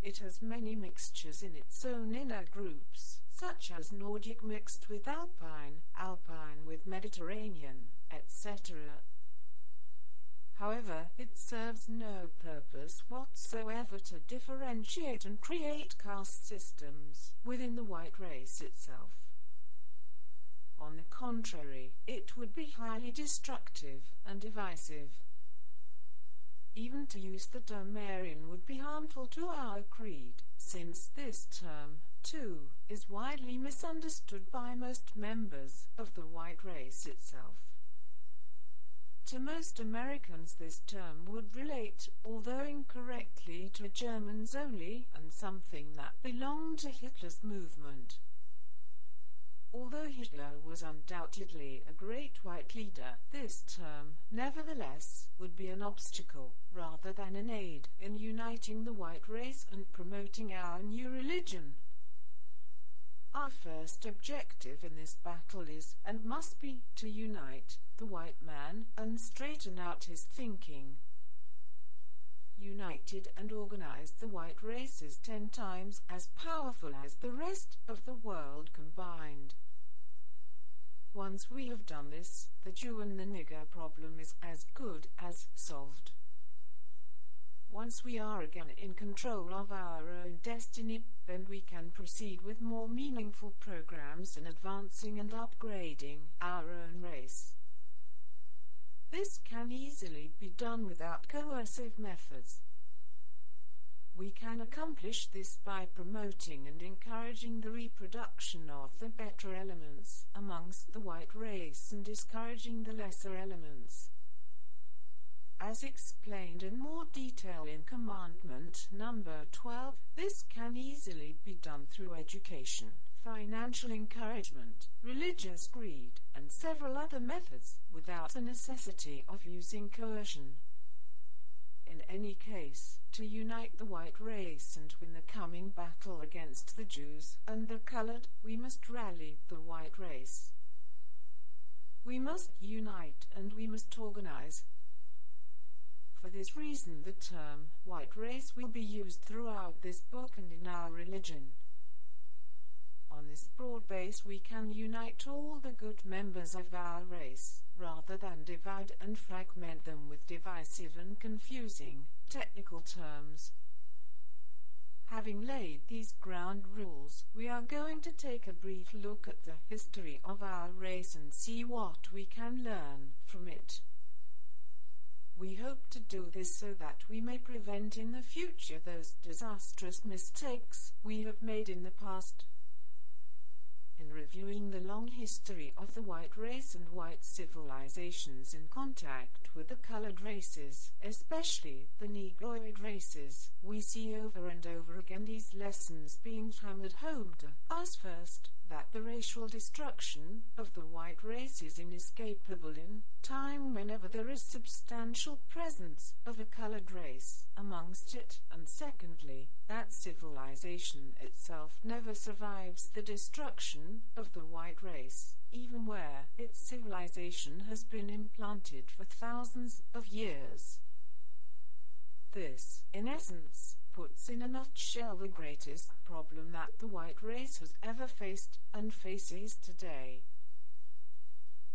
It has many mixtures in its own inner groups, such as Nordic mixed with Alpine, Alpine with Mediterranean, etc. However, it serves no purpose whatsoever to differentiate and create caste systems within the white race itself. On the contrary, it would be highly destructive and divisive. Even to use the term Aryan would be harmful to our creed, since this term, too, is widely misunderstood by most members of the white race itself. To most Americans this term would relate, although incorrectly, to Germans only, and something that belonged to Hitler's movement. Although Hitler was undoubtedly a great white leader, this term, nevertheless, would be an obstacle, rather than an aid, in uniting the white race and promoting our new religion. Our first objective in this battle is, and must be, to unite the white man and straighten out his thinking. United and organized the white race is ten times as powerful as the rest of the world combined. Once we have done this, the Jew and the nigger problem is as good as solved. Once we are again in control of our own destiny, then we can proceed with more meaningful programs in advancing and upgrading our own race. This can easily be done without coercive methods. We can accomplish this by promoting and encouraging the reproduction of the better elements amongst the white race and discouraging the lesser elements. As explained in more detail in Commandment number 12, this can easily be done through education, financial encouragement, religious greed, and several other methods, without the necessity of using coercion. In any case, to unite the white race and win the coming battle against the Jews and the colored, we must rally the white race. We must unite and we must organize. For this reason the term white race will be used throughout this book and in our religion. On this broad base we can unite all the good members of our race, rather than divide and fragment them with divisive and confusing technical terms. Having laid these ground rules, we are going to take a brief look at the history of our race and see what we can learn from it. We hope to do this so that we may prevent in the future those disastrous mistakes we have made in the past. In reviewing the long history of the white race and white civilizations in contact with the colored races, especially the Negroid races, we see over and over again these lessons being hammered home to us first, that the racial destruction of the white race is inescapable in time whenever there is substantial presence of a colored race amongst it, and secondly, that civilization itself never survives the destruction of the white race, even where its civilization has been implanted for thousands of years. This, in essence, puts in a nutshell the greatest problem that the white race has ever faced and faces today.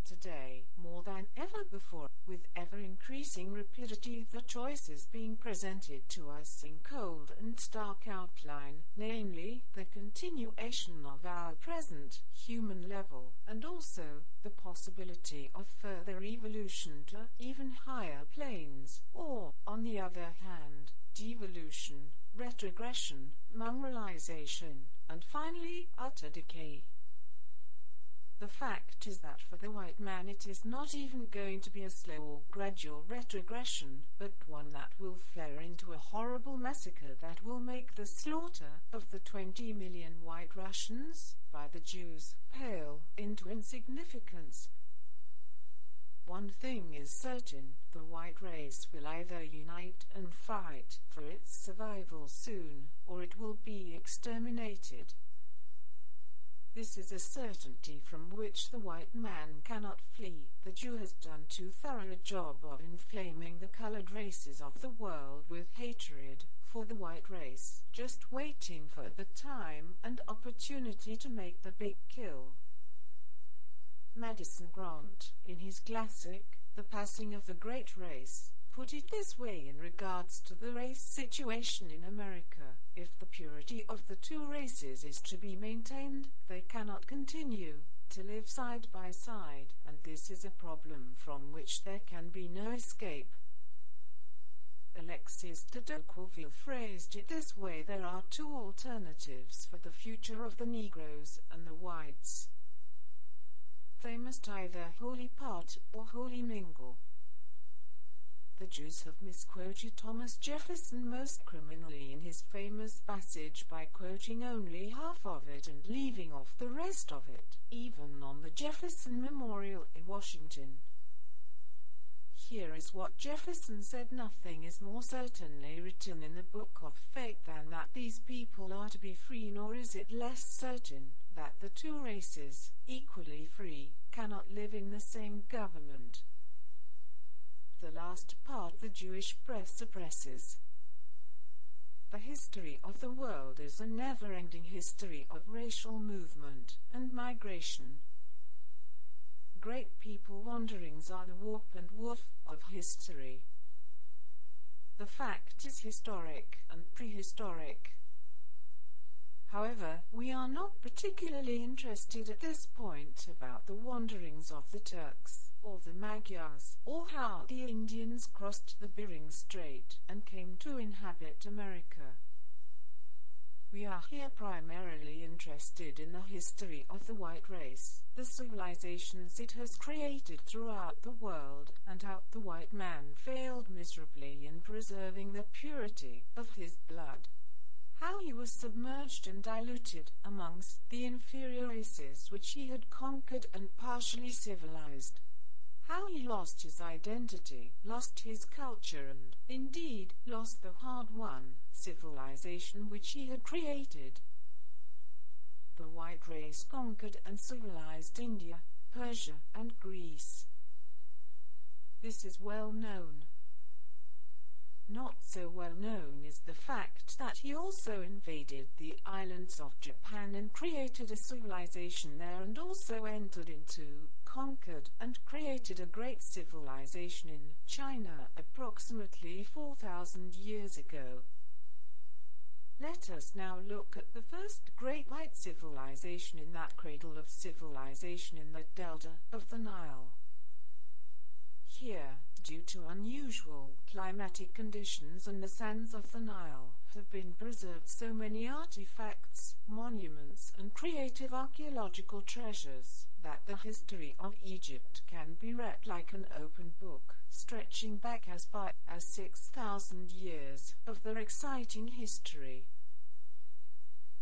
Today, more than ever before, with ever increasing rapidity the choices being presented to us in cold and stark outline, namely, the continuation of our present human level, and also the possibility of further evolution to even higher planes, or, on the other hand, devolution, retrogression, mongrelization, and finally utter decay. The fact is that for the white man it is not even going to be a slow or gradual retrogression, but one that will flare into a horrible massacre that will make the slaughter of the 20 million white Russians by the Jews pale into insignificance. One thing is certain, the white race will either unite and fight for its survival soon, or it will be exterminated. This is a certainty from which the white man cannot flee. The Jew has done too thorough a job of inflaming the colored races of the world with hatred for the white race, just waiting for the time and opportunity to make the big kill. Madison Grant, in his classic, The Passing of the Great Race, put it this way in regards to the race situation in America. If the purity of the two races is to be maintained, they cannot continue to live side by side, and this is a problem from which there can be no escape. Alexis de Tocqueville phrased it this way there are two alternatives for the future of the Negroes and the whites. They must either wholly part or wholly mingle. The Jews have misquoted Thomas Jefferson most criminally in his famous passage by quoting only half of it and leaving off the rest of it, even on the Jefferson Memorial in Washington. Here is what Jefferson said Nothing is more certainly written in the book of fate than that these people are to be free nor is it less certain that the two races, equally free, cannot live in the same government the last part the Jewish press suppresses. The history of the world is a never-ending history of racial movement and migration. Great people wanderings are the warp and woof of history. The fact is historic and prehistoric. However, we are not particularly interested at this point about the wanderings of the Turks, or the Magyars, or how the Indians crossed the Bering Strait and came to inhabit America. We are here primarily interested in the history of the white race, the civilizations it has created throughout the world, and how the white man failed miserably in preserving the purity of his blood how he was submerged and diluted amongst the inferior races which he had conquered and partially civilized. How he lost his identity, lost his culture and, indeed, lost the hard-won civilization which he had created. The white race conquered and civilized India, Persia, and Greece. This is well known. Not so well known is the fact that he also invaded the islands of Japan and created a civilization there and also entered into, conquered, and created a great civilization in China approximately 4,000 years ago. Let us now look at the first great white civilization in that cradle of civilization in the delta of the Nile. Here, due to unusual climatic conditions and the sands of the Nile, have been preserved so many artifacts, monuments and creative archaeological treasures, that the history of Egypt can be read like an open book, stretching back as far as 6,000 years of their exciting history.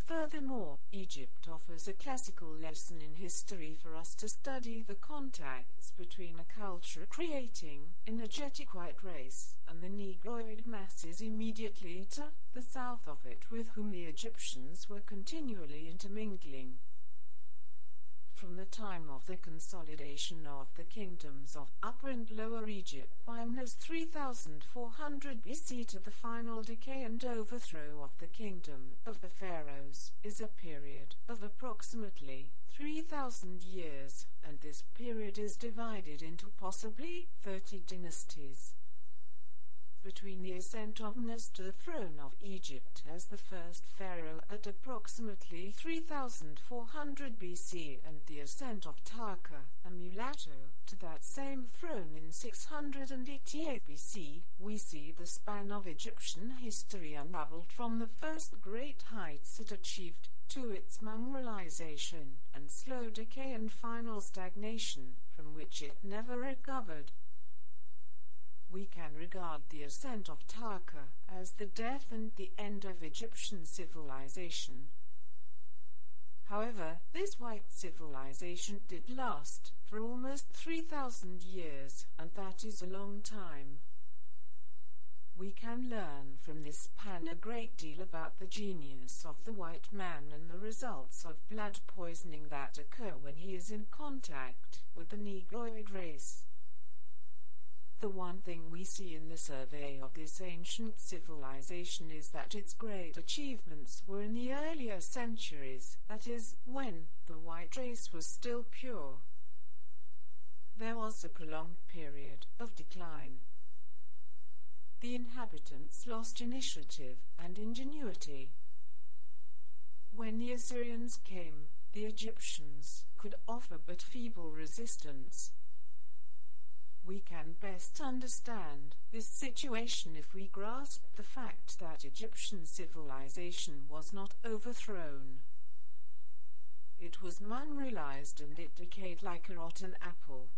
Furthermore, Egypt offers a classical lesson in history for us to study the contacts between a culture creating energetic white race and the Negroid masses immediately to the south of it with whom the Egyptians were continually intermingling from the time of the consolidation of the kingdoms of Upper and Lower Egypt by Menes 3400 BC to the final decay and overthrow of the kingdom of the pharaohs, is a period of approximately 3000 years, and this period is divided into possibly 30 dynasties between the ascent of Menes to the throne of Egypt as the first pharaoh at approximately 3400 BC and the ascent of Tarka, a mulatto, to that same throne in 688 BC, we see the span of Egyptian history unraveled from the first great heights it achieved to its mongrelization and slow decay and final stagnation, from which it never recovered we can regard the ascent of Tarka as the death and the end of Egyptian civilization. However, this white civilization did last for almost 3,000 years, and that is a long time. We can learn from this pan a great deal about the genius of the white man and the results of blood poisoning that occur when he is in contact with the Negroid race. The one thing we see in the survey of this ancient civilization is that its great achievements were in the earlier centuries, that is, when the white race was still pure. There was a prolonged period of decline. The inhabitants lost initiative and ingenuity. When the Assyrians came, the Egyptians could offer but feeble resistance We can best understand this situation if we grasp the fact that Egyptian civilization was not overthrown. It was unrealized and it decayed like a rotten apple.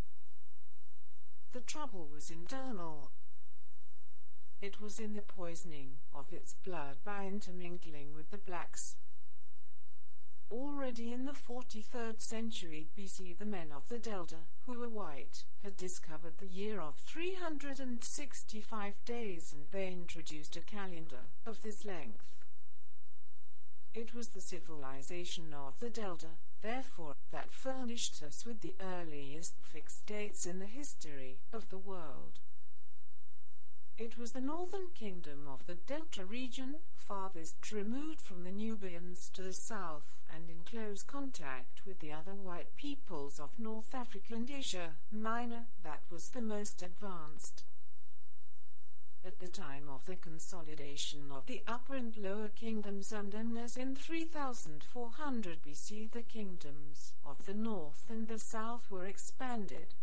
The trouble was internal. It was in the poisoning of its blood by intermingling with the blacks. Already in the 43rd century BC the men of the Delta, who were white, had discovered the year of 365 days and they introduced a calendar of this length. It was the civilization of the Delta, therefore, that furnished us with the earliest fixed dates in the history of the world. It was the northern kingdom of the Delta region, farthest removed from the Nubians to the south, and in close contact with the other white peoples of North Africa and Asia Minor, that was the most advanced. At the time of the consolidation of the upper and lower kingdoms and as in 3400 BC the kingdoms of the north and the south were expanded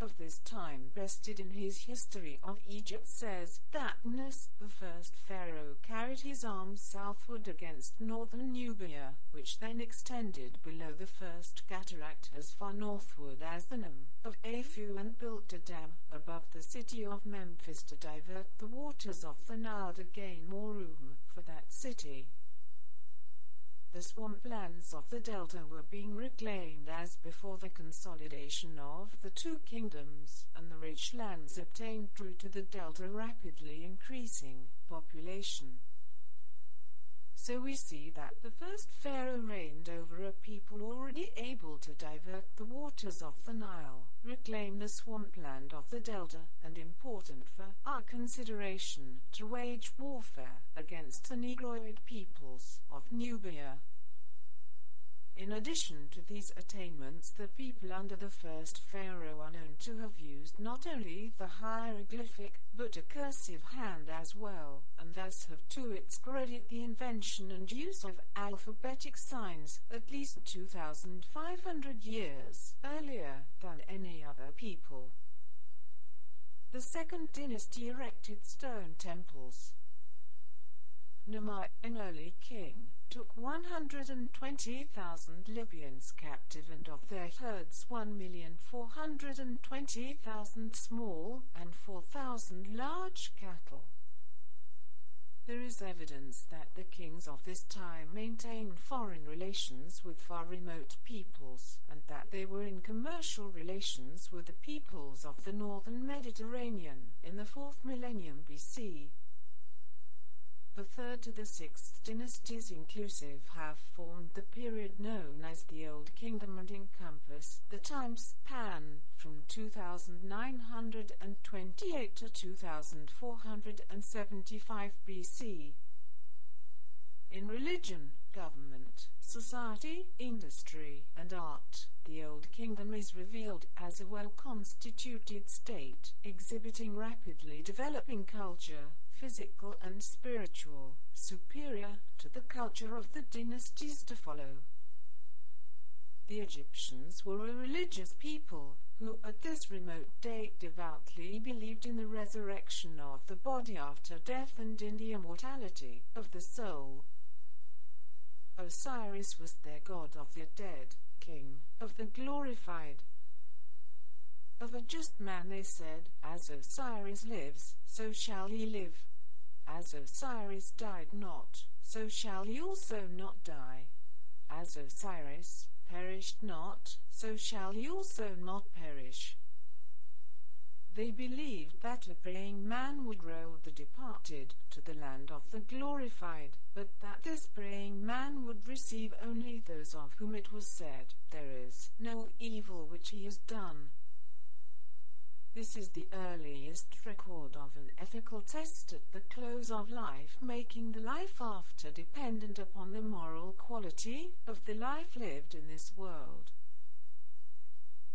of this time Breasted in his history of Egypt says that Nes, the first pharaoh, carried his arms southward against northern Nubia, which then extended below the first cataract as far northward as the Num of Aphu and built a dam above the city of Memphis to divert the waters of the Nile to gain more room for that city. The swamplands of the delta were being reclaimed as before the consolidation of the two kingdoms, and the rich lands obtained drew to the delta rapidly increasing population. So we see that the first pharaoh reigned over a people already able to divert the waters of the Nile, reclaim the swampland of the delta, and important for our consideration, to wage warfare against the Negroid peoples of Nubia. In addition to these attainments the people under the first pharaoh are known to have used not only the hieroglyphic, but a cursive hand as well, and thus have to its credit the invention and use of alphabetic signs, at least 2,500 years earlier than any other people. The second dynasty erected stone temples. Namai, an early king, took 120,000 Libyans captive and of their herds 1,420,000 small and 4,000 large cattle. There is evidence that the kings of this time maintained foreign relations with far remote peoples, and that they were in commercial relations with the peoples of the northern Mediterranean in the fourth millennium BC. The third to the sixth dynasties inclusive have formed the period known as the Old Kingdom and encompass the time span from 2928 to 2475 BC. In religion, government, society, industry, and art, the Old Kingdom is revealed as a well-constituted state, exhibiting rapidly developing culture, physical and spiritual, superior to the culture of the dynasties to follow. The Egyptians were a religious people, who at this remote date devoutly believed in the resurrection of the body after death and in the immortality of the soul. Osiris was their god of the dead, king of the glorified. Of a just man they said, As Osiris lives, so shall he live. As Osiris died not, so shall he also not die. As Osiris perished not, so shall he also not perish. They believed that a praying man would row the departed to the land of the glorified, but that this praying man would receive only those of whom it was said, There is no evil which he has done, this is the earliest record of an ethical test at the close of life, making the life after dependent upon the moral quality of the life lived in this world.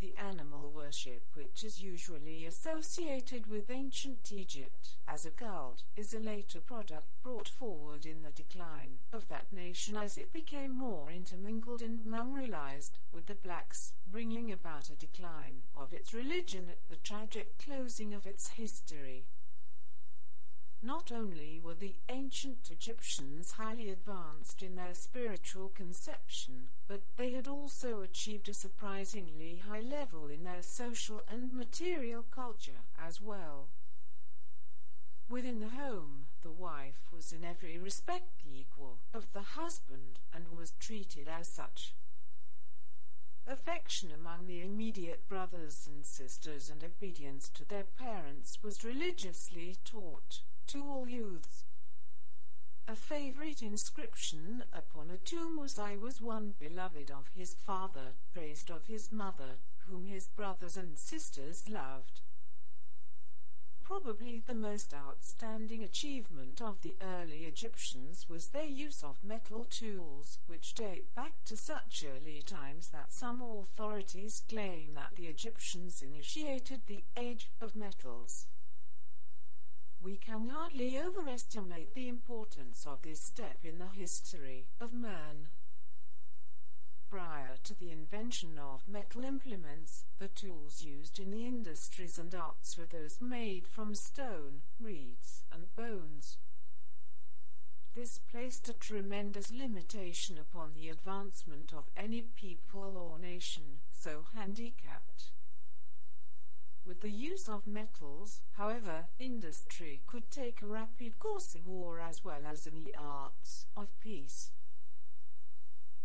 The animal worship which is usually associated with ancient Egypt as a cult is a later product brought forward in the decline of that nation as it became more intermingled and memorialized with the blacks, bringing about a decline of its religion at the tragic closing of its history. Not only were the ancient Egyptians highly advanced in their spiritual conception, but they had also achieved a surprisingly high level in their social and material culture as well. Within the home, the wife was in every respect the equal of the husband and was treated as such. Affection among the immediate brothers and sisters and obedience to their parents was religiously taught to all youths. A favorite inscription upon a tomb was I was one beloved of his father, praised of his mother, whom his brothers and sisters loved. Probably the most outstanding achievement of the early Egyptians was their use of metal tools, which date back to such early times that some authorities claim that the Egyptians initiated the age of metals. We can hardly overestimate the importance of this step in the history of man. Prior to the invention of metal implements, the tools used in the industries and arts were those made from stone, reeds, and bones. This placed a tremendous limitation upon the advancement of any people or nation so handicapped. With the use of metals, however, industry could take a rapid course in war as well as in the arts of peace.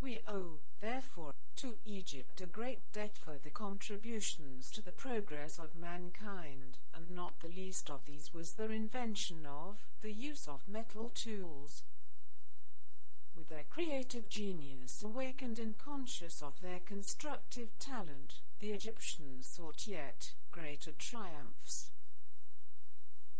We owe, therefore, to Egypt a great debt for the contributions to the progress of mankind, and not the least of these was their invention of the use of metal tools. With their creative genius awakened and conscious of their constructive talent, the Egyptians sought yet greater triumphs.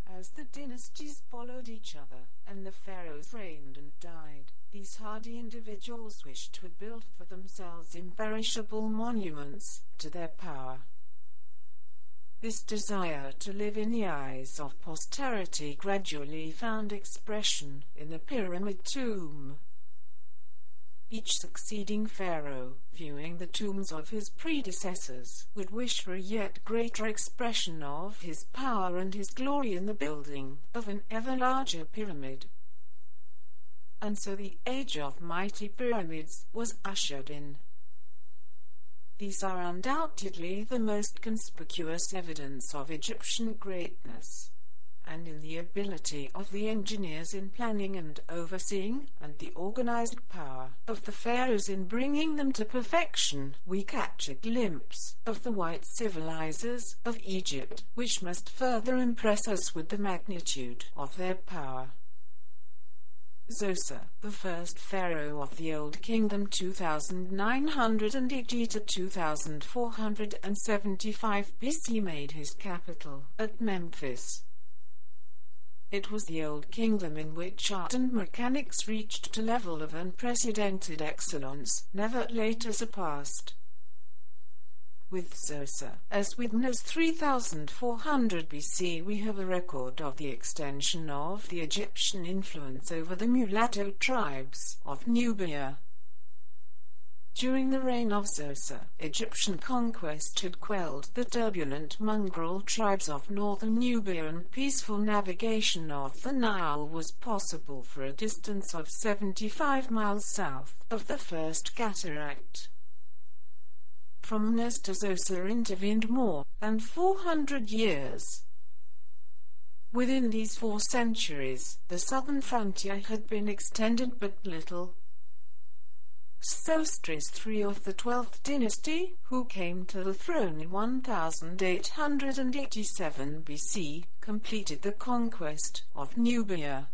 As the dynasties followed each other, and the pharaohs reigned and died, these hardy individuals wished to build for themselves imperishable monuments to their power. This desire to live in the eyes of posterity gradually found expression in the pyramid tomb, each succeeding pharaoh, viewing the tombs of his predecessors, would wish for a yet greater expression of his power and his glory in the building of an ever larger pyramid. And so the age of mighty pyramids was ushered in. These are undoubtedly the most conspicuous evidence of Egyptian greatness and in the ability of the engineers in planning and overseeing, and the organized power of the pharaohs in bringing them to perfection, we catch a glimpse of the white civilizers of Egypt, which must further impress us with the magnitude of their power. Zoser, the first pharaoh of the Old Kingdom 2980 to 2475 BC made his capital at Memphis. It was the old kingdom in which art and mechanics reached a level of unprecedented excellence, never later surpassed. With Zoser, as witness 3400 BC we have a record of the extension of the Egyptian influence over the mulatto tribes of Nubia. During the reign of Zoser, Egyptian conquest had quelled the turbulent mongrel tribes of northern Nubia and peaceful navigation of the Nile was possible for a distance of 75 miles south of the First Cataract. From Menes to Zoser intervened more than 400 years. Within these four centuries, the southern frontier had been extended but little, Sesostris III of the 12th dynasty, who came to the throne in 1887 BC, completed the conquest of Nubia.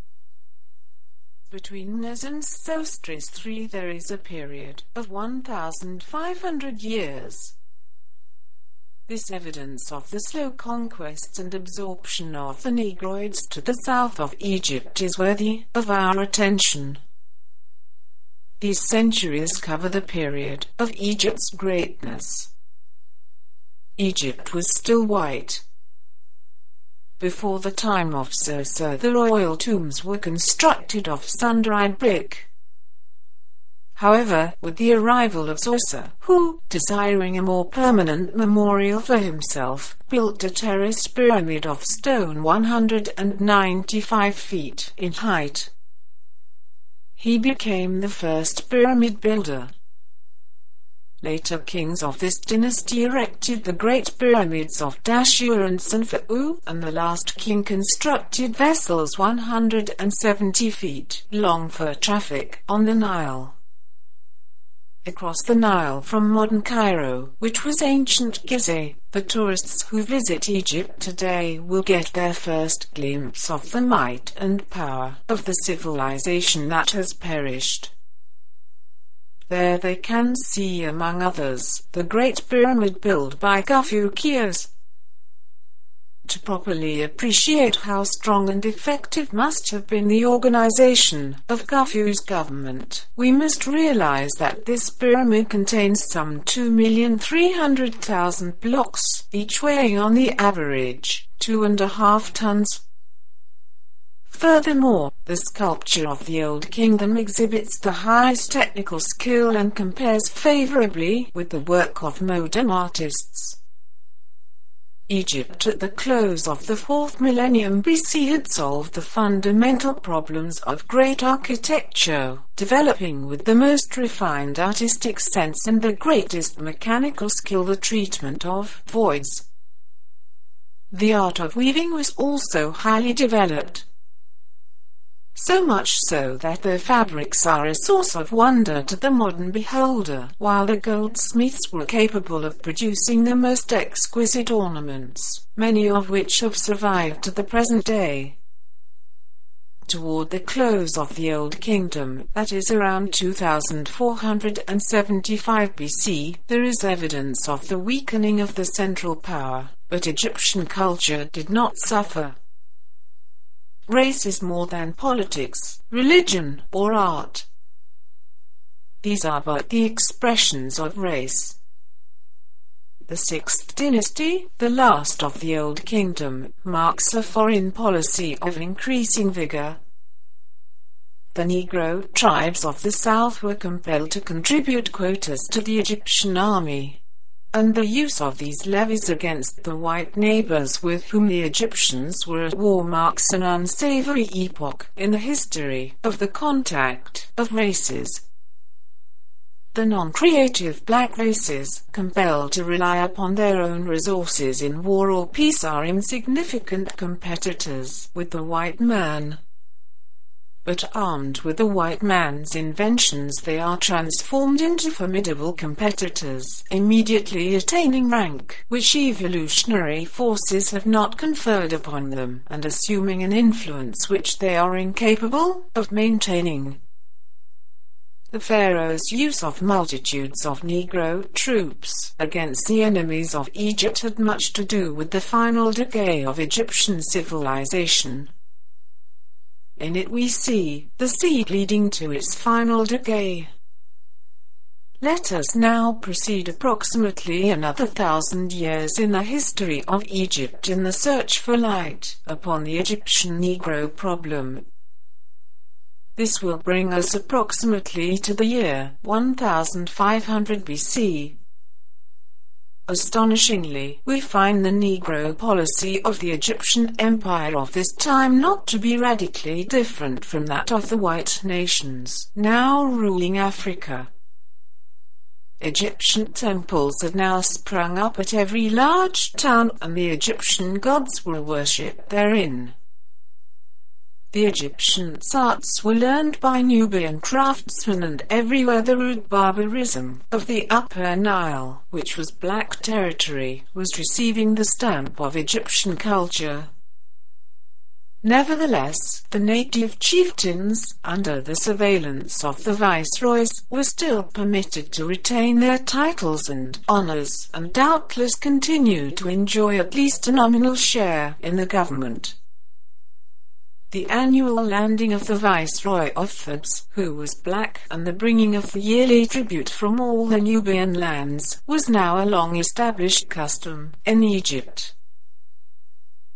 Between Menes and Sesostris III there is a period of 1,500 years. This evidence of the slow conquest and absorption of the Negroids to the south of Egypt is worthy of our attention. These centuries cover the period of Egypt's greatness. Egypt was still white. Before the time of Zoser the royal tombs were constructed of sun-dried brick. However, with the arrival of Zoser, who, desiring a more permanent memorial for himself, built a terraced pyramid of stone 195 feet in height, he became the first pyramid builder. Later kings of this dynasty erected the great pyramids of Dashur and Senfa'u, and the last king constructed vessels 170 feet long for traffic on the Nile across the Nile from modern Cairo, which was ancient Gizeh. The tourists who visit Egypt today will get their first glimpse of the might and power of the civilization that has perished. There they can see among others the Great Pyramid built by Khufu Cheops, to properly appreciate how strong and effective must have been the organization of Khufu's government, we must realize that this pyramid contains some 2,300,000 blocks, each weighing on the average two and a half tons. Furthermore, the sculpture of the Old Kingdom exhibits the highest technical skill and compares favorably with the work of modern artists. Egypt at the close of the 4th millennium BC had solved the fundamental problems of great architecture, developing with the most refined artistic sense and the greatest mechanical skill the treatment of voids. The art of weaving was also highly developed, so much so that their fabrics are a source of wonder to the modern beholder, while the goldsmiths were capable of producing the most exquisite ornaments, many of which have survived to the present day. Toward the close of the Old Kingdom, that is around 2475 BC, there is evidence of the weakening of the central power, but Egyptian culture did not suffer. Race is more than politics, religion, or art. These are but the expressions of race. The sixth dynasty, the last of the Old Kingdom, marks a foreign policy of increasing vigor. The Negro tribes of the south were compelled to contribute quotas to the Egyptian army and the use of these levies against the white neighbors with whom the Egyptians were at war marks an unsavory epoch in the history of the contact of races. The non-creative black races, compelled to rely upon their own resources in war or peace are insignificant competitors with the white man but armed with the white man's inventions they are transformed into formidable competitors, immediately attaining rank, which evolutionary forces have not conferred upon them, and assuming an influence which they are incapable of maintaining. The Pharaoh's use of multitudes of Negro troops against the enemies of Egypt had much to do with the final decay of Egyptian civilization. In it we see the seed leading to its final decay. Let us now proceed approximately another thousand years in the history of Egypt in the search for light upon the Egyptian Negro problem. This will bring us approximately to the year 1500 BC. Astonishingly, we find the Negro policy of the Egyptian Empire of this time not to be radically different from that of the white nations now ruling Africa. Egyptian temples had now sprung up at every large town and the Egyptian gods were worshipped therein. The Egyptian arts were learned by Nubian craftsmen and everywhere the rude barbarism of the Upper Nile, which was black territory, was receiving the stamp of Egyptian culture. Nevertheless, the native chieftains, under the surveillance of the viceroys, were still permitted to retain their titles and honors, and doubtless continued to enjoy at least a nominal share in the government. The annual landing of the Viceroy of Thebes, who was black, and the bringing of the yearly tribute from all the Nubian lands, was now a long-established custom in Egypt.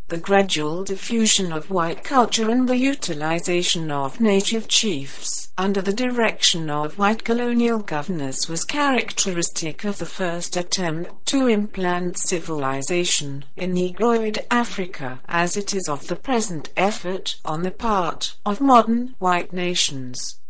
The gradual diffusion of white culture and the utilization of native chiefs under the direction of white colonial governors was characteristic of the first attempt to implant civilization in Negroid Africa as it is of the present effort on the part of modern white nations.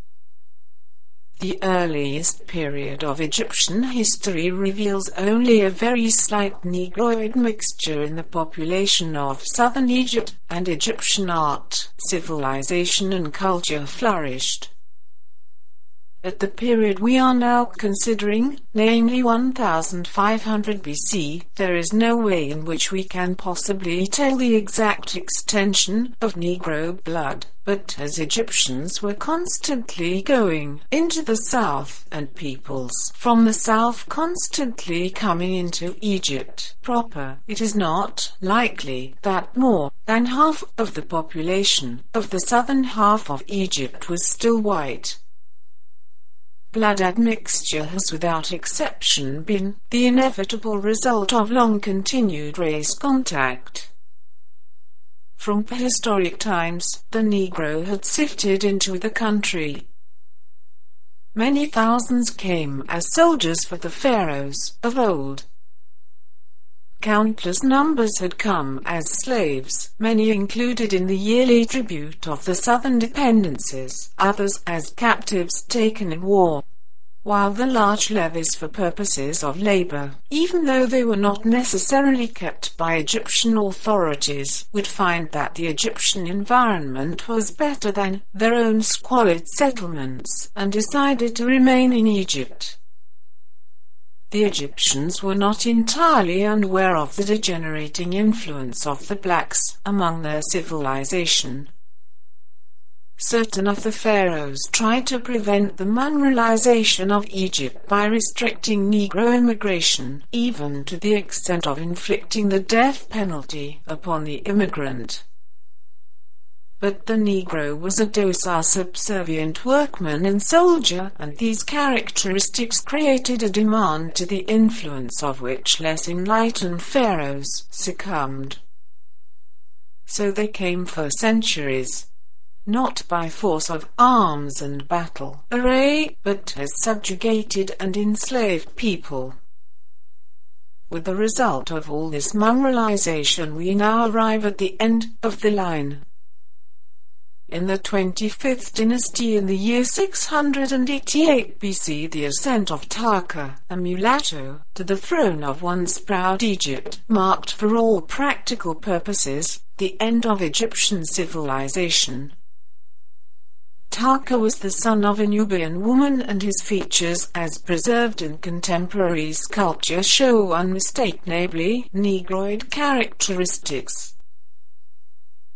The earliest period of Egyptian history reveals only a very slight Negroid mixture in the population of southern Egypt, and Egyptian art, civilization and culture flourished. At the period we are now considering, namely 1500 BC, there is no way in which we can possibly tell the exact extension of Negro blood, but as Egyptians were constantly going into the south and peoples from the south constantly coming into Egypt proper, it is not likely that more than half of the population of the southern half of Egypt was still white. Blood admixture has without exception been the inevitable result of long-continued race contact. From prehistoric times, the Negro had sifted into the country. Many thousands came as soldiers for the pharaohs of old. Countless numbers had come as slaves, many included in the yearly tribute of the southern dependencies, others as captives taken in war. While the large levies for purposes of labor, even though they were not necessarily kept by Egyptian authorities, would find that the Egyptian environment was better than their own squalid settlements, and decided to remain in Egypt. The Egyptians were not entirely unaware of the degenerating influence of the blacks among their civilization. Certain of the pharaohs tried to prevent the mongrelization of Egypt by restricting Negro immigration, even to the extent of inflicting the death penalty upon the immigrant but the Negro was a docile subservient workman and soldier, and these characteristics created a demand to the influence of which less enlightened pharaohs succumbed. So they came for centuries, not by force of arms and battle array, but as subjugated and enslaved people. With the result of all this mongrelization we now arrive at the end of the line. In the 25th dynasty in the year 688 BC the ascent of Tarka, a mulatto, to the throne of once proud Egypt, marked for all practical purposes, the end of Egyptian civilization. Tarka was the son of a Nubian woman and his features as preserved in contemporary sculpture show unmistakably Negroid characteristics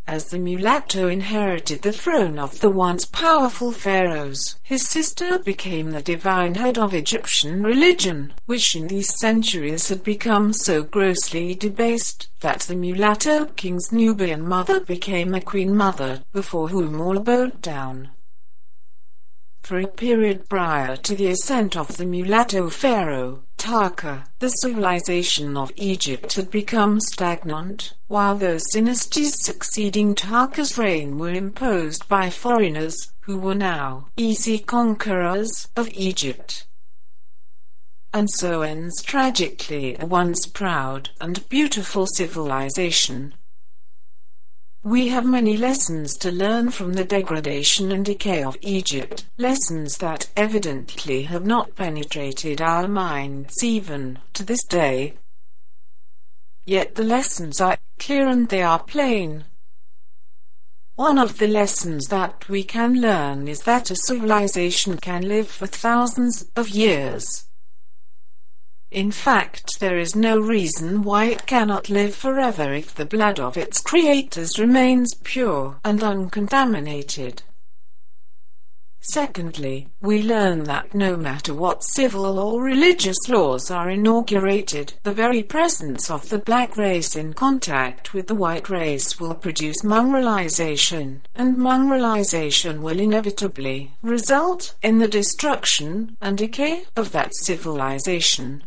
as the mulatto inherited the throne of the once powerful pharaohs. His sister became the divine head of Egyptian religion, which in these centuries had become so grossly debased that the mulatto king's Nubian mother became a queen mother, before whom all bowed down. For a period prior to the ascent of the mulatto pharaoh, Tarka, the civilization of Egypt had become stagnant, while those dynasties succeeding Tarka's reign were imposed by foreigners, who were now easy conquerors of Egypt. And so ends tragically a once proud and beautiful civilization, we have many lessons to learn from the degradation and decay of Egypt, lessons that evidently have not penetrated our minds even to this day. Yet the lessons are clear and they are plain. One of the lessons that we can learn is that a civilization can live for thousands of years. In fact, there is no reason why it cannot live forever if the blood of its creators remains pure and uncontaminated. Secondly, we learn that no matter what civil or religious laws are inaugurated, the very presence of the black race in contact with the white race will produce mongrelization, and mongrelization will inevitably result in the destruction and decay of that civilization.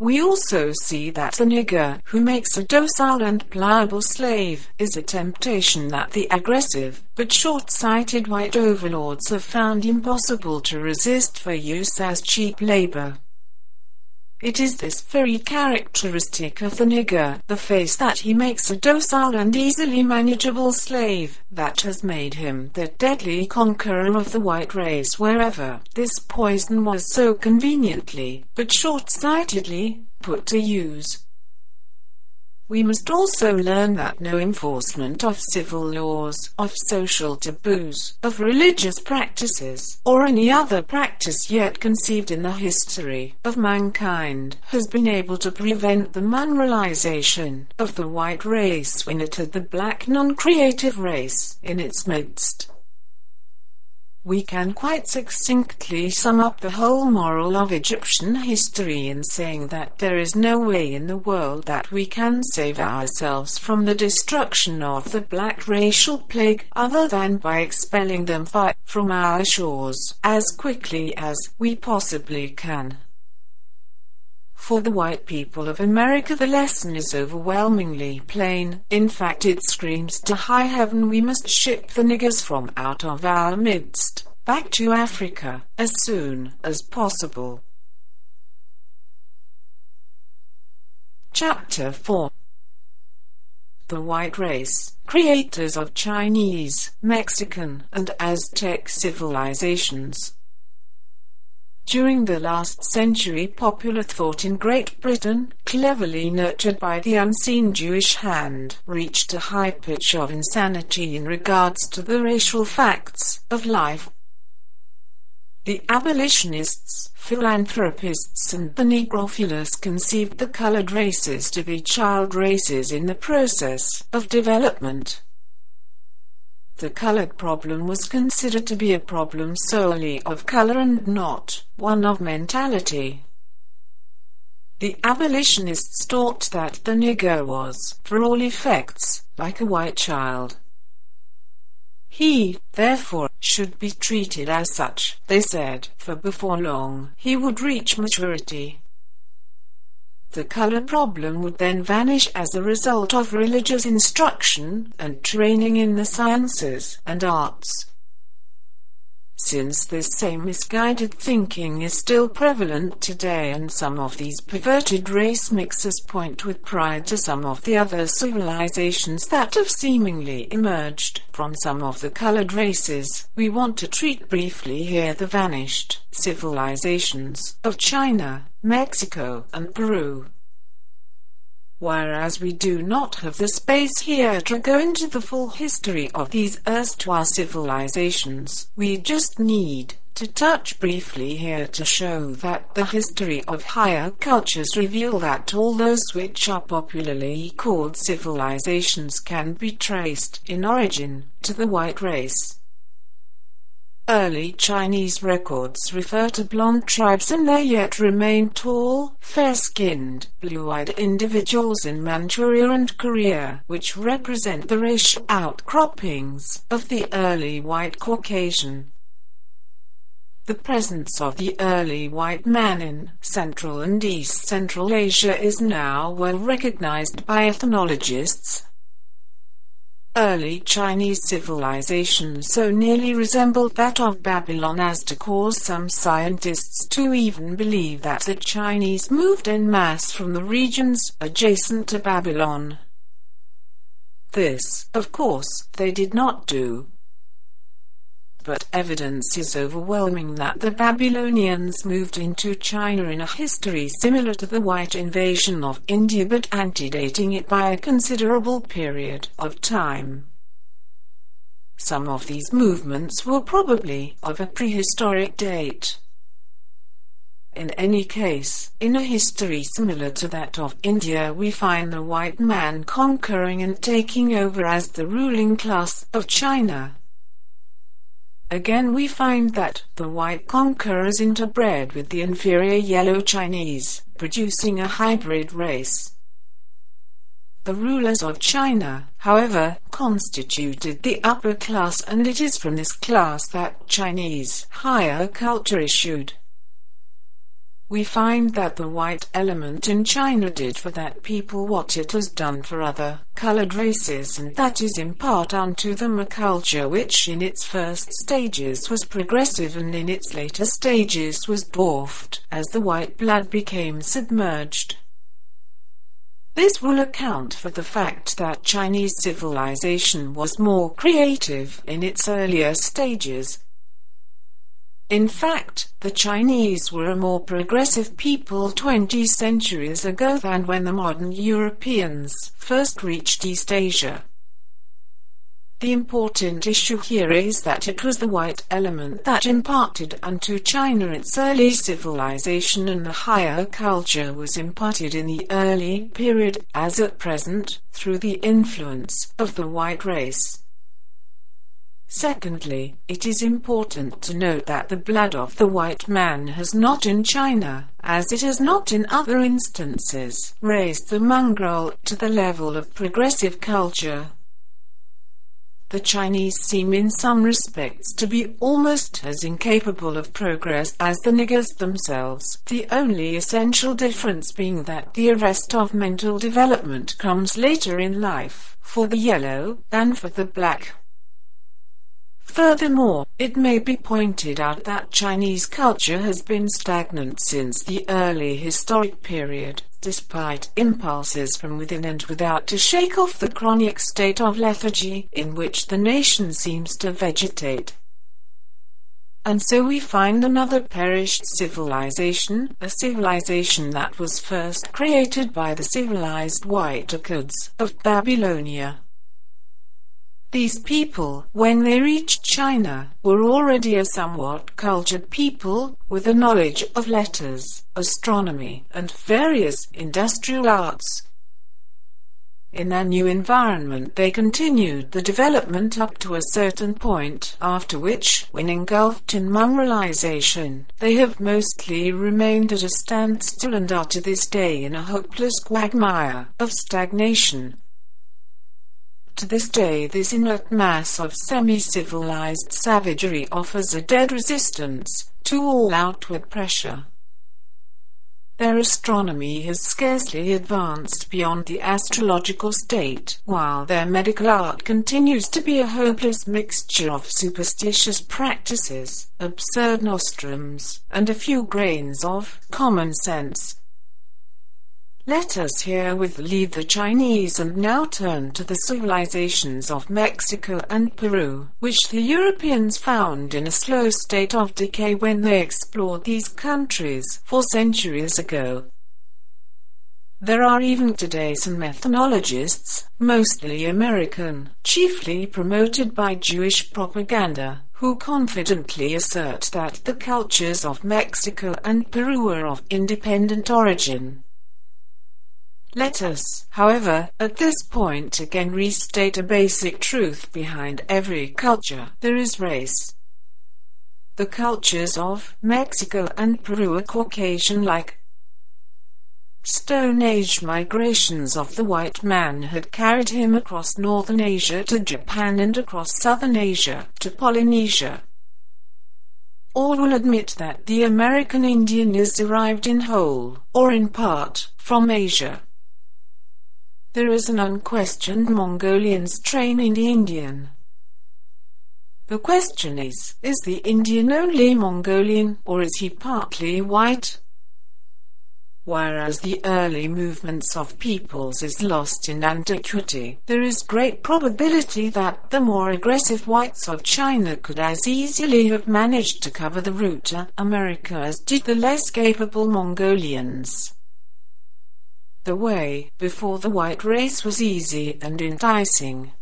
We also see that the nigger who makes a docile and pliable slave is a temptation that the aggressive but short-sighted white overlords have found impossible to resist for use as cheap labor. It is this very characteristic of the nigger, the face that he makes a docile and easily manageable slave, that has made him the deadly conqueror of the white race wherever this poison was so conveniently, but short-sightedly, put to use. We must also learn that no enforcement of civil laws, of social taboos, of religious practices, or any other practice yet conceived in the history of mankind has been able to prevent the mongrelization of the white race when it had the black non-creative race in its midst. We can quite succinctly sum up the whole moral of Egyptian history in saying that there is no way in the world that we can save ourselves from the destruction of the black racial plague other than by expelling them from our shores as quickly as we possibly can. For the white people of America the lesson is overwhelmingly plain. In fact it screams to high heaven we must ship the niggers from out of our midst, back to Africa, as soon as possible. Chapter 4 The White Race, creators of Chinese, Mexican, and Aztec civilizations. During the last century popular thought in Great Britain, cleverly nurtured by the unseen Jewish hand, reached a high pitch of insanity in regards to the racial facts of life. The abolitionists, philanthropists and the Negrophiles conceived the colored races to be child races in the process of development. The colored problem was considered to be a problem solely of color and not one of mentality. The abolitionists thought that the Negro was, for all effects, like a white child. He, therefore, should be treated as such, they said, for before long he would reach maturity. The color problem would then vanish as a result of religious instruction and training in the sciences and arts. Since this same misguided thinking is still prevalent today and some of these perverted race mixes point with pride to some of the other civilizations that have seemingly emerged from some of the colored races, we want to treat briefly here the vanished civilizations of China, Mexico, and Peru whereas we do not have the space here to go into the full history of these erstwhile civilizations. We just need to touch briefly here to show that the history of higher cultures reveal that all those which are popularly called civilizations can be traced in origin to the white race. Early Chinese records refer to blonde tribes and they yet remain tall, fair-skinned, blue-eyed individuals in Manchuria and Korea, which represent the racial outcroppings of the early white Caucasian. The presence of the early white man in Central and East Central Asia is now well recognized by ethnologists Early Chinese civilization so nearly resembled that of Babylon as to cause some scientists to even believe that the Chinese moved en masse from the regions adjacent to Babylon. This, of course, they did not do but evidence is overwhelming that the Babylonians moved into China in a history similar to the white invasion of India but antedating it by a considerable period of time. Some of these movements were probably of a prehistoric date. In any case, in a history similar to that of India we find the white man conquering and taking over as the ruling class of China. Again we find that the white conquerors interbred with the inferior yellow Chinese, producing a hybrid race. The rulers of China, however, constituted the upper class and it is from this class that Chinese higher culture issued we find that the white element in China did for that people what it has done for other colored races and that is in part unto them a culture which in its first stages was progressive and in its later stages was dwarfed as the white blood became submerged. This will account for the fact that Chinese civilization was more creative in its earlier stages in fact, the Chinese were a more progressive people 20 centuries ago than when the modern Europeans first reached East Asia. The important issue here is that it was the white element that imparted unto China its early civilization and the higher culture was imparted in the early period, as at present, through the influence of the white race. Secondly, it is important to note that the blood of the white man has not in China, as it has not in other instances, raised the mongrel to the level of progressive culture. The Chinese seem in some respects to be almost as incapable of progress as the niggers themselves, the only essential difference being that the arrest of mental development comes later in life, for the yellow, than for the black. Furthermore, it may be pointed out that Chinese culture has been stagnant since the early historic period, despite impulses from within and without to shake off the chronic state of lethargy in which the nation seems to vegetate. And so we find another perished civilization, a civilization that was first created by the civilized white Akkads of Babylonia. These people, when they reached China, were already a somewhat cultured people, with a knowledge of letters, astronomy, and various industrial arts. In their new environment they continued the development up to a certain point, after which, when engulfed in mongrelization, they have mostly remained at a standstill and are to this day in a hopeless quagmire of stagnation. To this day this inert mass of semi-civilized savagery offers a dead resistance to all outward pressure. Their astronomy has scarcely advanced beyond the astrological state, while their medical art continues to be a hopeless mixture of superstitious practices, absurd nostrums, and a few grains of common sense. Let us herewith leave the Chinese and now turn to the civilizations of Mexico and Peru, which the Europeans found in a slow state of decay when they explored these countries four centuries ago. There are even today some ethnologists, mostly American, chiefly promoted by Jewish propaganda, who confidently assert that the cultures of Mexico and Peru are of independent origin. Let us, however, at this point again restate a basic truth behind every culture. There is race. The cultures of Mexico and Peru are Caucasian-like. Stone Age migrations of the white man had carried him across northern Asia to Japan and across southern Asia to Polynesia. All will admit that the American Indian is derived in whole, or in part, from Asia. There is an unquestioned Mongolian strain in the Indian. The question is, is the Indian only Mongolian, or is he partly white? Whereas the early movements of peoples is lost in antiquity, there is great probability that the more aggressive whites of China could as easily have managed to cover the route to America as did the less capable Mongolians. The way before the white race was easy and enticing.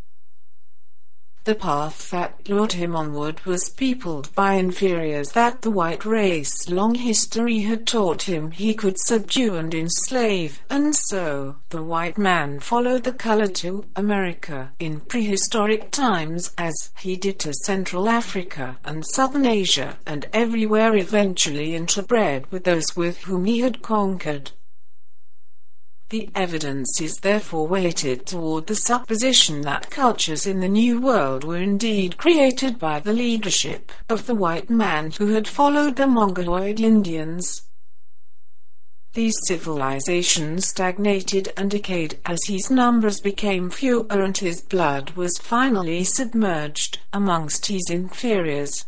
The path that lured him onward was peopled by inferiors that the white race long history had taught him he could subdue and enslave, and so the white man followed the color to America in prehistoric times as he did to Central Africa and Southern Asia and everywhere eventually interbred with those with whom he had conquered. The evidence is therefore weighted toward the supposition that cultures in the New World were indeed created by the leadership of the white man who had followed the Mongoloid Indians. These civilizations stagnated and decayed as his numbers became fewer and his blood was finally submerged amongst his inferiors.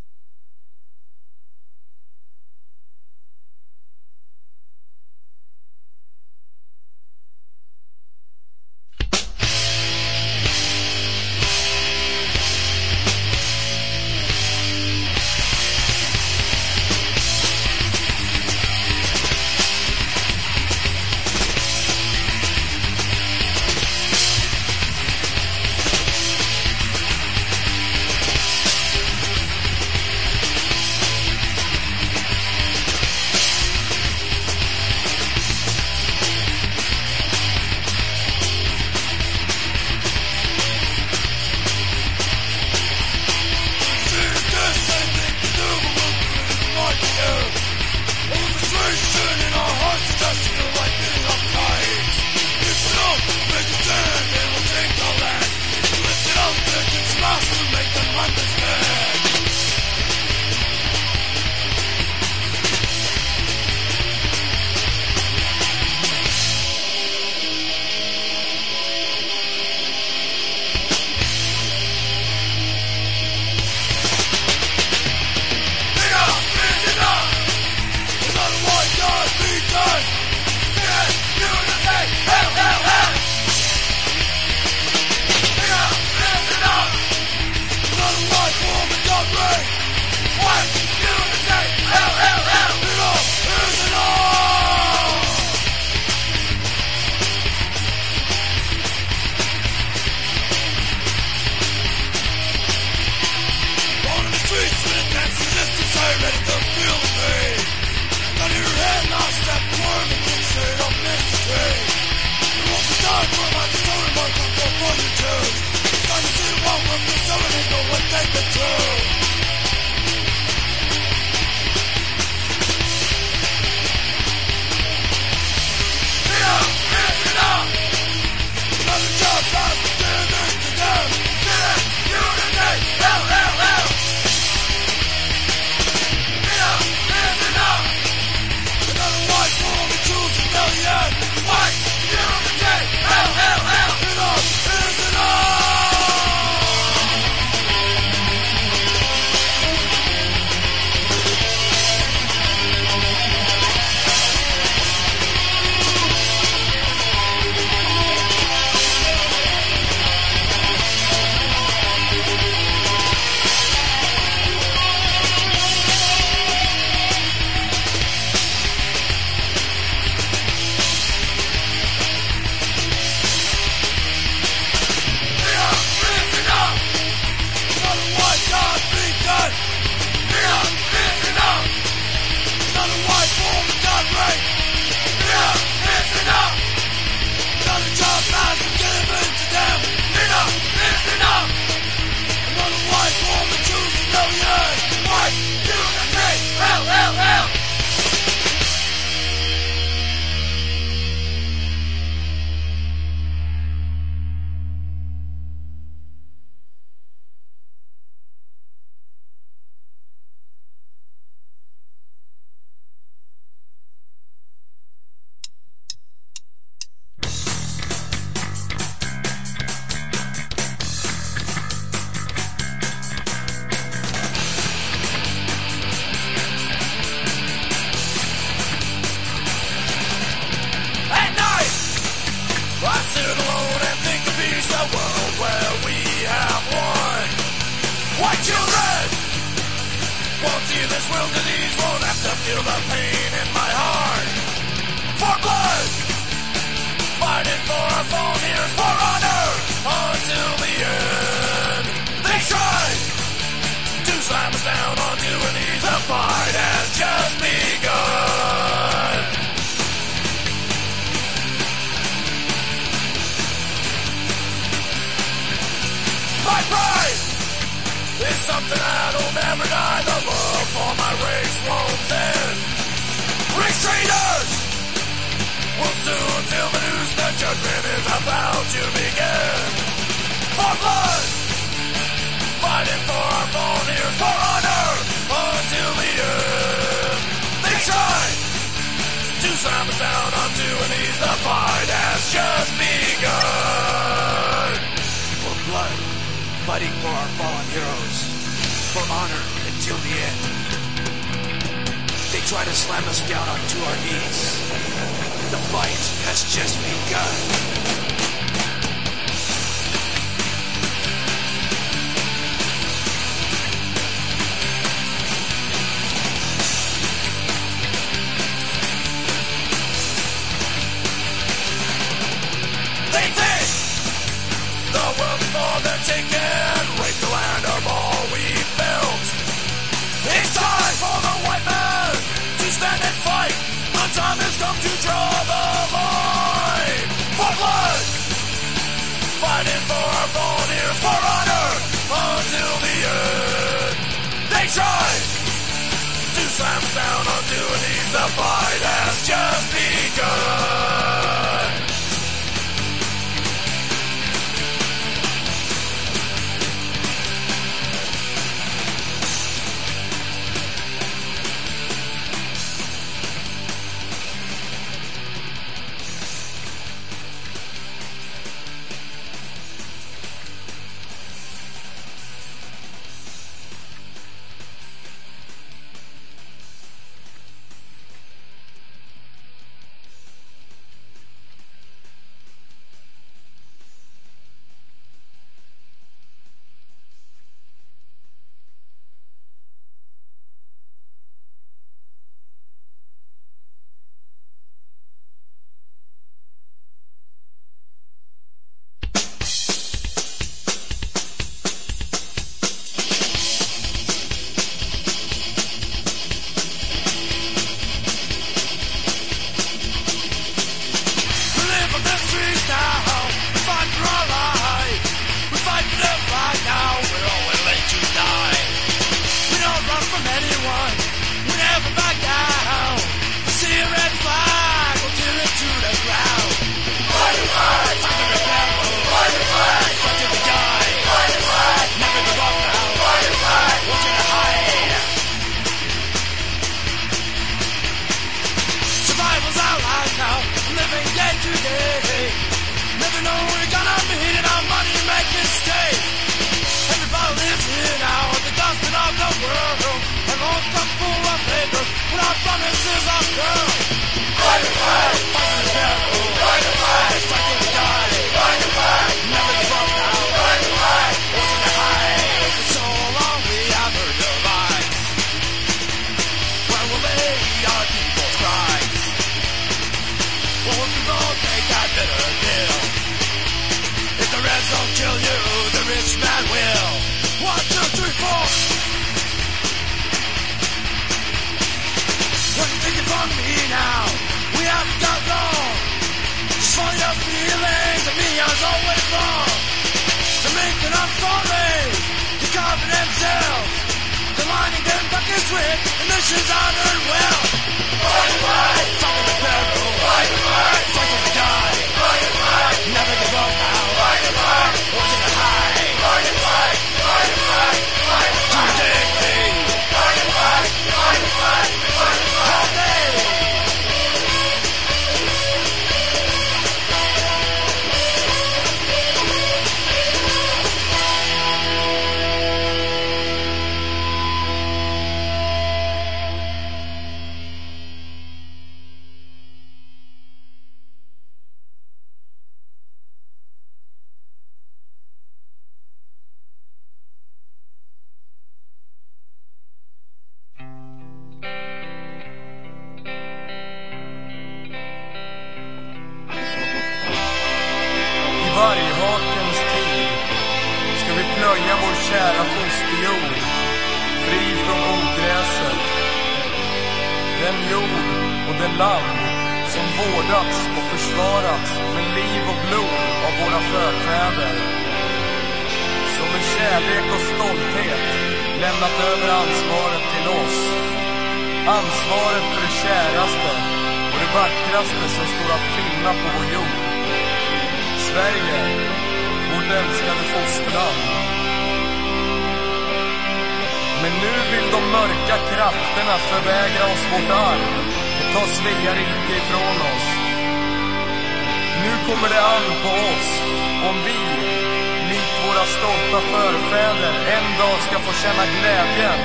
Känna glädjen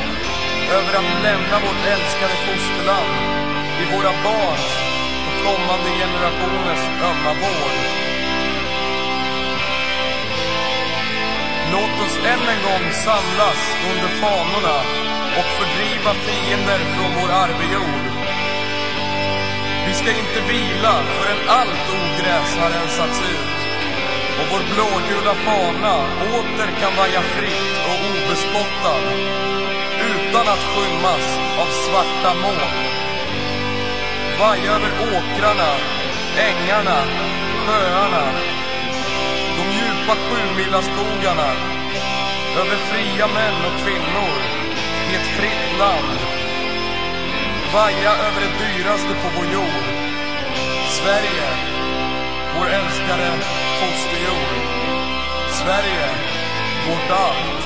över att lämna vårt älskade fosterland i våra barns och kommande generationers ömma vård. Låt oss än en gång samlas under fanorna och fördriva fiender från vår arvejord. Vi ska inte vila förrän allt ogräs har rensats ut och vår blågula fana åter kan vaja fritt och obespottad utan att skymmas av svarta moln. Vaja över åkrarna, ängarna, sjöarna, de djupa sjumilaskogarna, över fria män och kvinnor i ett fritt land. Vaja över det dyraste på vår jord, Sverige, vår älskade fosterjord. Sverige, vårt allt.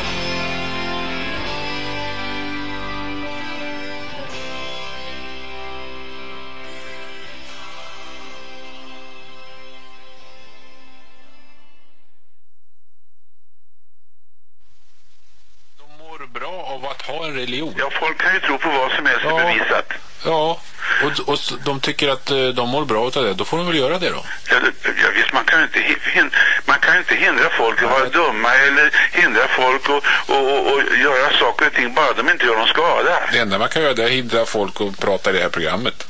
De mår bra av att ha en religion. Ja, folk kan ju tro på vad som helst Ja. bevisat. Ja, och, och de tycker att eh, de mår bra av det. Då får de väl göra det då. Ja, ja, visst, man kan ju inte, hi- hin, man kan ju inte hindra folk att vara dumma eller hindra folk att och, och, och göra saker och ting bara de inte gör någon skada. Det enda man kan göra det är att hindra folk att prata i det här programmet.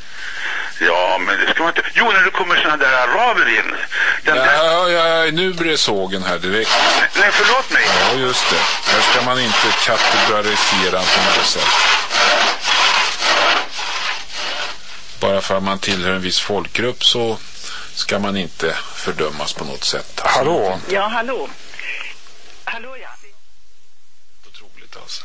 Ja, men det ska man inte... Jo, när det kommer såna där araber in. Den där... Ja, ja, nu blir det sågen här direkt. Nej, förlåt mig. Ja, just det. Här ska man inte kategorisera på något sätt. Bara för att man tillhör en viss folkgrupp så ska man inte fördömas på något sätt. Alltså, Hallå? Ja, hallå. Hallå, ja. Otroligt alltså.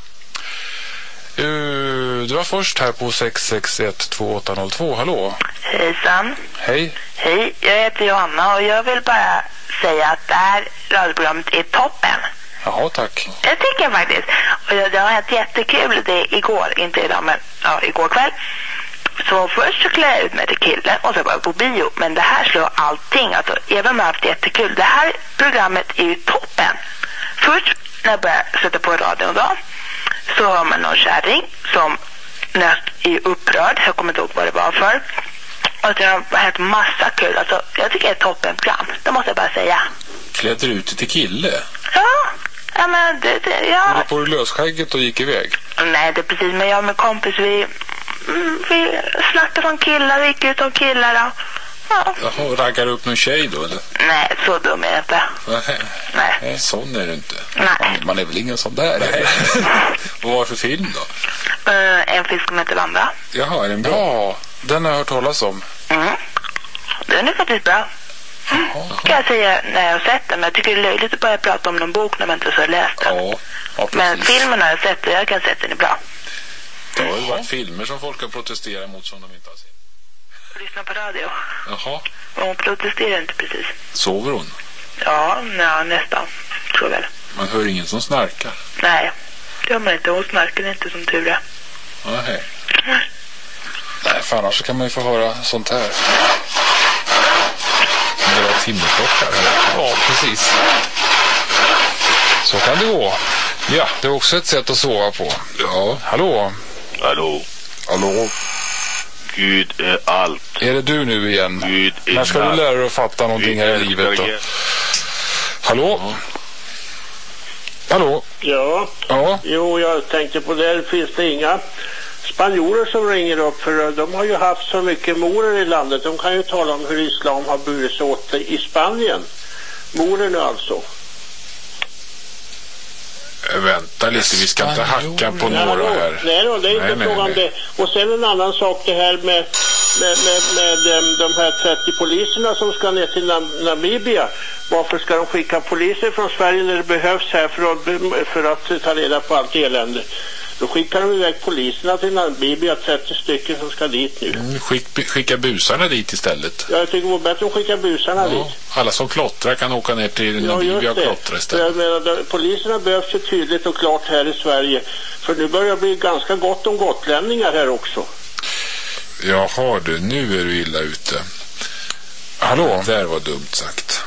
Uh, du var först här på 661 2802. Hallå? Hejsan. Hej. Hej, jag heter Johanna och jag vill bara säga att det här radioprogrammet är toppen. Jaha, tack. Det tycker jag faktiskt. Och jag- det har hänt jättekul det igår, inte idag men ja, igår kväll. Så först så klär jag ut mig till kille och så var jag på bio. Men det här slår allting. Alltså, även om jag har haft jättekul. Det här programmet är ju toppen. Först när jag börjar sätta på radion då. Så hör man någon kärring som när är upprörd. Jag kommer inte ihåg vad det var för. Och det har hänt massa kul. Alltså, jag tycker det är ett toppenprogram. Det måste jag bara säga. Klädde du ut till kille? Ja, ja men det, det ja. På du lösskägget och gick iväg? Nej, det är precis. Men jag och min kompis, vi, vi snackade om killar, vi gick ut om killar. Och, ja. Jaha, raggar upp någon tjej då eller? Nej, så dum är jag inte. Nej. Nej. Nej, sån är du inte. Nej. Man är väl ingen sån där? Nej. Vad var det för film då? Uh, en fisk som heter Vandra. Jaha, är den bra? Ja, den har jag hört talas om. Mm. Den är faktiskt bra. Mm. Kan jag säga när jag har sett den. Men jag tycker det är löjligt att börja prata om någon bok när man inte så har läst den. Ja, ja men filmen har jag sett och jag kan säga att den är bra. Det har ju varit filmer som folk har protesterat mot som de inte har sett. Lyssna på radio. Jaha, Och hon protesterar inte precis. sover hon? Ja, ja nästan. Så väl. Man hör ingen som snarkar. Nej, det gör man inte. Hon snarkar inte som tur är. Nej. Nej, för annars så kan man ju få höra sånt här. Det var timmerklockar. Ja, precis. Så kan det gå. Ja, det är också ett sätt att sova på. Ja. Hallå? Hallå? Hallå? Gud är allt. Är det du nu igen? Gud är När ska du allt. lära dig att fatta någonting här i livet då? Hallå? Hallå? Ja, Ja? jo, jag tänkte på det. Finns det inga spanjorer som ringer upp? För de har ju haft så mycket morer i landet. De kan ju tala om hur islam har burit sig åt i Spanien. Morerna alltså. Äh, Vänta lite, vi ska inte hacka på några här. nej då, det är inte Nej, nej, fråga om nej. det. Och sen en annan sak det här med, med, med, med em, de här 30 poliserna som ska ner till Nam Namibia. Varför ska de skicka poliser från Sverige när det behövs här för att, för att ta reda på allt elände? Då skickar de iväg poliserna till Namibia, 30 stycken som ska dit nu. Mm, Skick, skicka busarna dit istället. Jag tycker det vore bättre att skicka busarna dit. Alla som klottrar kan åka ner till Ja, Namibia och klottra istället. jag menar, poliserna behövs ju tydligt och klart här i Sverige. För nu börjar det bli ganska gott om gotlänningar här också. Jaha du, nu är du illa ute. Hallå? Det där var dumt sagt.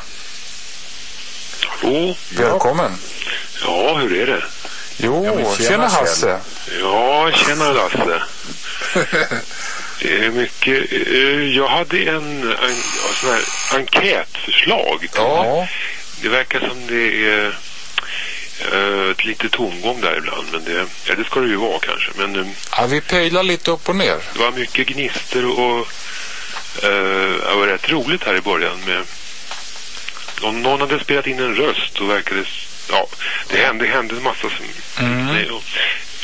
Hallå? Välkommen. Ja, hur är det? Jo, Ja, tjena, tjena. Hasse. Ja, tjena Lasse. Det är mycket. eh, Jag hade en, en sån här enkätförslag. Ja. Det verkar som det är eh, ett lite tomgång där ibland. Men det, ja, det ska det ju vara kanske. Men eh, ja, vi pejlar lite upp och ner. det var mycket gnister och det var rätt roligt här i början med någon hade spelat in en röst och verkade ja, det hände, hände en massa som, och-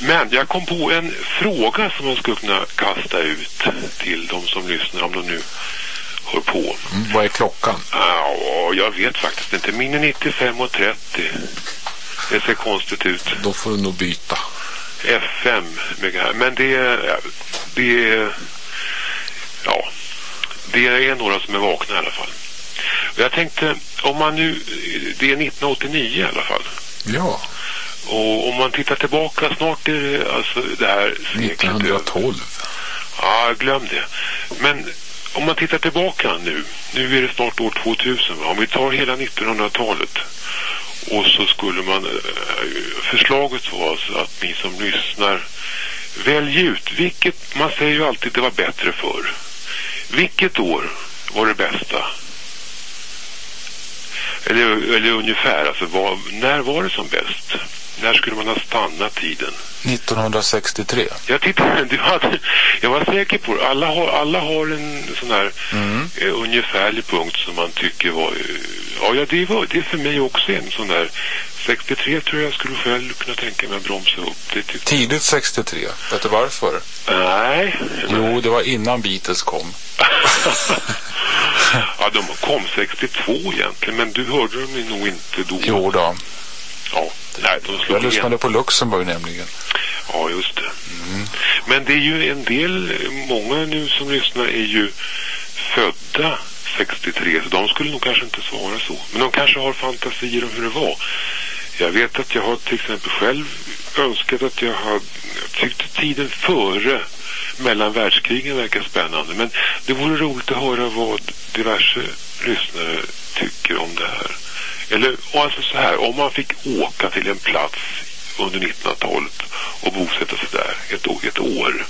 men jag kom på en fråga som man skulle kunna kasta ut till de som lyssnar om de nu hör på. Mm, vad är klockan? Ja, jag vet faktiskt inte. Min är 95.30. Det ser konstigt ut. Då får du nog byta. FM. Men det är, det är, ja, det är några som är vakna i alla fall. Jag tänkte, om man nu, det är 1989 i alla fall. Ja, Och om man tittar tillbaka, snart är det alltså det här seklet över. 1912. Ja, glöm det. Men om man tittar tillbaka nu, nu är det snart år 2000, va? om vi tar hela 1900-talet och så skulle man, eh, förslaget var alltså att ni som lyssnar, välj ut, vilket, man säger ju alltid det var bättre förr. Vilket år var det bästa? Eller, eller ungefär, alltså vad, när var det som bäst? När skulle man ha stannat tiden? 1963. Jag tittade, du hade, jag var säker på det. Alla har, alla har en sån här eh, ungefärlig punkt som man tycker var... Eh, ja, ja det, var, det är för mig också en sån där... 63 tror jag skulle själv kunna tänka mig att bromsa upp. Det Tidigt 63. Vet du varför? Nej. Jo, det var innan Beatles kom. ja, de kom 62 egentligen, men du hörde dem nog inte då. Jo då. Ja, nej, de slog Jag igen. lyssnade på Luxemburg nämligen. Ja, just det. Men det är ju en del, många nu som lyssnar är ju födda 63, så de skulle nog kanske inte svara så. Men de kanske har fantasier om hur det var. Jag vet att jag har till exempel själv önskat att jag hade, tyckt tyckte tiden före mellan världskrigen verkar spännande. Men det vore roligt att höra vad diverse lyssnare tycker om det här. Eller alltså så här, om man fick åka till en plats under 1900-talet och bosätta sig där ett, ett år.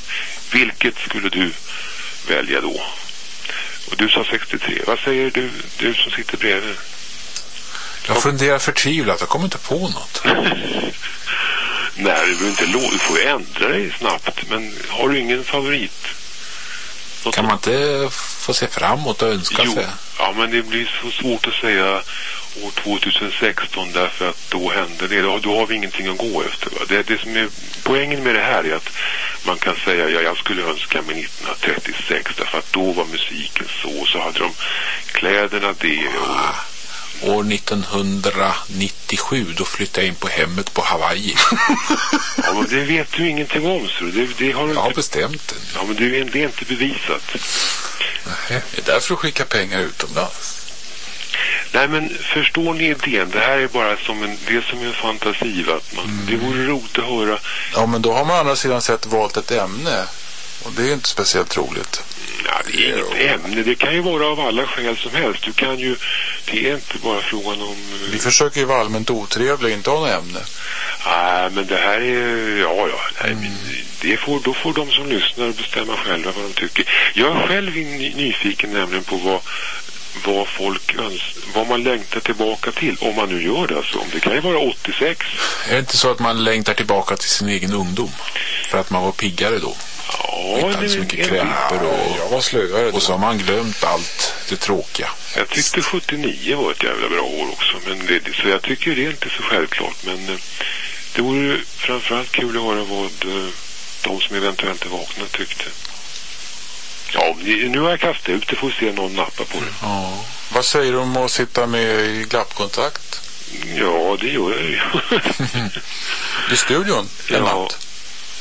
Vilket skulle du välja då? Och du sa 63. Vad säger du, du som sitter bredvid? Jag funderar förtvivlat. Jag kommer inte på något. Nej, du behöver inte Du får ju ändra dig snabbt. Men har du ingen favorit? Något Kan man inte få se framåt och önska Jo, sig? ja men det blir så svårt att säga år 2016 därför att då händer det. Då, då har vi ingenting att gå efter. Va? Det, det som är poängen med det här är att man kan säga ja, jag skulle önska mig 1936 därför att då var musiken så så hade de kläderna det och År 1997 då flyttade jag in på hemmet på Hawaii. ja, men det vet du ingenting om så det, det har du Jag har inte, bestämt det. ja, men det, är- det är inte bevisat. Det är därför du skickar pengar utomlands. Nej men förstår ni idén? Det här är bara som en, det är som en fantasi va? Man, Det vore roligt att höra Ja, men då har man å andra sidan sett valt ett ämne. Och det är inte speciellt roligt. Ja, det är inget ämne. Det kan ju vara av alla skäl som helst. Du kan ju... Det är inte bara frågan om... eh, Vi försöker ju vara allmänt otrevliga inte ha något ämne. Nej, men det här är... Ja, ja. Nej, men det får, då får de som lyssnar bestämma själva vad de tycker. Jag är själv ny- nyfiken nämligen på vad, vad folk öns vad man längtar tillbaka till. Om man nu gör det alltså. Om Det kan ju vara 86. Är det inte så att man längtar tillbaka till sin egen ungdom? För att man var piggare då? Ja, Inte det- så mycket krämpor och... Jag var slöare. Och så har man glömt allt det tråkiga. Jag tyckte 79 var ett jävla bra år också. Men det, så jag tycker det är inte så självklart. Men eh, det vore framförallt kul att höra vad eh, de som eventuellt är vakna tyckte. Ja, nu har jag kastat ut det. Får se någon nappar på det. Ja. Vad säger du om att sitta med i glappkontakt? Ja, det gör jag ju. I studion en Ja. natt?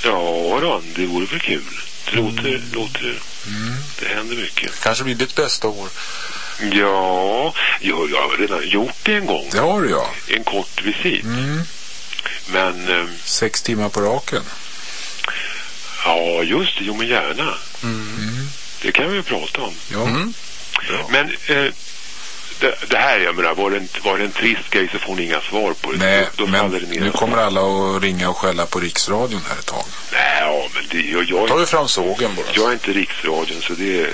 Ja, då, det vore väl kul. Det låter, låter, Mm. det händer mycket. Kanske blir ditt bästa år. Ja, jag, jag har redan gjort det en gång. Det har du ja. En kort visit. Mm. Men, eh, Sex timmar på raken. ja just det, jo men gärna. Mm. Det kan vi ju prata om. Ja. Mm. Men eh, det, det här, jag menar, var det, en, var det en trist grej så får ni inga svar på det. Nej, då, då men nu kommer alla att ringa och skälla på Riksradion här ett tag. Nej, ja, men det, jag, jag, Tar vi fram sågen bara. jag är inte riksradion så det,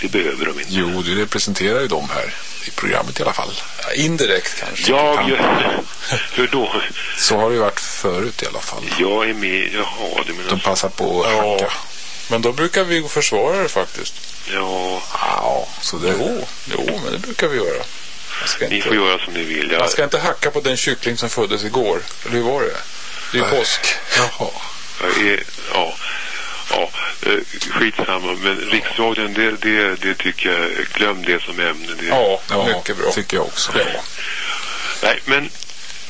det behöver de inte. Jo, du representerar ju dem här i programmet i alla fall. Ja, indirekt kanske. Jag, hur då? Så har det ju varit förut i alla fall. Jag är med, jaha, du menar De passar på att Ja. hacka. Men då brukar vi försvara det faktiskt. Ja, Ja, så det... Jo, jo, men det brukar vi göra. Ni inte, får göra som ni vill. Jag, man ska inte hacka på den kyckling som föddes igår. Eller hur var det? Det är ju Nej. påsk. Jaha. jag är, ja, ja, eh, skitsamma. Men riksradion, det, det, det tycker jag, glöm det som ämne. Det, Ja, Ja, mycket bra. tycker jag också. Ja. Nej, men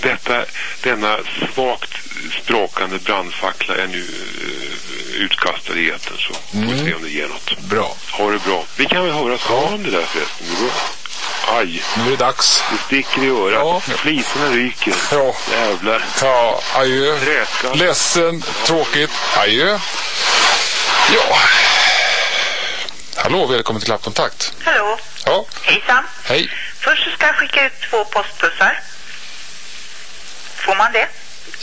detta, denna svagt sprakande brandfackla är nu uh, utkastad i etern så får vi se om det ger något. Bra. Ha det bra. Vi kan väl höra ja. om det där förresten. Det går- Aj, Nu är det dags. det sticker i örat. Ja. Flisorna ryker. Ja. Jävlar. Ja, adjö. Träska. Ledsen, tråkigt. Adjö. Ja. Hallå, välkommen till Klappkontakt. Hallå, Ja, hejsan. hej. Först ska jag skicka ut två postpussar. Får man det?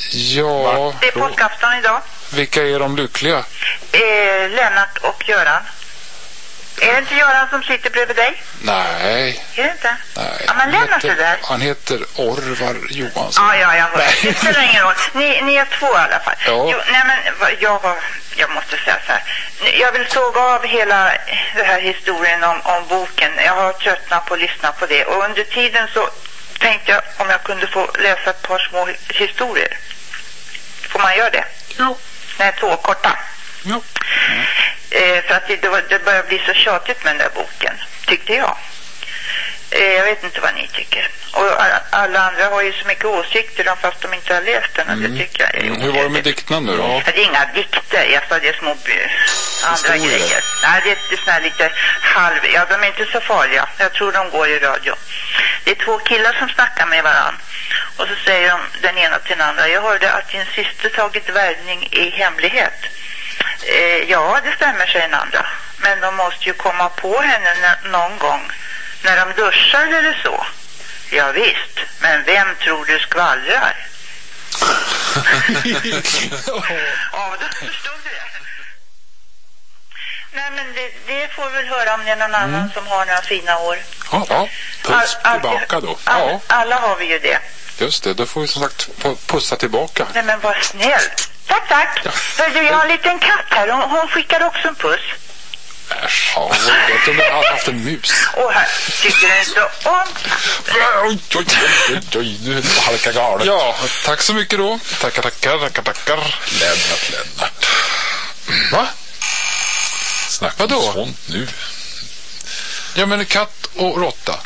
Ja, Det är påskafton idag. vilka är de lyckliga? Eh, Lennart och Göran. Är det inte Göran som sitter bredvid dig? Nej, Är det inte? nej. Ja, men Lennart är där. han heter Orvar Johansson. Ja, ja, jag hör. Det spelar ingen roll. Ni, ni är två i alla fall. Ja. Jo, nej men jag, jag måste säga så här. Jag vill såga av hela den här historien om, om boken. Jag har tröttnat på att lyssna på det. Och under tiden så tänkte jag om jag kunde få läsa ett par små historier. Får man göra det? Jo. Nej, två korta. Ja. Eh, för att det, det, var, det börjar bli så tjatigt med den där boken, tyckte jag. Eh, jag vet inte vad ni tycker. Och alla, andra har ju så mycket åsikter om fast de inte har läst den och det tycker jag är Mm, Hur var det med dikterna nu då? Det är inga dikter, jag sa det är små andra grejer. Nej, det är såna här lite halv... Ja, de är inte så farliga. Jag tror de går i radio. Det är två killar som snackar med varann. Och så säger de den ena till den andra. Jag hörde att din syster tagit värvning i hemlighet. Eh, ja, det stämmer, säger den andra. Men de måste ju komma på henne någon gång. När de duschar eller så. Ja, visst, men vem tror du skvallrar? Ja, då förstod du det. Nej, men det, det får vi väl höra om det är någon annan som har några fina år. Ja, Ja, puss All- tillbaka då. All, Ja. Alla har vi ju det. just det. Då får vi som sagt pu- pussa tillbaka. Nej, men vad snäll. Tack, tack. Hörru, jag har en liten katt här. Hon, hon skickar också en puss. Äsch, ja, jag jag hade haft en mus. Och här, tycker du inte om... Oj, oj, oj, oj, nu är det halka galet. Ja, tack så mycket då. Tackar, tackar, tackar, tackar. Lennart, Lennart. Va? Snacka om sånt nu. Ja, men katt och råtta.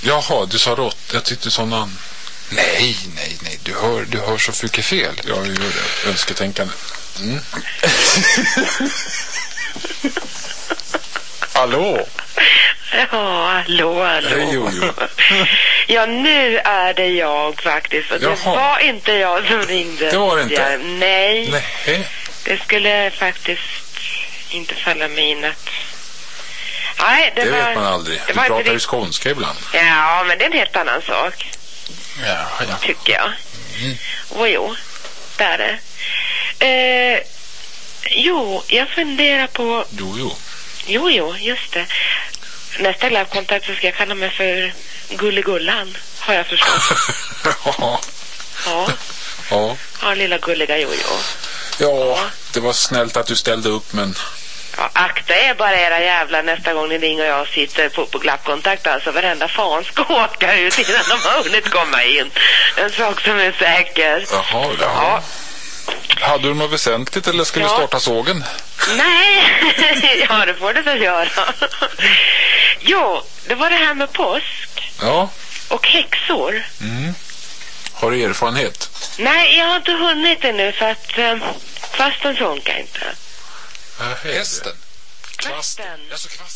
Jaha, du sa rått. Jag tyckte du sa namn. Nej, nej, nej. Du hör, du hör så mycket fel. Ja, jag gör det. Önsketänkande. Hallå? Ja, hallå, hallå. Hej, Jojo. Ja, nu är det jag faktiskt. Och det Jaha. var inte jag som ringde. Det var det inte? Nej, Nej. det skulle faktiskt inte falla mig in att... Nej, det, Det var... vet man aldrig. Det Du inte pratar ju skånska ibland. Ja, men det är en helt annan sak, Ja, ja. tycker jag. Och jo, det är det. Eh, jo, jag funderar på... Jo, jo. Jo, jo, just det. Nästa glappkontakt så ska jag kalla mig för Gulligullan, har jag förstått. ja. Ja, ja. ja lilla gulliga Jojo. Ja, det var snällt att du ställde upp, men Ja, akta er bara era jävlar nästa gång ni ringer och jag sitter på, på glappkontakt. Alltså varenda fan ska åka ut innan de har hunnit komma in. En sak som är säker. jaha. Ja. Hade du något väsentligt eller skulle du Ja. starta sågen? Nej, ja det får du väl göra. jo, det var det här med påsk Ja. och häxor. Mm. Har du erfarenhet? Nej, jag har inte hunnit ännu för att eh, Kvasten funkar inte. Hästen. Kvasten. Alltså kvast.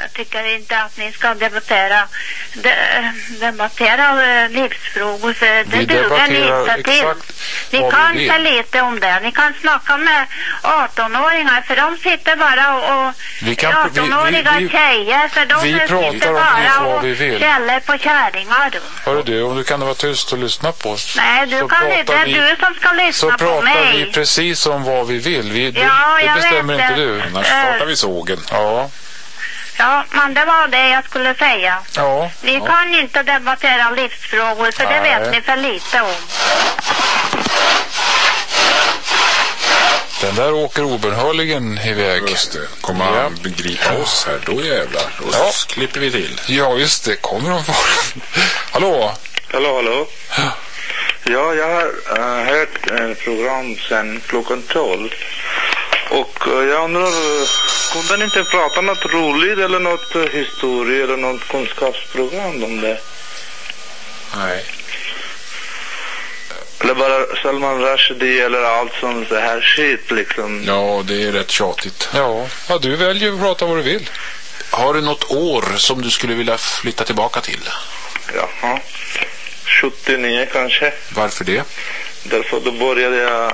Jag tycker inte att ni ska debattera, de, debattera eh, livsfrågor för det Vi duger inte till. Ni kan för lite om det. Ni kan snacka med 18-åringar för de sitter bara och... och Vi kan- vi- vi- 18-åriga vi- tjejer för de vi sitter pratar bara och skäller på kärringar. Hörru du, om du kan vara tyst och lyssna på oss. Nej, du så kan pratar inte. Det är du som ska Så lyssna på pratar mig. vi precis om vad vi vill. Vi, det, Ja, det jag bestämmer inte det. du. Annars Eh. startar vi sågen. Ja. Ja, men det var det jag skulle säga. Ja. Ni kan inte debattera livsfrågor för det Nej. vet ni för lite om. Den där åker obönhörligen iväg. Just det. Kommer han begripa oss här, då jävlar. Och Ja. så klipper vi till. Ja, just det. Kommer de få... Hallå? Hallå, hallå. Ja, jag har äh, hört ett program sedan klockan 12. Och äh, jag undrar, äh, kunde ni inte prata något roligt eller något äh, historia eller något kunskapsprogram om det? Nej. Eller bara Salman Rushdie eller allt sånt så här shit liksom. Ja, det är rätt tjatigt. Ja, ja du väljer att prata vad du vill. Har du något år som du skulle vilja flytta tillbaka till? Jaha. 79 kanske. Varför det? Därför då började jag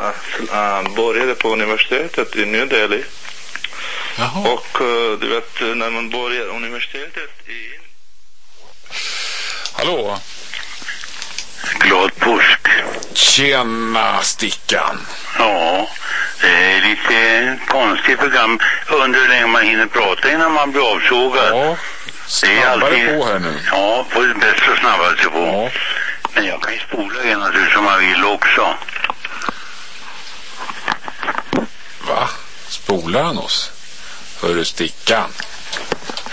äh, började på universitetet i New Delhi. Jaha. Och äh, du vet när man börjar universitetet i Hallå? Glad påsk. Tjena, Stickan. Ja, det är lite konstigt program. Undrar hur länge man hinner prata innan man blir avsågad. Ja. det är Snabbare på här nu. Ja, på det bästa snabbaste på. Ja. Men jag kan ju spola igen naturligtvis som man vill också. Va? Spolar han oss? Hörru, Stickan.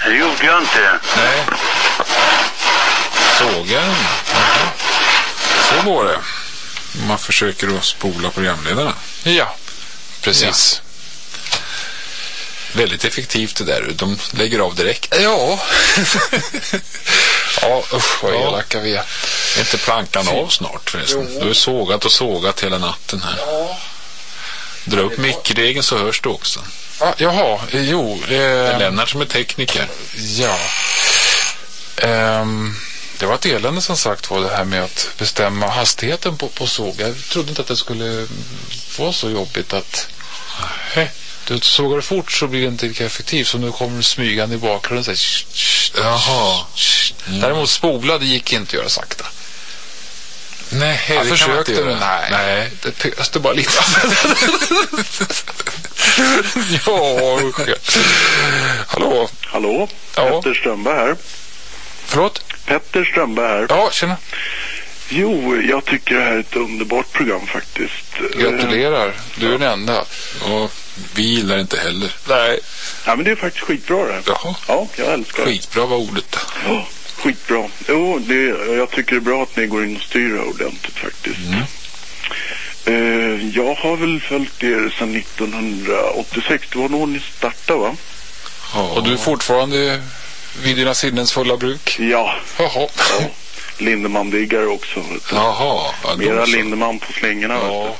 Det gjorde jag inte. Nej. Sågar den? Jaha. Så går det. Man försöker att spola programledarna. Ja, precis. Väldigt effektivt det där. De lägger av direkt. Ja. ja, usch vad Ja. elaka vi är. Är inte plankan av snart förresten? Du har sågat och sågat hela natten här. Dra upp mickregeln så hörs du också. Ja, jaha, jo. Det är Eh, Lennart som är tekniker. ja. Ehm, det var ett elände som sagt var det här med att bestämma hastigheten på, på såg. Jag trodde inte att det skulle vara så jobbigt att... Hä? Du sågar fort så blir det inte lika effektivt som nu kommer smygande i bakgrunden. Så här, sh, sh, Jaha. sh. Däremot spola, det gick inte att göra sakta. Nej, det Jag kan man försökte inte göra. nej. nej. Det pöste bara lite. ja, usch. Hallå? Hallå? Ja. Petter Strömberg här. Förlåt? Petter Strömberg här. Ja, tjena. Jo, jag tycker det här är ett underbart program faktiskt. Gratulerar. Du är den enda. Och vi gillar inte heller. Nej. Ja, men det är faktiskt skitbra det här. Jaha. Ja, jag älskar det. Skitbra var ordet. Ja, skitbra. Jo, det, jag tycker det är bra att ni går in och styr ordentligt faktiskt. Eh, jag har väl följt er sedan 1986. Det var då ni startade va? Och du är fortfarande vid dina sinnens fulla bruk? Ja. Jaha. ja. Lindemann-diggare också. Jaha. Ja, Mera så. Lindemann på slingorna. Ja.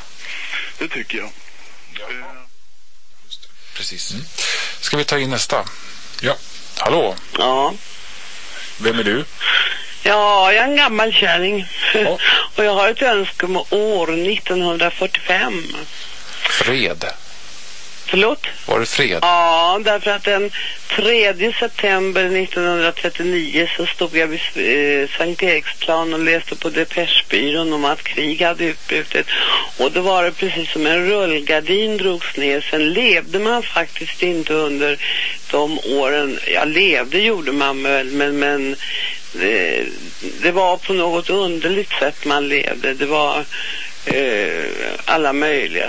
Det tycker jag. Precis. Ska vi ta in nästa? Ja. Hallå? Ja. Vem är du? Ja, jag är en gammal kärring. Och jag har ett önskemål år 1945. Fred. Förlåt? Var det fred? Ja, därför att den 3 september 1939 så stod jag vid eh, Sankt Eriksplan och läste på Depechebyrån om att krig hade utbrutit. Och då var det precis som en rullgardin drogs ner. Sen levde man faktiskt inte under de åren. Ja, levde gjorde man väl, men, men det, det var på något underligt sätt man levde. Det var eh, alla möjliga